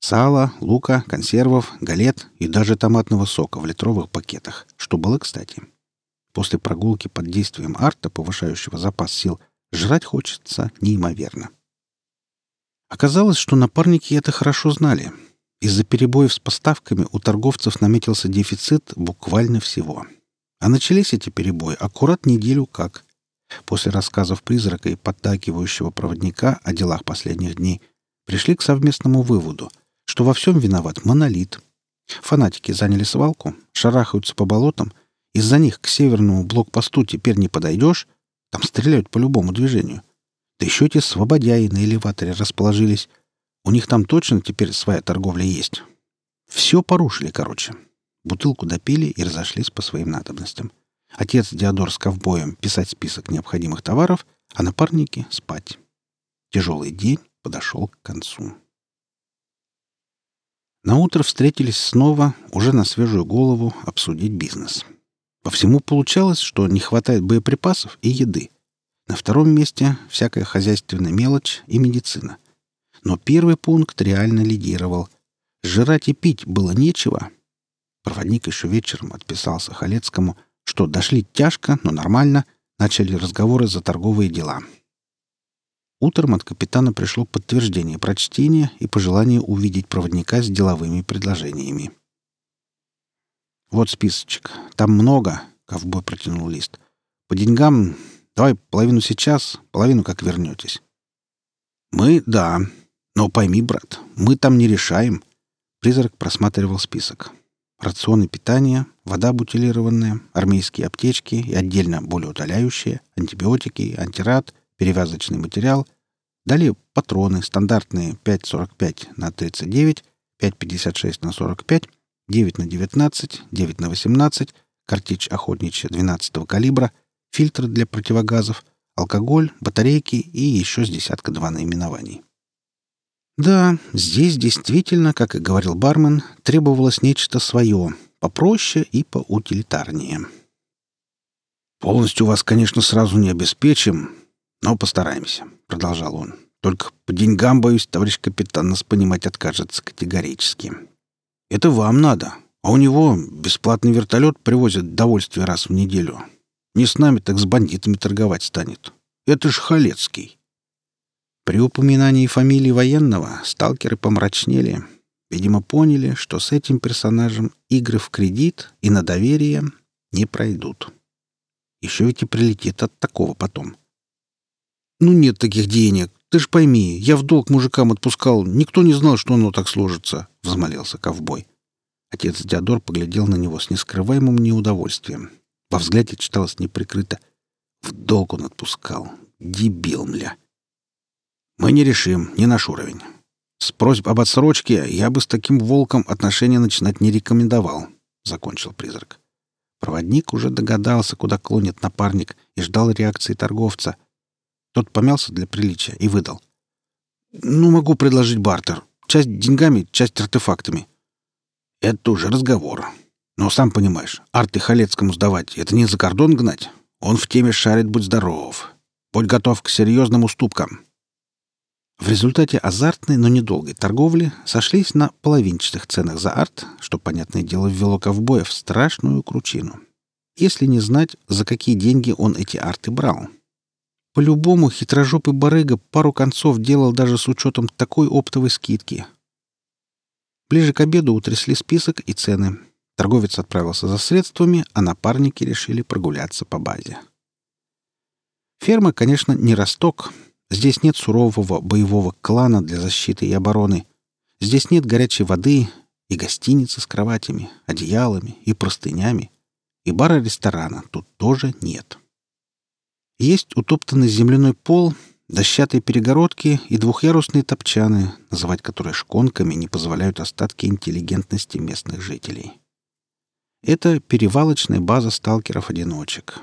вытащил бутылку какого-то местного самогона и закуску. Сала, лука, консервов, галет и даже томатного сока в литровых пакетах, что было кстати. После прогулки под действием арта, повышающего запас сил, жрать хочется неимоверно. Оказалось, что напарники это хорошо знали. Из-за перебоев с поставками у торговцев наметился дефицит буквально всего — а начались эти перебои аккурат неделю как. После рассказов призрака и поддакивающего проводника о делах последних дней пришли к совместному выводу, что во всем виноват монолит. Фанатики заняли свалку, шарахаются по болотам, из-за них к северному блокпосту теперь не подойдешь, там стреляют по любому движению. Да еще эти свободяи на элеваторе расположились. У них там точно теперь своя торговля есть. Все порушили, короче. Бутылку допили и разошлись по своим надобностям. Отец Диодор с ковбоем писать список необходимых товаров, а напарники — спать. Тяжелый день подошел к концу. На Наутро встретились снова, уже на свежую голову, обсудить бизнес. По всему получалось, что не хватает боеприпасов и еды. На втором месте всякая хозяйственная мелочь и медицина. Но первый пункт реально лидировал. Жрать и пить было нечего. Проводник еще вечером отписался Халецкому, что дошли тяжко, но нормально, начали разговоры за торговые дела. — Утром от капитана пришло подтверждение прочтения и пожелание увидеть проводника с деловыми предложениями. «Вот списочек. Там много», — ковбой протянул лист. «По деньгам давай половину сейчас, половину как вернетесь». «Мы — да. Но пойми, брат, мы там не решаем». Призрак просматривал список. Рационы питания, вода бутилированная, армейские аптечки и отдельно болеутоляющие, антибиотики, антирад, перевязочный материал, далее патроны стандартные 5,45 на 39, 5,56 на 45, 9 на 19, 9 на 18, картечь охотничья 12 калибра, фильтры для противогазов, алкоголь, батарейки и еще с десятка два наименований. Да, здесь действительно, как и говорил бармен, требовалось нечто свое, попроще и поутилитарнее. «Полностью вас, конечно, сразу не обеспечим, но постараемся», — продолжал он. «Только по деньгам, боюсь, товарищ капитан нас понимать откажется категорически. Это вам надо, а у него бесплатный вертолет привозит довольствие раз в неделю. Не с нами, так с бандитами торговать станет. Это ж Халецкий. При упоминании фамилии военного сталкеры помрачнели. Видимо, поняли, что с этим персонажем игры в кредит и на доверие не пройдут. Еще ведь и прилетит от такого потом. «Ну нет таких денег. Ты ж пойми, я в долг мужикам отпускал. Никто не знал, что оно так сложится», — взмолился ковбой. Отец Диодор поглядел на него с нескрываемым неудовольствием. Во взгляде читалось неприкрыто. В долг он отпускал. Дебил, мля. Мы не решим, не наш уровень. С просьб об отсрочке я бы с таким волком отношения начинать не рекомендовал, — закончил призрак. Проводник уже догадался, куда клонит напарник, и ждал реакции торговца. Тот помялся для приличия и выдал. «Ну, могу предложить бартер. Часть деньгами, часть артефактами». «Это уже разговор. Но сам понимаешь, арты Халецкому сдавать — это не за кордон гнать. Он в теме шарит, будь здоров. Будь готов к серьезным уступкам». В результате азартной, но недолгой торговли сошлись на половинчатых ценах за арт, что, понятное дело, ввело ковбоя в страшную кручину. Если не знать, за какие деньги он эти арты брал — По-любому хитрожопый барыга пару концов делал даже с учетом такой оптовой скидки. Ближе к обеду утрясли список и цены, Торговец отправился за средствами, а напарники решили прогуляться по базе. Ферма, конечно, не росток. Здесь нет сурового боевого клана для защиты и обороны. Здесь нет горячей воды и гостиницы с кроватями, одеялами и простынями. И бара-ресторана тут тоже нет. Есть утоптанный земляной пол, дощатые перегородки и двухъярусные топчаны, называть которые шконками не позволяют остатки интеллигентности местных жителей. Это перевалочная база сталкеров-одиночек,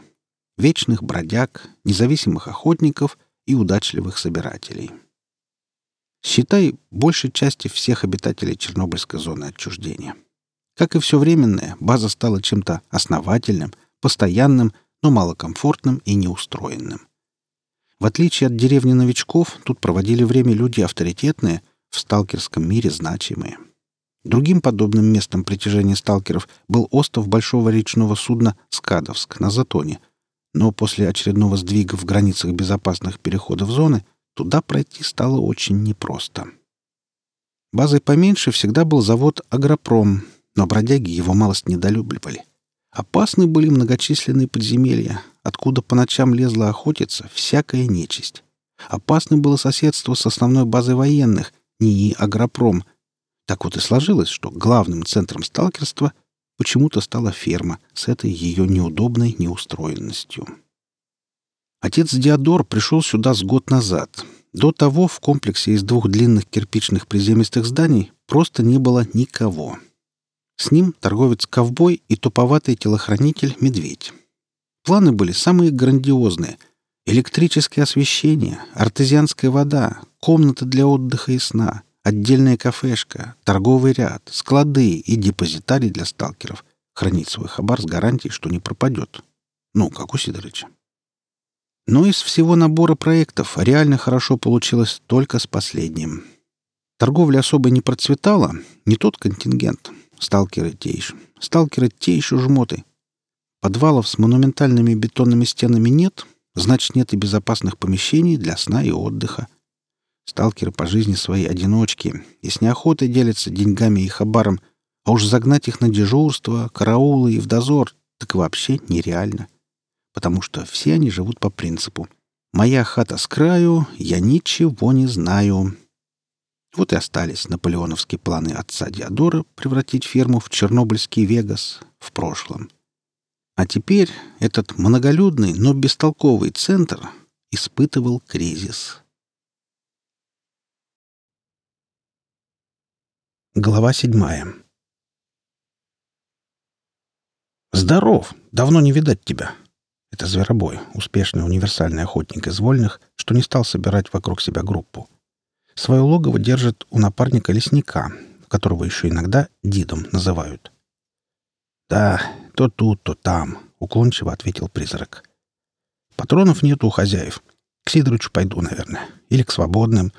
вечных бродяг, независимых охотников и удачливых собирателей. Считай, большей части всех обитателей Чернобыльской зоны отчуждения. Как и все временное, база стала чем-то основательным, постоянным, но малокомфортным и неустроенным. В отличие от деревни новичков, тут проводили время люди авторитетные, в сталкерском мире значимые. Другим подобным местом притяжения сталкеров был остров большого речного судна «Скадовск» на Затоне, но после очередного сдвига в границах безопасных переходов зоны туда пройти стало очень непросто. Базой поменьше всегда был завод «Агропром», но бродяги его малость недолюбливали — Опасны были многочисленные подземелья, откуда по ночам лезла охотиться всякая нечисть. Опасно было соседство с основной базой военных, НИИ «Агропром», так вот и сложилось, что главным центром сталкерства почему-то стала ферма с этой ее неудобной неустроенностью. Отец Диодор пришел сюда с год назад. До того в комплексе из двух длинных кирпичных приземистых зданий просто не было никого. С ним торговец ковбой и туповатый телохранитель «Медведь». Планы были самые грандиозные. Электрическое освещение, артезианская вода, комната для отдыха и сна, отдельная кафешка, торговый ряд, склады и депозитарий для сталкеров, хранить свой хабар с гарантией, что не пропадет. Ну, как у Сидоровича. Но из всего набора проектов реально хорошо получилось только с последним. Торговля особо не процветала, не тот контингент — Сталкеры те еще. Сталкеры те еще жмоты. Подвалов с монументальными бетонными стенами нет, значит, нет и безопасных помещений для сна и отдыха. Сталкеры по жизни своей одиночки и с неохотой делятся деньгами и хабаром, а уж загнать их на дежурство, караулы и в дозор так вообще нереально. Потому что все они Вот и остались наполеоновские планы отца Диодора превратить ферму в Чернобыльский Вегас в прошлом. А теперь этот многолюдный, но бестолковый центр испытывал кризис. Глава седьмая. «Здоров! Давно не видать тебя!» Это зверобой, успешный универсальный охотник из вольных, что не стал собирать вокруг себя группу. Свое логово держит у напарника лесника, которого еще иногда дидом называют. «Да, то тут, то там», — уклончиво ответил призрак. «Патронов нет у хозяев. К Сидорычу пойду, наверное. Или к свободным.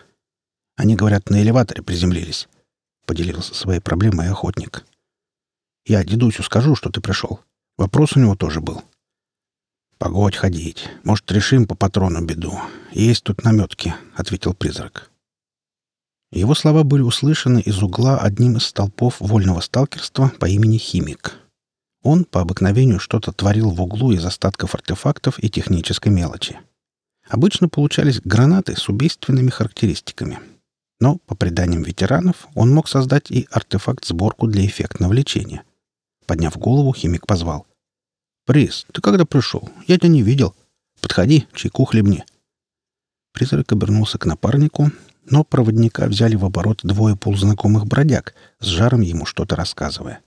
Они, говорят, на элеваторе приземлились», — поделился своей проблемой охотник. «Я дедусю скажу, что ты пришел. Вопрос у него тоже был». «Погодь ходить. Может, решим по патрону беду. Есть тут наметки», — ответил призрак. Его слова были услышаны из угла одним из столпов вольного сталкерства по имени Химик. Он по обыкновению что-то творил в углу из остатков артефактов и технической мелочи. Обычно получались гранаты с убийственными характеристиками. Но, по преданиям ветеранов, он мог создать и артефакт-сборку для эффектного лечения. Подняв голову, химик позвал. «Приз, ты когда пришел? Я тебя не видел. Подходи, чайку хлебни». Призрак обернулся к напарнику, но проводника взяли в оборот двое полузнакомых бродяг с жаром ему что-то рассказывая.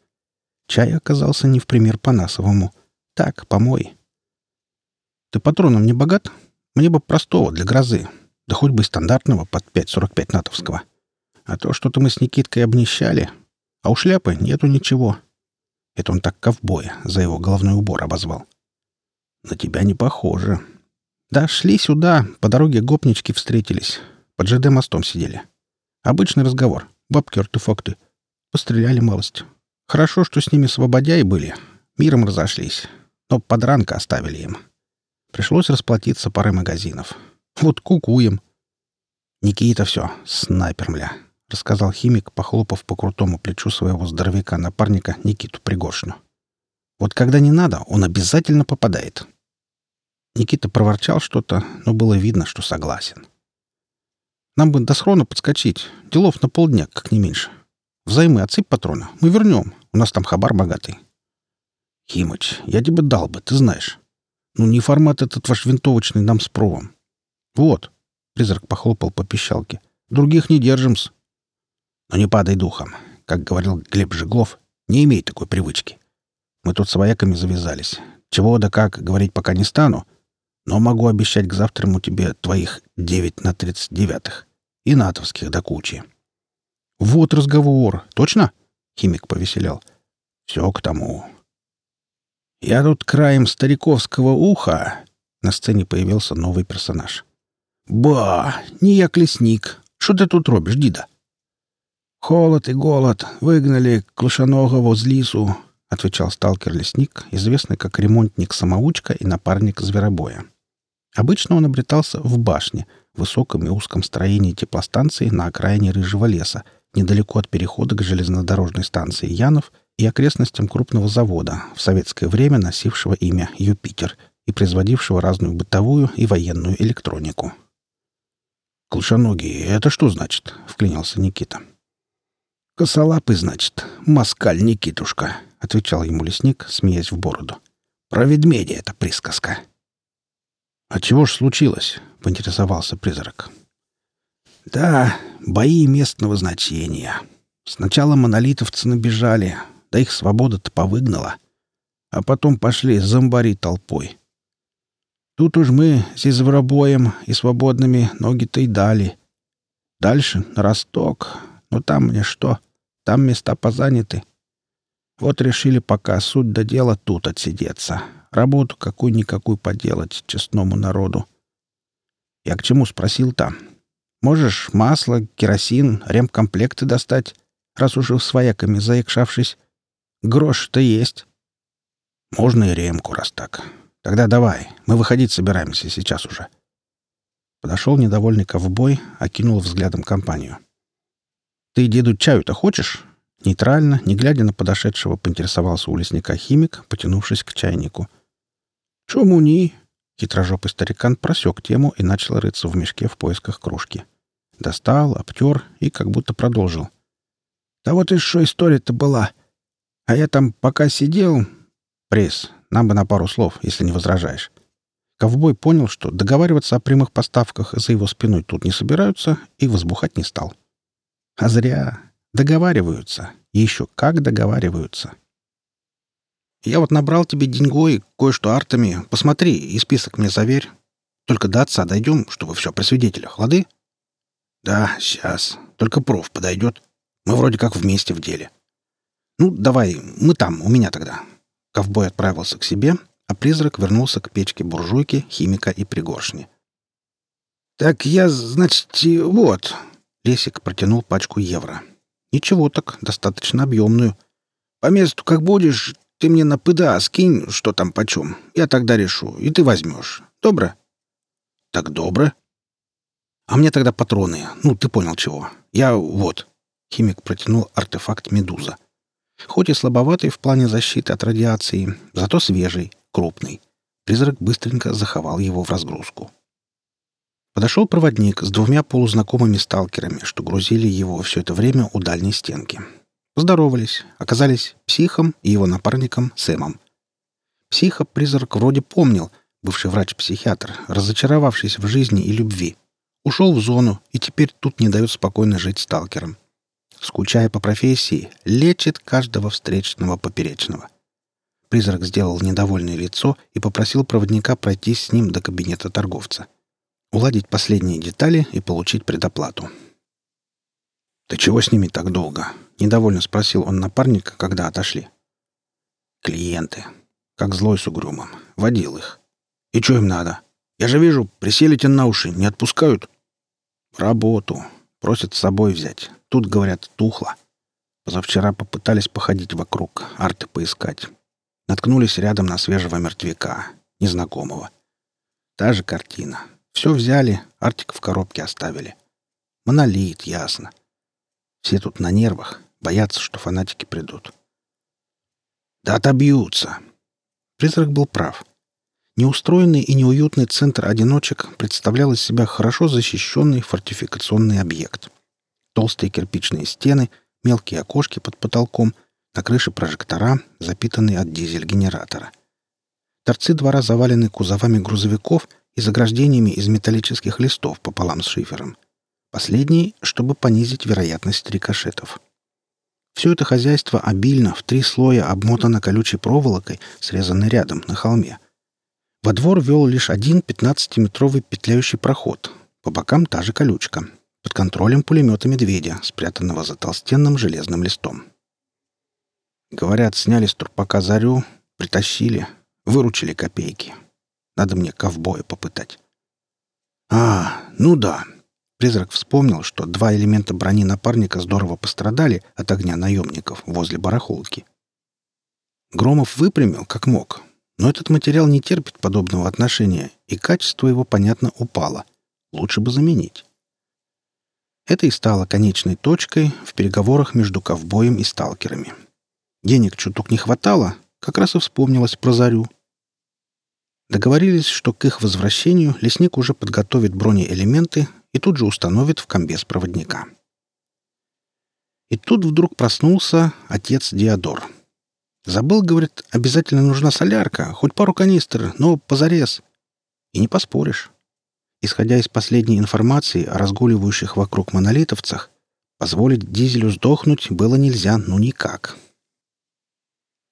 Чай оказался не в пример Панасовому. Так, помой. «Ты патроном не богат? Мне бы простого для грозы. Да хоть бы стандартного под 5,45 натовского. А то что-то мы с Никиткой обнищали. А у шляпы нету ничего». Это он так ковбоя за его головной убор обозвал. «На тебя не похоже». «Да шли сюда, по дороге гопнички встретились. Под ЖД мостом сидели. Обычный разговор. Бабки-артефакты. Постреляли малость. Хорошо, что с ними свободяи были. Миром разошлись. Но подранка оставили им. Пришлось расплатиться парой магазинов. Вот кукуем. Никита все, снайпер, мля, рассказал химик, похлопав по крутому плечу своего здоровяка-напарника Никиту Пригоршню. Вот когда не надо, он обязательно попадает. Никита проворчал что-то, но было видно, что согласен. — нам бы до схрона подскочить. Делов на полдня, как не меньше. Взаймы отсыпь патрона. Мы вернем. У нас там хабар богатый. Химыч, я тебе дал бы, ты знаешь. Ну не формат этот ваш винтовочный нам с провом. Вот. Призрак похлопал по пищалке. Других не держим-с. Но ну, не падай духом. Как говорил Глеб Жиглов, не имей такой привычки. Мы тут с вояками завязались. Чего да как, говорить пока не стану, но могу обещать к завтраму тебе твоих девять на тридцать девятых и натовских до кучи. «Вот разговор. Точно?» — химик повеселял. «Все к тому». «Я тут краем стариковского уха...» На сцене появился новый персонаж. «Ба! Не я лесник. Что ты тут робишь, Дида?» «Холод и голод выгнали Клышаного с лису», — отвечал сталкер-лесник, известный как ремонтник-самоучка и напарник зверобоя. Обычно он обретался в башне — высоком и узком строении теплостанции на окраине Рыжего леса, недалеко от перехода к железнодорожной станции Янов и окрестностям крупного завода, в советское время носившего имя «Юпитер» и производившего разную бытовую и военную электронику. «Колчаногие, это что значит?» — Вклинился Никита. «Косолапый, значит, москаль Никитушка», — отвечал ему лесник, смеясь в бороду. «Про ведмедя это присказка». «А чего ж случилось?» — поинтересовался призрак. «Да, бои местного значения. Сначала монолитовцы набежали, да их свобода-то повыгнала. А потом пошли зомбари толпой. Тут уж мы с извробоем и свободными ноги-то и дали. Дальше на Росток. Но там мне что? Там места позаняты. Вот решили пока суть до дела тут отсидеться, Работу какую-никакую поделать честному народу. Я к чему спросил-то? Можешь масло, керосин, ремкомплекты достать, раз уже с вояками заикшавшись? Грош-то есть. Можно и ремку, раз так. Тогда давай, мы выходить собираемся сейчас уже. Подошел недовольный ковбой, окинул взглядом компанию. «Ты деду чаю-то хочешь?» Нейтрально, не глядя на подошедшего, поинтересовался у лесника химик, потянувшись к чайнику — «Чому ні?» — хитрожопый старикан просек тему и начал рыться в мешке в поисках кружки. Достал, обтер и как будто продолжил. «Да вот и что история-то была. А я там пока сидел...» «Пресс, нам бы на пару слов, если не возражаешь». Ковбой понял, что договариваться о прямых поставках за его спиной тут не собираются, и возбухать не стал. «А зря. Договариваются. Еще как договариваются». Я вот набрал тебе деньгой, кое-что артами. Посмотри и список мне заверь. Только до отца дойдем, чтобы все при свидетелях, лады? Да, сейчас. Только проф подойдет. Мы вроде как вместе в деле. Ну, давай, мы там, у меня тогда. Ковбой отправился к себе, а призрак вернулся к печке буржуйки, химика и пригоршни. «Так я, значит, вот...» Лесик протянул пачку евро. «Ничего так, достаточно объемную. По месту как будешь, ты мне на ПДА скинь, что там почем. Я тогда решу, и ты возьмешь. Добро?» «Так добро». «А мне тогда патроны. Ну, ты понял чего. Я вот...» Химик протянул артефакт «Медуза». Хоть и слабоватый в плане защиты от радиации, зато свежий, крупный. Призрак быстренько заховал его в разгрузку. Подошел проводник с двумя полузнакомыми сталкерами, что грузили его все Поздоровались, оказались психом и его напарником Сэмом. Психа-призрак вроде помнил, бывший врач-психиатр, разочаровавшийся в жизни и любви. Ушел в зону и теперь тут не дает спокойно жить сталкером. Скучая по профессии, лечит каждого встречного поперечного. Призрак сделал недовольное лицо и попросил проводника пройти с ним до кабинета торговца. Уладить последние детали и получить предоплату. Да чего с ними так долго?» Недовольно спросил он напарника, когда отошли. «Клиенты. Как злой с угрюмом. Водил их. И что им надо? Я же вижу, присели те на уши, не отпускают». «Работу. Просят с собой взять. Тут, говорят, тухло. Позавчера попытались походить вокруг, арты поискать. Наткнулись рядом на свежего мертвяка, незнакомого. Та же картина. Все взяли, артик в коробке оставили. Монолит, ясно. Все тут на нервах боятся, что фанатики придут. «Да отобьются!» Призрак был прав. Неустроенный и неуютный центр одиночек представлял из себя хорошо защищенный фортификационный объект. Толстые кирпичные стены, мелкие окошки под потолком, на крыше прожектора, запитанные от дизель-генератора. Торцы двора завалены кузовами грузовиков и заграждениями из металлических листов пополам с шифером. Последний, чтобы понизить вероятность рикошетов. Все это хозяйство обильно, в три слоя обмотано колючей проволокой, срезанной рядом, на холме. Во двор вел лишь один 15-метровый петляющий проход. По бокам та же колючка. Под контролем пулемета «Медведя», спрятанного за толстенным железным листом. Говорят, сняли с трупака зарю, притащили, выручили копейки. Надо мне ковбоя попытать. А, ну да, Призрак вспомнил, что два элемента брони напарника здорово пострадали от огня наемников возле барахолки. Громов выпрямил, как мог, но этот материал не терпит подобного отношения, и качество его, понятно, упало. Лучше бы заменить. Это и стало конечной точкой в переговорах между ковбоем и сталкерами. Денег чуток не хватало, как раз и вспомнилось про Зарю. Договорились, что к их возвращению лесник уже подготовит бронеэлементы, и тут же установит в комбез проводника. И тут вдруг проснулся отец Диодор. Забыл, говорит, обязательно нужна солярка, хоть пару канистр, но позарез. И не поспоришь. Исходя из последней информации о разгуливающих вокруг монолитовцах, позволить дизелю сдохнуть было нельзя ну никак.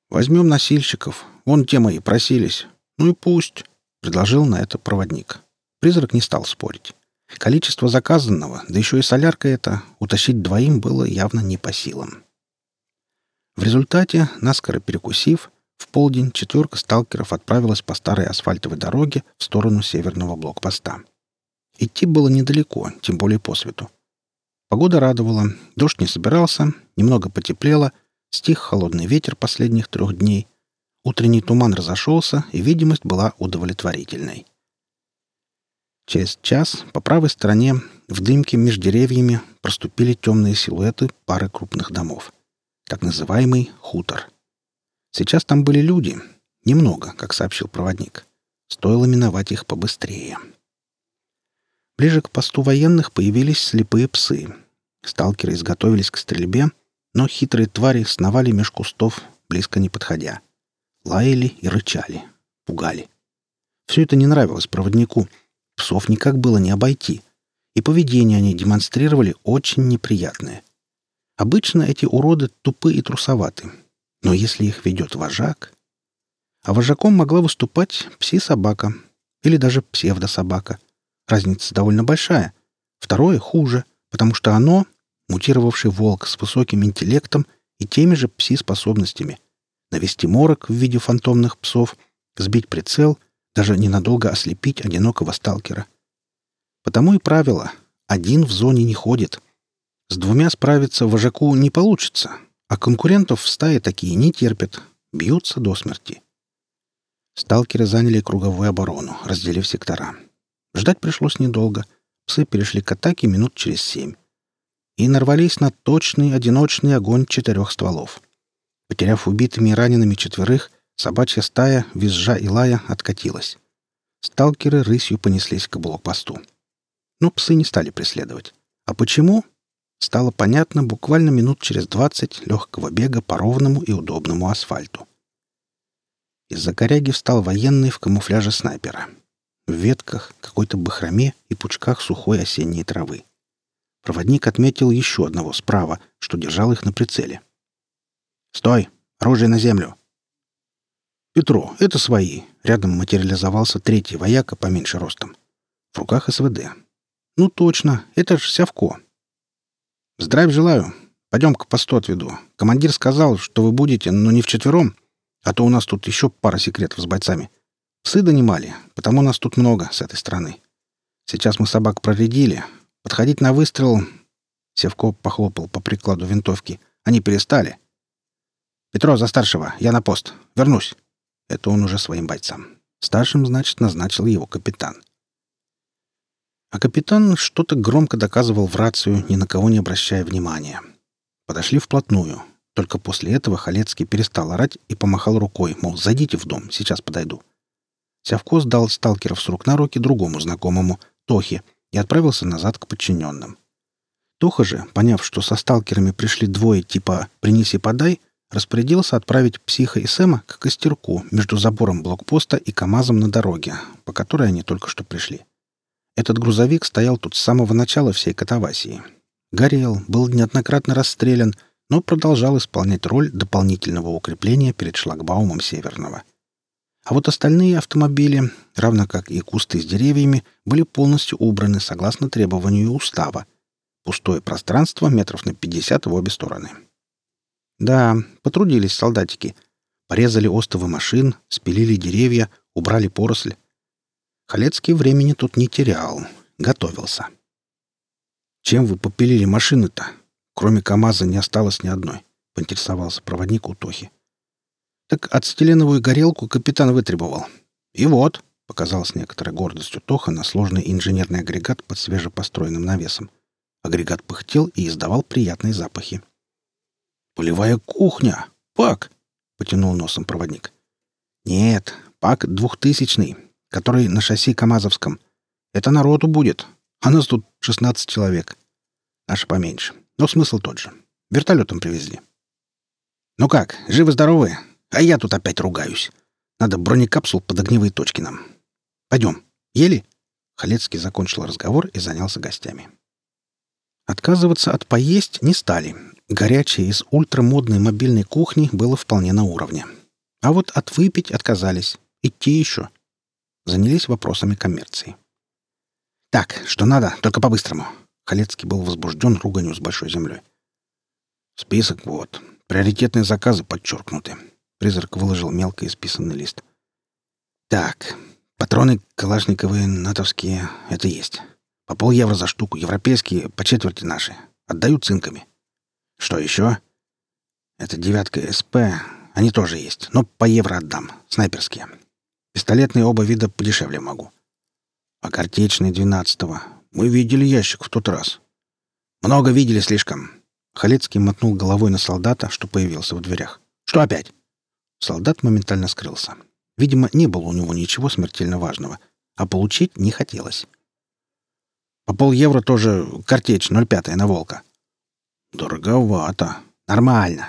«Возьмем носильщиков. Вон те мои просились. Ну и пусть», — предложил на это проводник. Призрак не стал спорить. Количество заказанного, да еще и солярка это, утащить двоим было явно не по силам. В результате, наскоро перекусив, в полдень четверка сталкеров отправилась по старой асфальтовой дороге в сторону северного блокпоста. Идти было недалеко, тем более по свету. Погода радовала, дождь не собирался, немного потеплело, стих холодный ветер последних трех дней — Утренний туман разошелся, и видимость была удовлетворительной. Через час по правой стороне в дымке между деревьями проступили темные силуэты пары крупных домов. Так называемый хутор. Сейчас там были люди. Немного, как сообщил проводник. Стоило миновать их побыстрее. Ближе к посту военных появились слепые псы. Сталкеры изготовились к стрельбе, но хитрые твари сновали меж кустов, близко не подходя. Лаяли и рычали, пугали. Все это не нравилось проводнику — Псов никак было не обойти. И поведение они демонстрировали очень неприятное. Обычно эти уроды тупы и трусоваты. Но если их ведет вожак... А вожаком могла выступать пси-собака. Или даже псевдособака. Разница довольно большая. Второе хуже, потому что оно — мутировавший волк с высоким интеллектом и теми же пси-способностями. Навести морок в виде фантомных псов, сбить прицел — даже ненадолго ослепить одинокого сталкера. Потому и правило — один в зоне не ходит. С двумя справиться вожаку не получится, а конкурентов в стае такие не терпят, бьются до смерти. Сталкеры заняли круговую оборону, разделив сектора. Ждать пришлось недолго. Псы перешли к атаке минут через семь. И нарвались на точный одиночный огонь четырех стволов. Потеряв убитыми и ранеными четверых, собачья стая, визжа и лая, откатилась. Сталкеры рысью понеслись к блокпосту. Но псы не стали преследовать. А почему? Стало понятно буквально минут через двадцать легкого бега по ровному и удобному асфальту. Из-за коряги встал военный в камуфляже снайпера. В ветках, какой-то бахроме и пучках сухой осенней травы. Проводник отметил еще одного справа, что держал их на прицеле. «Стой! Оружие на землю!» Петро, это свои. Рядом материализовался третий вояка поменьше ростом. В руках СВД. Ну точно, это ж Сявко. Здравия желаю. Пойдем к посту отведу. Командир сказал, что вы будете, но не вчетвером, а то у нас тут еще пара секретов с бойцами. Псы донимали, потому нас тут много с этой стороны. Сейчас мы собак проредили. Подходить на выстрел... Севко похлопал по прикладу винтовки. Они перестали. «Петро, за старшего, я на пост. Вернусь». Это он уже своим бойцам. Старшим, значит, назначил его капитан. А капитан что-то громко доказывал в рацию, ни на кого не обращая внимания. Подошли вплотную. Только после этого Халецкий перестал орать и помахал рукой, мол, зайдите в дом, сейчас подойду. Сявко сдал сталкеров с рук на руки другому знакомому, Тохе, и отправился назад к подчиненным. Тоха же, поняв, что со сталкерами пришли двое типа «принеси-подай», Распорядился отправить психа и Сэма к костерку между забором блокпоста и КАМАЗом на дороге, по которой они только что пришли. Этот грузовик стоял тут с самого начала всей катавасии. Горел, был неоднократно расстрелян, но продолжал исполнять роль дополнительного укрепления перед шлагбаумом Северного. А вот остальные автомобили, равно как и кусты с деревьями, были полностью убраны согласно требованию устава. Пустое пространство метров на 50 в обе стороны. — да, потрудились солдатики. Порезали остовы машин, спилили деревья, убрали поросли. Халецкий времени тут не терял. Готовился. «Чем вы попилили машины-то? Кроме КамАЗа не осталось ни одной», — поинтересовался проводник у Тохи. «Так ацетиленовую горелку капитан вытребовал. И вот», — показал с некоторой гордостью Тоха на сложный инженерный агрегат под свежепостроенным навесом. Агрегат пыхтел и издавал приятные запахи. «Полевая кухня! Пак!» — потянул носом проводник. «Нет, пак двухтысячный, который на шасси Камазовском. Это народу будет, а нас тут шестнадцать человек. Наши поменьше, но смысл тот же. Вертолетом привезли». «Ну как, живы-здоровы? А я тут опять ругаюсь. Надо бронекапсул под огневые точки нам. Пойдем. Ели?» Халецкий закончил разговор и занялся гостями. Отказываться от поесть не стали — Горячее из ультрамодной мобильной кухни было вполне на уровне. А вот от выпить отказались. Идти еще. Занялись вопросами коммерции. «Так, что надо, только по-быстрому. Халецкий был возбужден руганью с большой землей. «Список вот. Приоритетные заказы подчеркнуты». Призрак выложил мелко исписанный лист. «Так, патроны калашниковые, натовские — это есть. По пол евро за штуку, европейские, по четверти наши. Отдаю цинками. Что еще? Это девятка СП. Они тоже есть, но по евро отдам. Снайперские. Пистолетные оба вида подешевле могу. А картечные двенадцатого. Мы видели ящик в тот раз. Много видели слишком. Халецкий мотнул головой на солдата, что появился в дверях. Что опять? Солдат моментально скрылся. Видимо, не было у него ничего смертельно важного, а получить не хотелось. По пол евро тоже картечь 0,5 на волка. Дороговато. Нормально.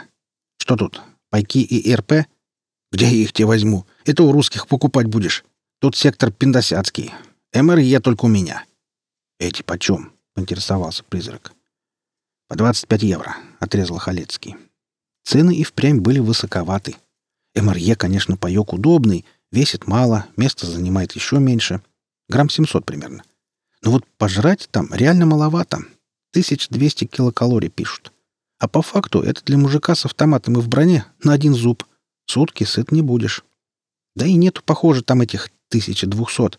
Что тут? Пайки и РП? Где я их тебе возьму? Это у русских покупать будешь. Тут сектор пиндосяцкий. МРЕ только у меня. Эти почем? Поинтересовался призрак. По 25 евро, отрезал Халецкий. Цены и впрямь были высоковаты. МРЕ, конечно, паёк удобный, весит мало, место занимает еще меньше. Грамм 700 примерно. Но вот пожрать там реально маловато. 1200 килокалорий пишут. А по факту это для мужика с автоматом и в броне на один зуб. Сутки сыт не будешь. Да и нету, похоже, там этих 1200.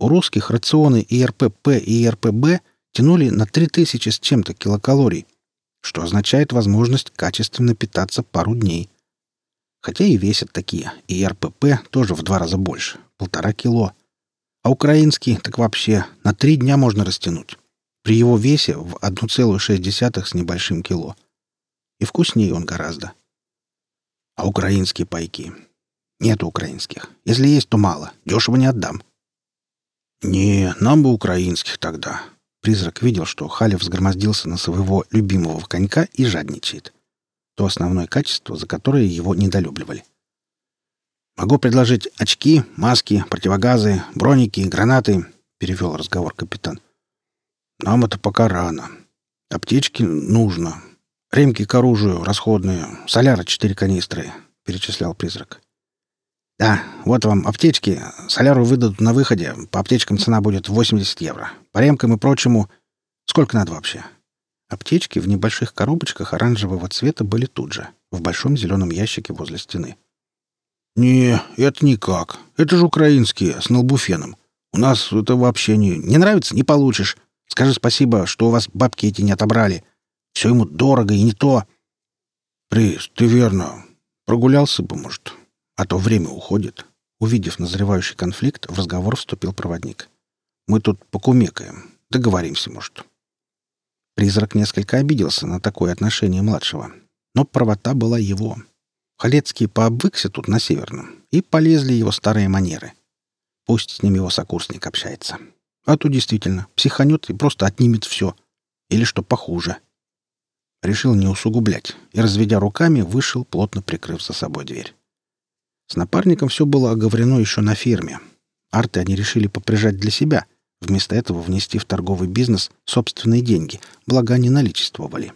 У русских рационы и РПП, и РПБ тянули на 3000 с чем-то килокалорий, что означает возможность качественно питаться пару дней. Хотя и весят такие, и РПП тоже в два раза больше, полтора кило. А украинский так вообще на три дня можно растянуть. При его весе в 1,6 с небольшим кило. И вкуснее он гораздо. А украинские пайки? Нет украинских. Если есть, то мало. Дешево не отдам. Не, нам бы украинских тогда. Призрак видел, что Халев взгромоздился на своего любимого конька и жадничает. То основное качество, за которое его недолюбливали. «Могу предложить очки, маски, противогазы, броники, гранаты», — перевел разговор капитан. «Нам это пока рано. Аптечки нужно. Ремки к оружию расходные. Соляра четыре канистры», — перечислял призрак. «Да, вот вам аптечки. Соляру выдадут на выходе. По аптечкам цена будет 80 евро. По ремкам и прочему... Сколько надо вообще?» Аптечки в небольших коробочках оранжевого цвета были тут же, в большом зеленом ящике возле стены. «Не, это никак. Это же украинские, Скажи спасибо, что у вас бабки эти не отобрали. Все ему дорого и не то. Приз, ты верно. Прогулялся бы, может. А то время уходит. Увидев назревающий конфликт, в разговор вступил проводник. Мы тут покумекаем. Договоримся, может. Призрак несколько обиделся на такое отношение младшего. Но правота была его. Халецкие пообвыкся тут на Северном и полезли его старые манеры. Пусть с ним его сокурсник общается. А то действительно психанет и просто отнимет все. Или что похуже. Решил не усугублять и, разведя руками, вышел, плотно прикрыв за собой дверь. С напарником все было оговорено еще на фирме. Арты они решили поприжать для себя, вместо этого внести в торговый бизнес собственные деньги, благо они наличествовали.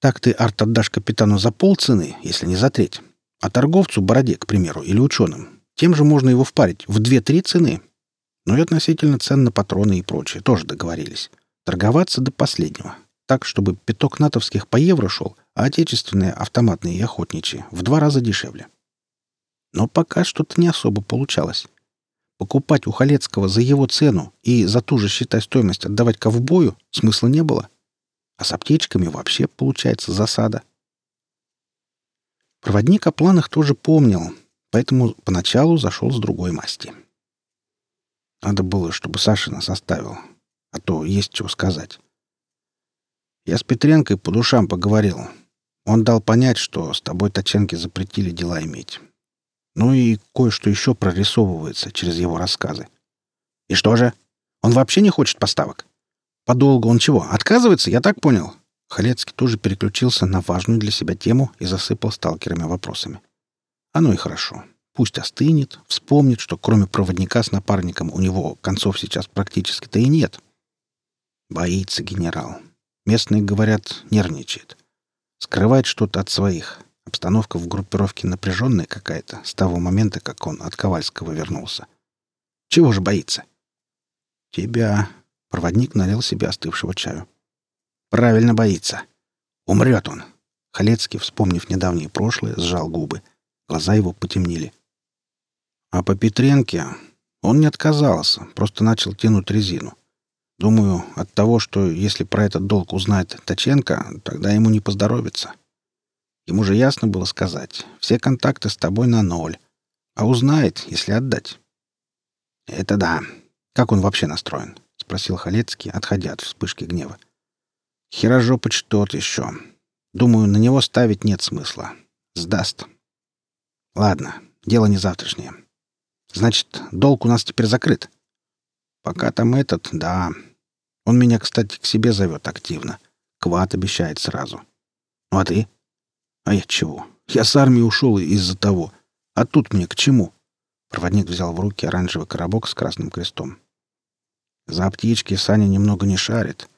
Так ты арт отдашь капитану за полцены, если не за треть. А торговцу, Ну и относительно цен на патроны и прочее тоже договорились. Торговаться до последнего. Так, чтобы пяток натовских по евро шел, а отечественные автоматные и охотничьи в два раза дешевле. Но пока что-то не особо получалось. Покупать у Халецкого за его цену и за ту же, считай, стоимость отдавать ковбою смысла не было. А с аптечками вообще получается засада. Проводник о планах тоже помнил, поэтому поначалу зашел с другой масти. — Надо было, чтобы Саша нас оставил, а то есть чего сказать. Я с Петренкой по душам поговорил. Он дал понять, что с тобой Таченки запретили дела иметь. Ну и кое-что еще прорисовывается через его рассказы. И что же? Он вообще не хочет поставок? Подолгу он чего, отказывается, я так понял? Халецкий тоже переключился на важную для себя тему и засыпал сталкерами вопросами. Оно и хорошо. Пусть остынет, вспомнит, что кроме проводника с напарником у него концов сейчас практически-то и нет. Боится генерал. Местные говорят, нервничает. Скрывает что-то от своих. Обстановка в группировке напряженная какая-то с того момента, как он от Ковальского вернулся. Чего же боится? Тебя. Проводник налил себе остывшего чаю. Правильно боится. Умрет он. Халецкий, вспомнив недавнее прошлое, сжал губы. Глаза его потемнели. А по Петренке он не отказался, просто начал тянуть резину. Думаю, от того, что если про этот долг узнает Таченко, тогда ему не поздоровится. Ему же ясно было сказать, все контакты с тобой на ноль. А узнает, если отдать. Это да. Как Значит, долг у нас теперь закрыт. Пока там этот, да. Он меня, кстати, к себе зовет активно. Кват обещает сразу. Ну а ты? А я чего? Я с армии ушел из-за того. А тут мне к чему? Проводник взял в руки оранжевый коробок с красным крестом. За птички Саня немного не шарит.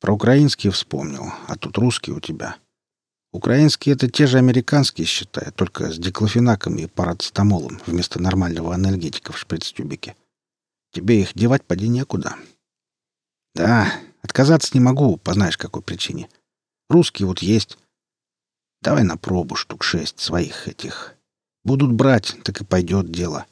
Про украинские вспомнил, а тут русские у тебя. Украинские — это те же американские, считай, только с диклофенаком и парацетамолом вместо нормального анальгетика в шприц-тюбике. Тебе их девать поди некуда. Да, отказаться не могу, по знаешь какой причине. Русские вот есть. Давай на пробу штук шесть своих этих. Будут брать, так и пойдет дело.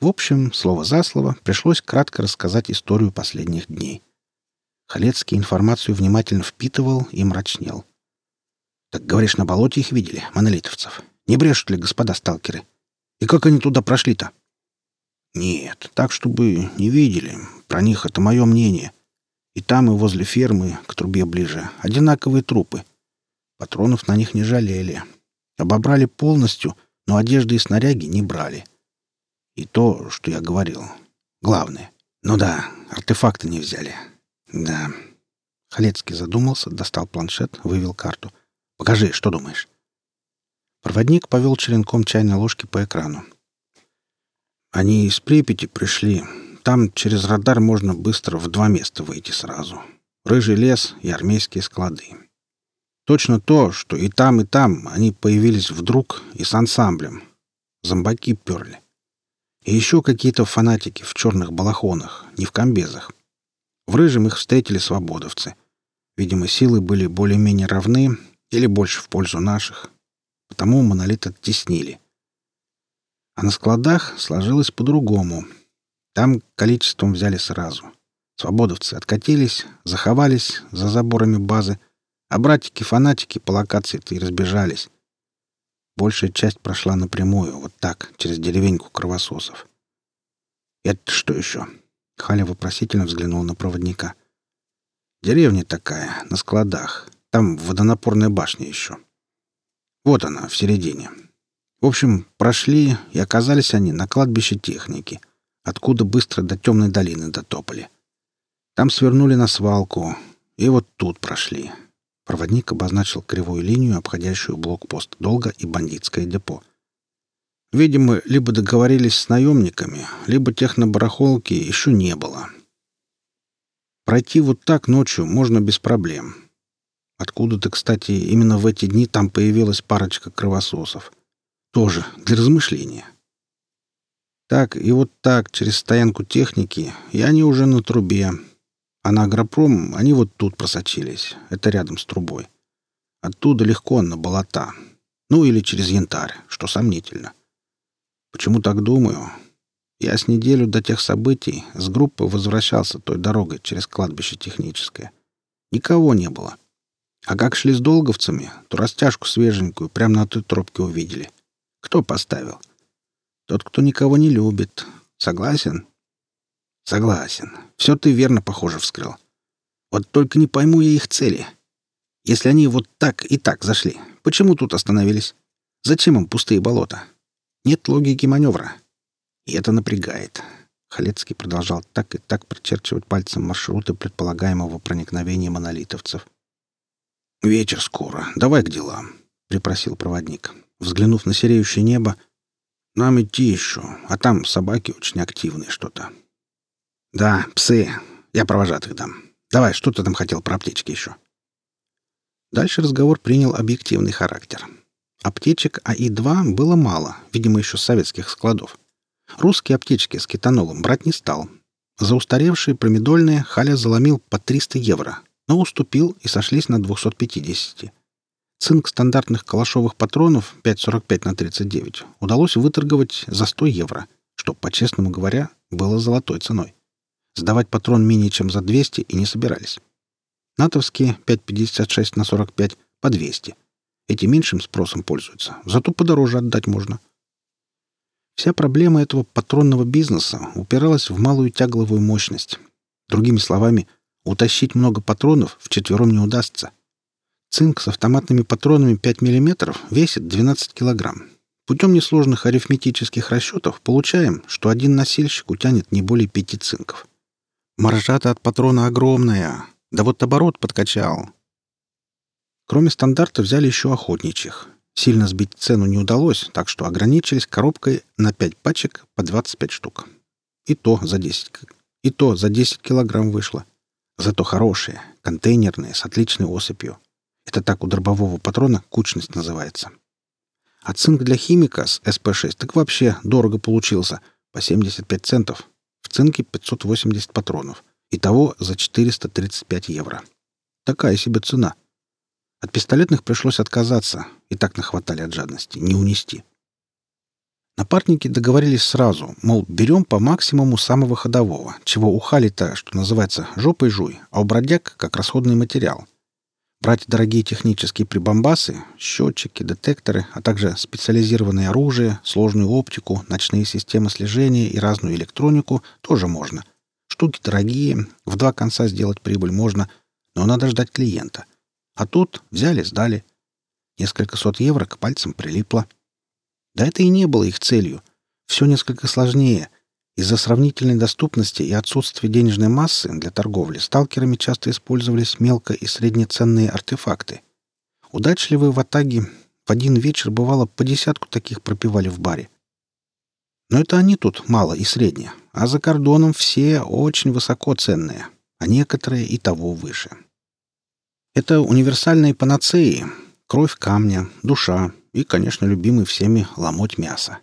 В общем, слово за слово пришлось кратко рассказать историю последних дней. Халецкий информацию внимательно впитывал и мрачнел. «Так, говоришь, на болоте их видели, монолитовцев? Не брешут ли господа сталкеры? И как они туда прошли-то?» «Нет, так, чтобы не видели. Про них это мое мнение. И там, и возле фермы, к трубе ближе, одинаковые трупы. Патронов на них не жалели. Обобрали полностью, но одежды и снаряги не брали». И то, что я говорил. Главное. Ну да, артефакты не взяли. Да. Халецкий задумался, достал планшет, вывел карту. Покажи, что думаешь. Проводник повел черенком чайной ложки по экрану. Они из Припяти пришли. Там через радар можно быстро в два места выйти сразу. Рыжий лес и армейские склады. Точно то, что и там, и там они появились вдруг и с ансамблем. Зомбаки перли. И еще какие-то фанатики в черных балахонах, не в комбезах. В Рыжем их встретили свободовцы. Видимо, силы были более-менее равны или больше в пользу наших. Потому монолит оттеснили. А на складах сложилось по-другому. Там количеством взяли сразу. Свободовцы откатились, заховались за заборами базы, а братики-фанатики по локации-то и разбежались. Большая часть прошла напрямую, вот так, через деревеньку кровососов. «Это что еще?» — Халя вопросительно взглянул на проводника. «Деревня такая, на складах. Там водонапорная башня еще. Вот она, в середине. В общем, прошли, и оказались они на кладбище техники, откуда быстро до темной долины дотопали. Там свернули на свалку, и вот тут прошли. Проводник обозначил кривую линию, обходящую блокпост долго и бандитское депо. Видимо, либо договорились с наемниками, либо технобарахолки еще не было. Пройти вот так ночью можно без проблем. Откуда-то, кстати, именно в эти дни там появилась парочка кровососов. Тоже для размышления. Так и вот так через стоянку техники, и они уже на трубе — а на агропром они вот тут просочились. Это рядом с трубой. Оттуда легко на болота. Ну или через янтарь, что сомнительно. Почему так думаю? Я с неделю до тех событий с группы возвращался той дорогой через кладбище техническое. Никого не было. А как шли с долговцами, то растяжку свеженькую прямо на той тропке увидели. Кто поставил? Тот, кто никого не любит. Согласен. Все ты верно, похоже, вскрыл. Вот только не пойму я их цели. Если они вот так и так зашли, почему тут остановились? Зачем им пустые болота? Нет логики маневра. И это напрягает. Халецкий продолжал так и так прочерчивать пальцем маршруты предполагаемого проникновения монолитовцев. «Вечер скоро. Давай к делам», — припросил проводник. Взглянув на сереющее небо, «Нам идти еще, а там собаки очень активные что-то. Да, псы. Я провожаю их там. Давай, что ты там хотел про аптечки еще?» Дальше разговор принял объективный характер. Аптечек АИ-2 было мало, видимо, еще с советских складов. Русские аптечки с кетанолом брать не стал. За устаревшие промедольные Халя заломил по 300 евро, но уступил и сошлись на 250. Цинк стандартных калашовых патронов 5,45 на 39 удалось выторговать за 100 евро, что, по-честному говоря, было золотой ценой. Сдавать патрон менее чем за 200 и не собирались. Натовские 5,56 на 45 по 200. Эти меньшим спросом пользуются, зато подороже отдать можно. Вся проблема этого патронного бизнеса упиралась в малую тягловую мощность. Другими словами, утащить много патронов вчетвером не удастся. Цинк с автоматными патронами 5 мм весит 12 кг. Путем несложных арифметических расчетов получаем, что один носильщик утянет не более пяти цинков. Маржа-то от патрона огромная. Да вот оборот подкачал. Кроме стандарта взяли еще охотничьих. Сильно сбить цену не удалось, так что ограничились коробкой на 5 пачек по 25 штук. И то за 10, и то за 10 килограмм вышло. Зато хорошие, контейнерные, с отличной осыпью. Это так у дробового патрона кучность называется. А цинк для химика с СП-6 так вообще дорого получился, по 75 центов. В оценке 580 патронов. Итого за 435 евро. Такая себе цена. От пистолетных пришлось отказаться. И так нахватали от жадности. Не унести. Напарники договорились сразу, мол, берем по максимуму самого ходового, чего ухали-то, что называется, жопой жуй, а у бродяг как расходный материал — брать дорогие технические прибамбасы, счетчики, детекторы, а также специализированное оружие, сложную оптику, ночные системы слежения и разную электронику тоже можно. Штуки дорогие, в два конца сделать прибыль можно, но надо ждать клиента. А тут взяли, сдали. Несколько сот евро к пальцам прилипло. Да это и не было их целью. Все несколько сложнее. Из-за сравнительной доступности и отсутствия денежной массы для торговли сталкерами часто использовались мелко- и среднеценные артефакты. Удачливые в Атаге в один вечер бывало по десятку таких пропивали в баре. Но это они тут мало и среднее, а за кордоном все очень высоко ценные, а некоторые и того выше. Это универсальные панацеи, кровь камня, душа, и, конечно, любимый всеми ломоть мясо.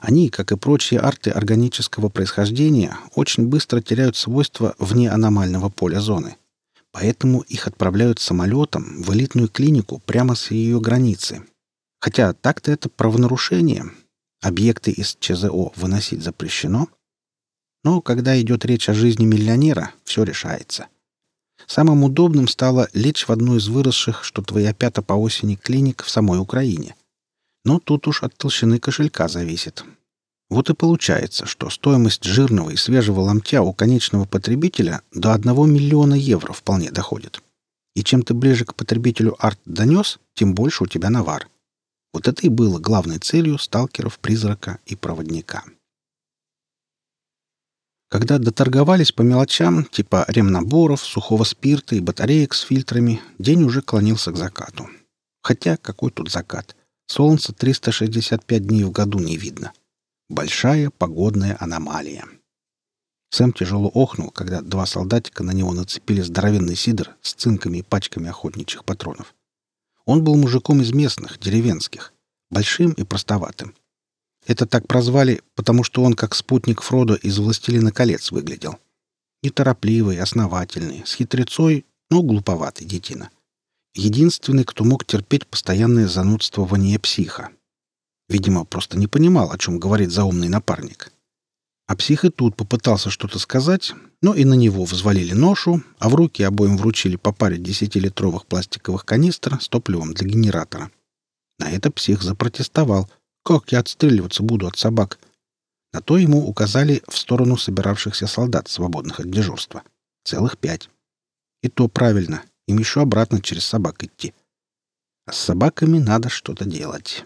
Они, как и прочие арты органического происхождения, очень быстро теряют свойства вне аномального поля зоны. Поэтому их отправляют самолетом в элитную клинику прямо с ее границы. Хотя так-то это правонарушение. Объекты из ЧЗО выносить запрещено. Но когда идет речь о жизни миллионера, все решается. Самым удобным стало лечь в одну из выросших, что твоя пята по осени клиник в самой Украине – Но тут уж от толщины кошелька зависит. Вот и получается, что стоимость жирного и свежего ломтя у конечного потребителя до 1 миллиона евро вполне доходит. И чем ты ближе к потребителю арт донес, тем больше у тебя навар. Вот это и было главной целью сталкеров, призрака и проводника. Когда доторговались по мелочам, типа ремнаборов, сухого спирта и батареек с фильтрами, день уже клонился к закату. Хотя какой тут закат? Солнца 365 дней в году не видно. Большая погодная аномалия. Сэм тяжело охнул, когда два солдатика на него нацепили здоровенный сидр с цинками и пачками охотничьих патронов. Он был мужиком из местных, деревенских, большим и простоватым. Это так прозвали, потому что он как спутник Фродо из «Властелина колец» выглядел. Неторопливый, основательный, с хитрецой, но глуповатый детина единственный, кто мог терпеть постоянное занудствование психа. Видимо, просто не понимал, о чем говорит заумный напарник. А псих и тут попытался что-то сказать, но и на него взвалили ношу, а в руки обоим вручили по паре десятилитровых пластиковых канистр с топливом для генератора. На это псих запротестовал. «Как я отстреливаться буду от собак?» На то ему указали в сторону собиравшихся солдат, свободных от дежурства. Целых пять. И то правильно, Им еще обратно через собак идти. А с собаками надо что-то делать.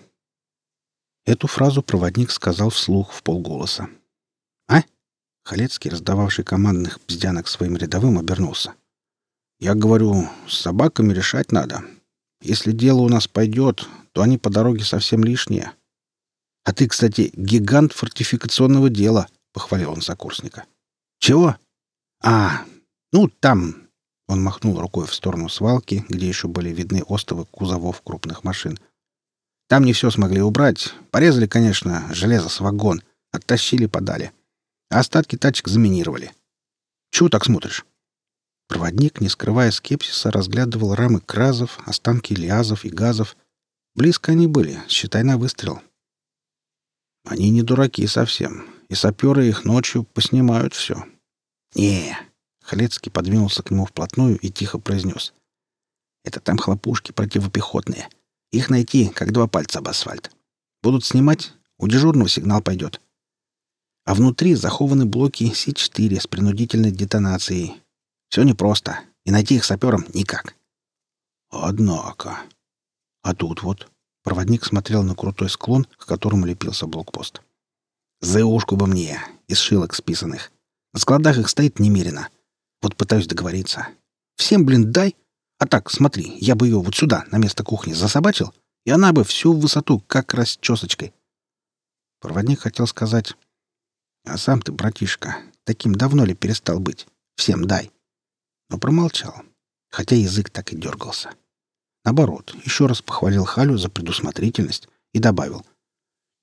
Эту фразу проводник сказал вслух в полголоса. «А?» Халецкий, раздававший командных бздянок своим рядовым, обернулся. «Я говорю, с собаками решать надо. Если дело у нас пойдет, то они по дороге совсем лишние. А ты, кстати, гигант фортификационного дела, похвалил он сокурсника. Чего? А, ну там. Он махнул рукой в сторону свалки, где еще были видны остовы кузовов крупных машин. Там не все смогли убрать. Порезали, конечно, железо с вагон. Оттащили, подали. А остатки тачек заминировали. Чего так смотришь? Проводник, не скрывая скепсиса, разглядывал рамы кразов, останки лиазов и газов. Близко они были, считай на выстрел. Они не дураки совсем, и саперы их ночью поснимают все. Не, Халецкий подвинулся к нему вплотную и тихо произнес. «Это там хлопушки противопехотные. Их найти, как два пальца об асфальт. Будут снимать, у дежурного сигнал пойдет. А внутри захованы блоки С-4 с принудительной детонацией. Все непросто, и найти их сапером никак». «Однако...» «А тут вот...» Проводник смотрел на крутой склон, к которому лепился блокпост. За ушку бы мне, из шилок списанных. На складах их стоит немерено. Вот пытаюсь договориться. Всем, блин, дай. А так, смотри, я бы ее вот сюда, на место кухни, засобачил, и она бы всю высоту как раз чесочкой. Проводник хотел сказать, «А сам ты, братишка, таким давно ли перестал быть? Всем дай!» Но промолчал, хотя язык так и дергался. Наоборот, еще раз похвалил Халю за предусмотрительность и добавил,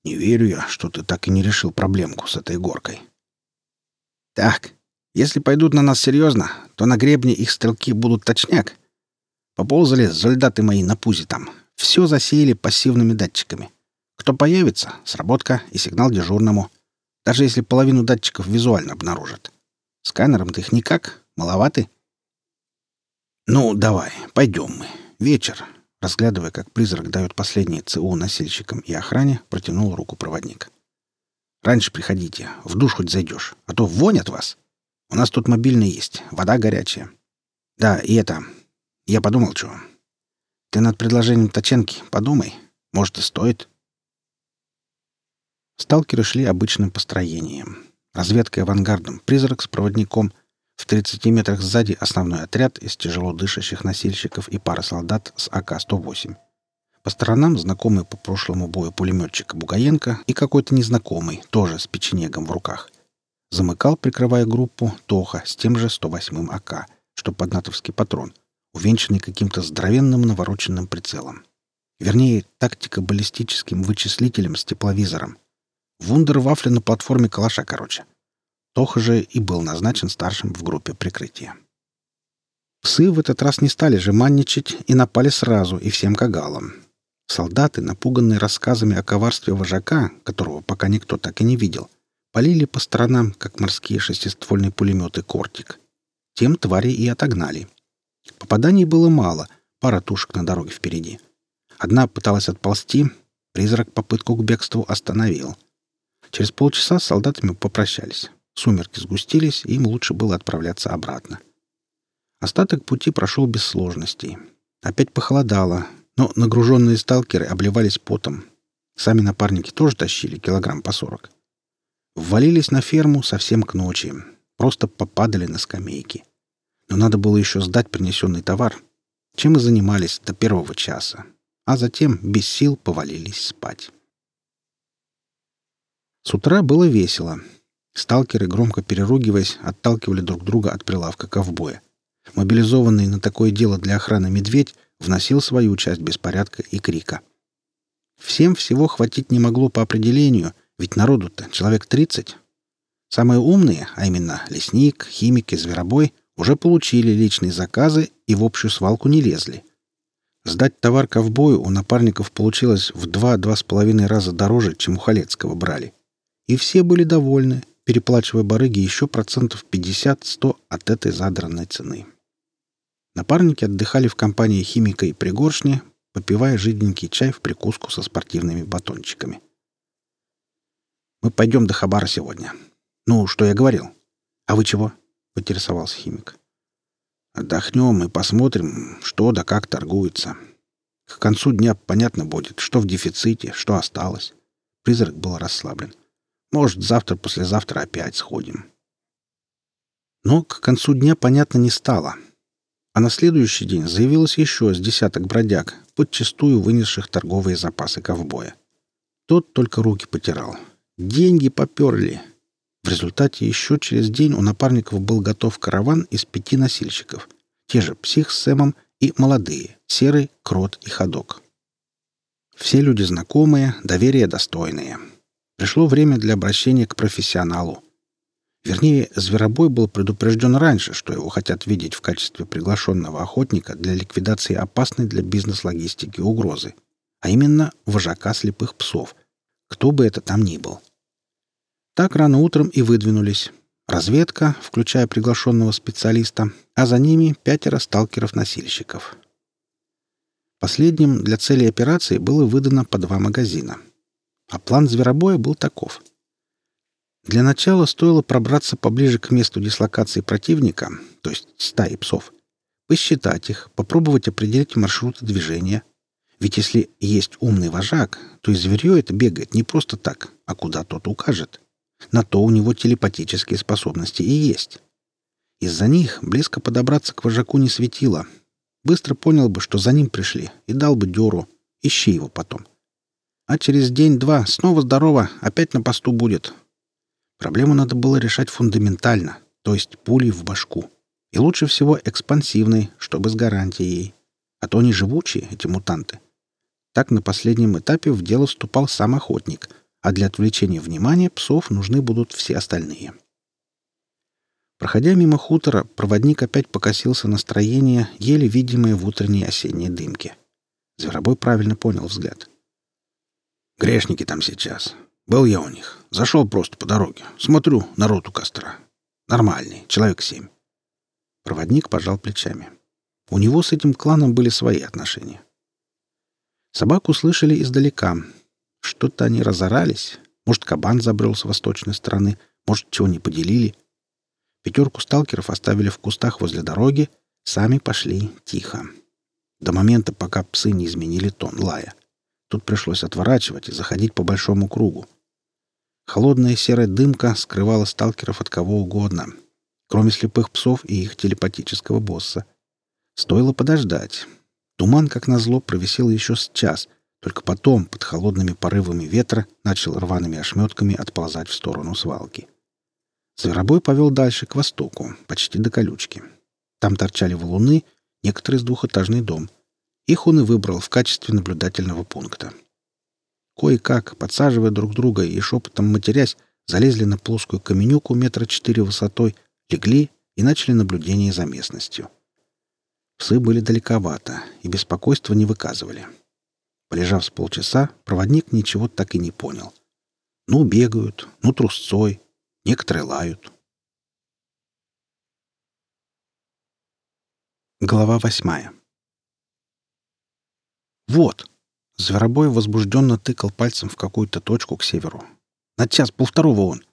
«Не верю я, что ты так и не решил проблемку с этой горкой». «Так, если пойдут на нас серьезно, то на гребне их стрелки будут точняк. Поползали солдаты мои на пузе там. Все засеяли пассивными датчиками. Кто появится, сработка и сигнал дежурному. Даже если половину датчиков визуально обнаружат. Сканером-то их никак, маловаты. Ну, давай, пойдем мы. Вечер. Разглядывая, как призрак дает последние ЦУ носильщикам и охране, протянул руку проводник. «Раньше приходите, в душ хоть зайдешь, а то вонят вас!» У нас тут мобильный есть, вода горячая. Да, и это... Я подумал, что... Ты над предложением Таченки подумай. Может, и стоит. Сталкеры шли обычным построением. Разведка авангардом, призрак с проводником. В 30 метрах сзади основной отряд из тяжело дышащих носильщиков и пара солдат с АК-108. По сторонам знакомый по прошлому бою пулеметчик Бугаенко и какой-то незнакомый, тоже с печенегом в руках. замыкал, прикрывая группу, Тоха с тем же 108-м АК, что под натовский патрон, увенчанный каким-то здоровенным навороченным прицелом. Вернее, тактико-баллистическим вычислителем с тепловизором. Вундервафля на платформе калаша, короче. Тоха же и был назначен старшим в группе прикрытия. Псы в этот раз не стали жеманничать и напали сразу и всем кагалам. Солдаты, напуганные рассказами о коварстве вожака, которого пока никто так и не видел, полили по сторонам, как морские шестиствольные пулеметы «Кортик». Тем твари и отогнали. Попаданий было мало, пара тушек на дороге впереди. Одна пыталась отползти, призрак попытку к бегству остановил. Через полчаса с солдатами попрощались. Сумерки сгустились, и им лучше было отправляться обратно. Остаток пути прошел без сложностей. Опять похолодало, но нагруженные сталкеры обливались потом. Сами напарники тоже тащили килограмм по сорок. Ввалились на ферму совсем к ночи. Просто попадали на скамейки. Но надо было еще сдать принесенный товар, чем и занимались до первого часа. А затем без сил повалились спать. С утра было весело. Сталкеры, громко переругиваясь, отталкивали друг друга от прилавка ковбоя. Мобилизованный на такое дело для охраны медведь вносил свою часть беспорядка и крика. Всем всего хватить не могло по определению, Ведь народу-то человек 30. Самые умные, а именно лесник, химик и зверобой, уже получили личные заказы и в общую свалку не лезли. Сдать товар ковбою у напарников получилось в два-два с половиной раза дороже, чем у Халецкого брали. И все были довольны, переплачивая барыги еще процентов 50-100 от этой задранной цены. Напарники отдыхали в компании химика и пригоршни, попивая жиденький чай в прикуску со спортивными батончиками. — мы пойдем до Хабара сегодня. Ну, что я говорил? А вы чего? Поинтересовался химик. Отдохнем и посмотрим, что да как торгуется. К концу дня понятно будет, что в дефиците, что осталось. Призрак был расслаблен. Может, завтра-послезавтра опять сходим. Но к концу дня понятно не стало. А на следующий день заявилось еще с десяток бродяг, подчастую вынесших торговые запасы ковбоя. Тот только руки потирал — Деньги поперли. В результате еще через день у напарников был готов караван из пяти носильщиков. Те же псих с Сэмом и молодые — Серый, Крот и Ходок. Все люди знакомые, доверия достойные — Пришло время для обращения к профессионалу. Вернее, Зверобой был предупрежден раньше, что его хотят видеть в качестве приглашенного охотника для ликвидации опасной для бизнес-логистики угрозы, а именно вожака слепых псов, Кто бы это там ни был. Так рано утром и выдвинулись. Разведка, включая приглашенного специалиста, а за ними пятеро сталкеров-носильщиков. Последним для цели операции было выдано по два магазина. А план зверобоя был таков. Для начала стоило пробраться поближе к месту дислокации противника, то есть стаи псов, посчитать их, попробовать определить маршруты движения. Ведь если есть умный вожак, то и зверье это бегает не просто так, а куда тот укажет. На то у него телепатические способности и есть. Из-за них близко подобраться к вожаку не светило. Быстро понял бы, что за ним пришли, и дал бы дёру. Ищи его потом. А через день-два снова здорово, опять на посту будет. Проблему надо было решать фундаментально, то есть пулей в башку. И лучше всего экспансивной, чтобы Так на последнем этапе в дело вступал сам охотник, а для отвлечения внимания псов нужны будут все остальные. Проходя мимо хутора, проводник опять покосился на строение, еле видимое в утренней осенней дымке. Зверобой правильно понял взгляд. «Грешники там сейчас. Был я у них. Зашел просто по дороге. Смотрю, народ у костра. Нормальный, человек семь». Проводник пожал плечами. У него с этим кланом были свои отношения. Собаку слышали издалека. Что-то они разорались. Может, кабан забрел с восточной стороны, может, чего не поделили. Пятерку сталкеров оставили в кустах возле дороги, сами пошли тихо. До момента, пока псы не изменили тон лая. Тут пришлось отворачивать и заходить по большому кругу. Холодная серая дымка скрывала сталкеров от кого угодно — кроме слепых псов и их телепатического босса. Стоило подождать. Туман, как назло, провисел еще с час, только потом, под холодными порывами ветра, начал рваными ошметками отползать в сторону свалки. Зверобой повел дальше, к востоку, почти до колючки. Там торчали валуны, некоторые с двухэтажный дом. Их он и выбрал в качестве наблюдательного пункта. Кое-как, подсаживая друг друга и шепотом матерясь, залезли на плоскую каменюку метра четыре высотой, легли и начали наблюдение за местностью. Псы были далековато, и беспокойство не выказывали. Полежав с полчаса, проводник ничего так и не понял. Ну, бегают, ну, трусцой, некоторые лают. Глава восьмая. «Вот!» — Зверобой возбужденно тыкал пальцем в какую-то точку к северу. «На час полвторого он!»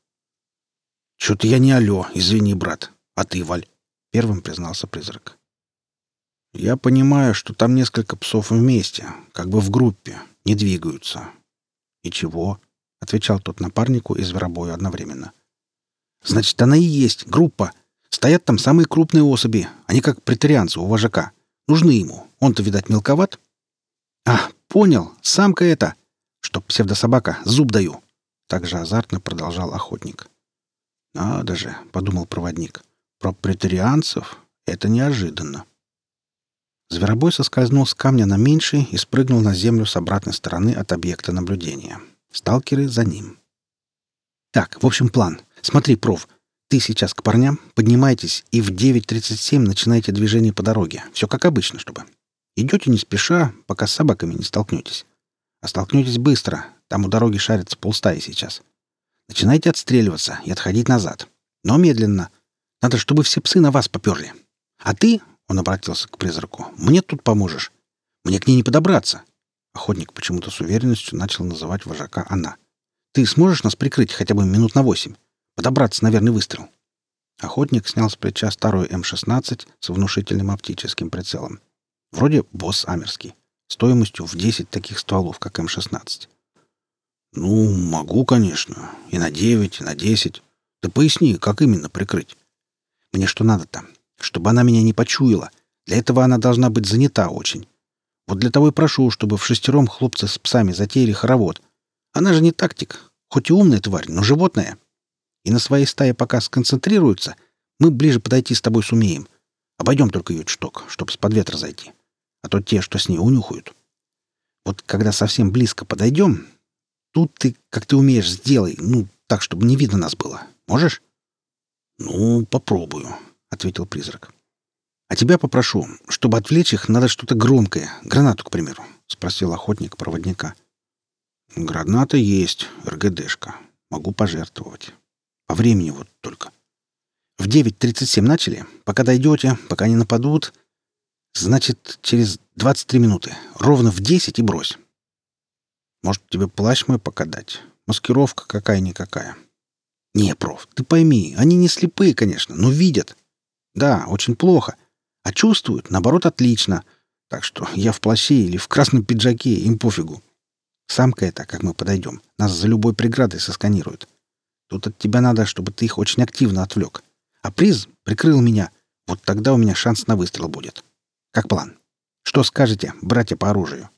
«Чё-то я не алё, извини, брат. А ты, Валь!» — первым признался призрак. Я понимаю, что там несколько псов вместе, как бы в группе, не двигаются. И чего? отвечал тот напарнику и зверобою одновременно. Значит, она и есть группа. Стоят там самые крупные особи, они как претарианцы у вожака. Нужны ему. Он-то, видать, мелковат. А, понял, самка это. Чтоб псевдособака, зуб даю. Так же азартно продолжал охотник. Надо же, подумал проводник. Про претарианцев это неожиданно. Зверобой соскользнул с камня на меньший и спрыгнул на землю с обратной стороны от объекта наблюдения. Сталкеры за ним. «Так, в общем, план. Смотри, проф, ты сейчас к парням, поднимайтесь и в 9.37 начинаете движение по дороге. Все как обычно, чтобы. Идете не спеша, пока с собаками не столкнетесь. А столкнетесь быстро. Там у дороги шарится полстаи сейчас. Начинайте отстреливаться и отходить назад. Но медленно. Надо, чтобы все Он обратился к призраку. «Мне тут поможешь? Мне к ней не подобраться!» Охотник почему-то с уверенностью начал называть вожака она. «Ты сможешь нас прикрыть хотя бы минут на восемь? Подобраться, наверное, выстрел!» Охотник снял с плеча старую М-16 с внушительным оптическим прицелом. Вроде босс амерский. Стоимостью в 10 таких стволов, как М-16. «Ну, могу, конечно. И на 9, и на 10. Ты поясни, как именно прикрыть?» «Мне что надо там? Чтобы она меня не почуяла. Для этого она должна быть занята очень. Вот для того и прошу, чтобы в шестером хлопцы с псами затеяли хоровод. Она же не тактик, хоть и умная тварь, но животное. И на своей стае пока сконцентрируется, мы ближе подойти с тобой сумеем. Обойдем только ее чуток, чтобы с-под ветра зайти. А то те, что с ней унюхают. Вот когда совсем близко подойдем, ответил призрак. «А тебя попрошу, чтобы отвлечь их, надо что-то громкое, гранату, к примеру», — спросил охотник проводника. «Граната есть, РГДшка. Могу пожертвовать. По времени вот только. В 9.37 начали. Пока дойдете, пока не нападут. Значит, через 23 минуты. Ровно в 10 и брось. Может, тебе плащ мой пока дать? Маскировка какая-никакая». «Не, проф, ты пойми, они не слепые, конечно, но видят. Да, очень плохо. А чувствуют, наоборот, отлично. Так что я в плаще или в красном пиджаке, им пофигу. Самка это, как мы подойдем, нас за любой преградой сосканируют. Тут от тебя надо, чтобы ты их очень активно отвлек. А приз прикрыл меня. Вот тогда у меня шанс на выстрел будет. Как план? Что скажете, братья по оружию?»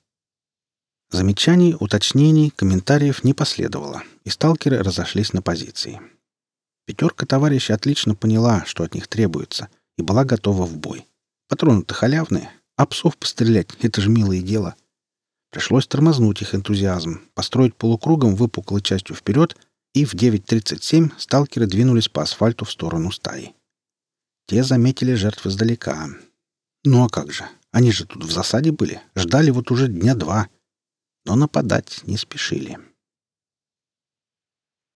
Замечаний, уточнений, комментариев не последовало, и сталкеры разошлись на позиции. Пятерка товарищей отлично поняла, что от них требуется, и была готова в бой. Патроны-то халявные, а псов пострелять — это же милое дело. Пришлось тормознуть их энтузиазм, построить полукругом выпуклой частью вперед, и в 9.37 сталкеры двинулись по асфальту в сторону стаи. Те заметили жертв издалека. Ну а как же, они же тут в засаде были, ждали вот уже дня два. Но нападать не спешили.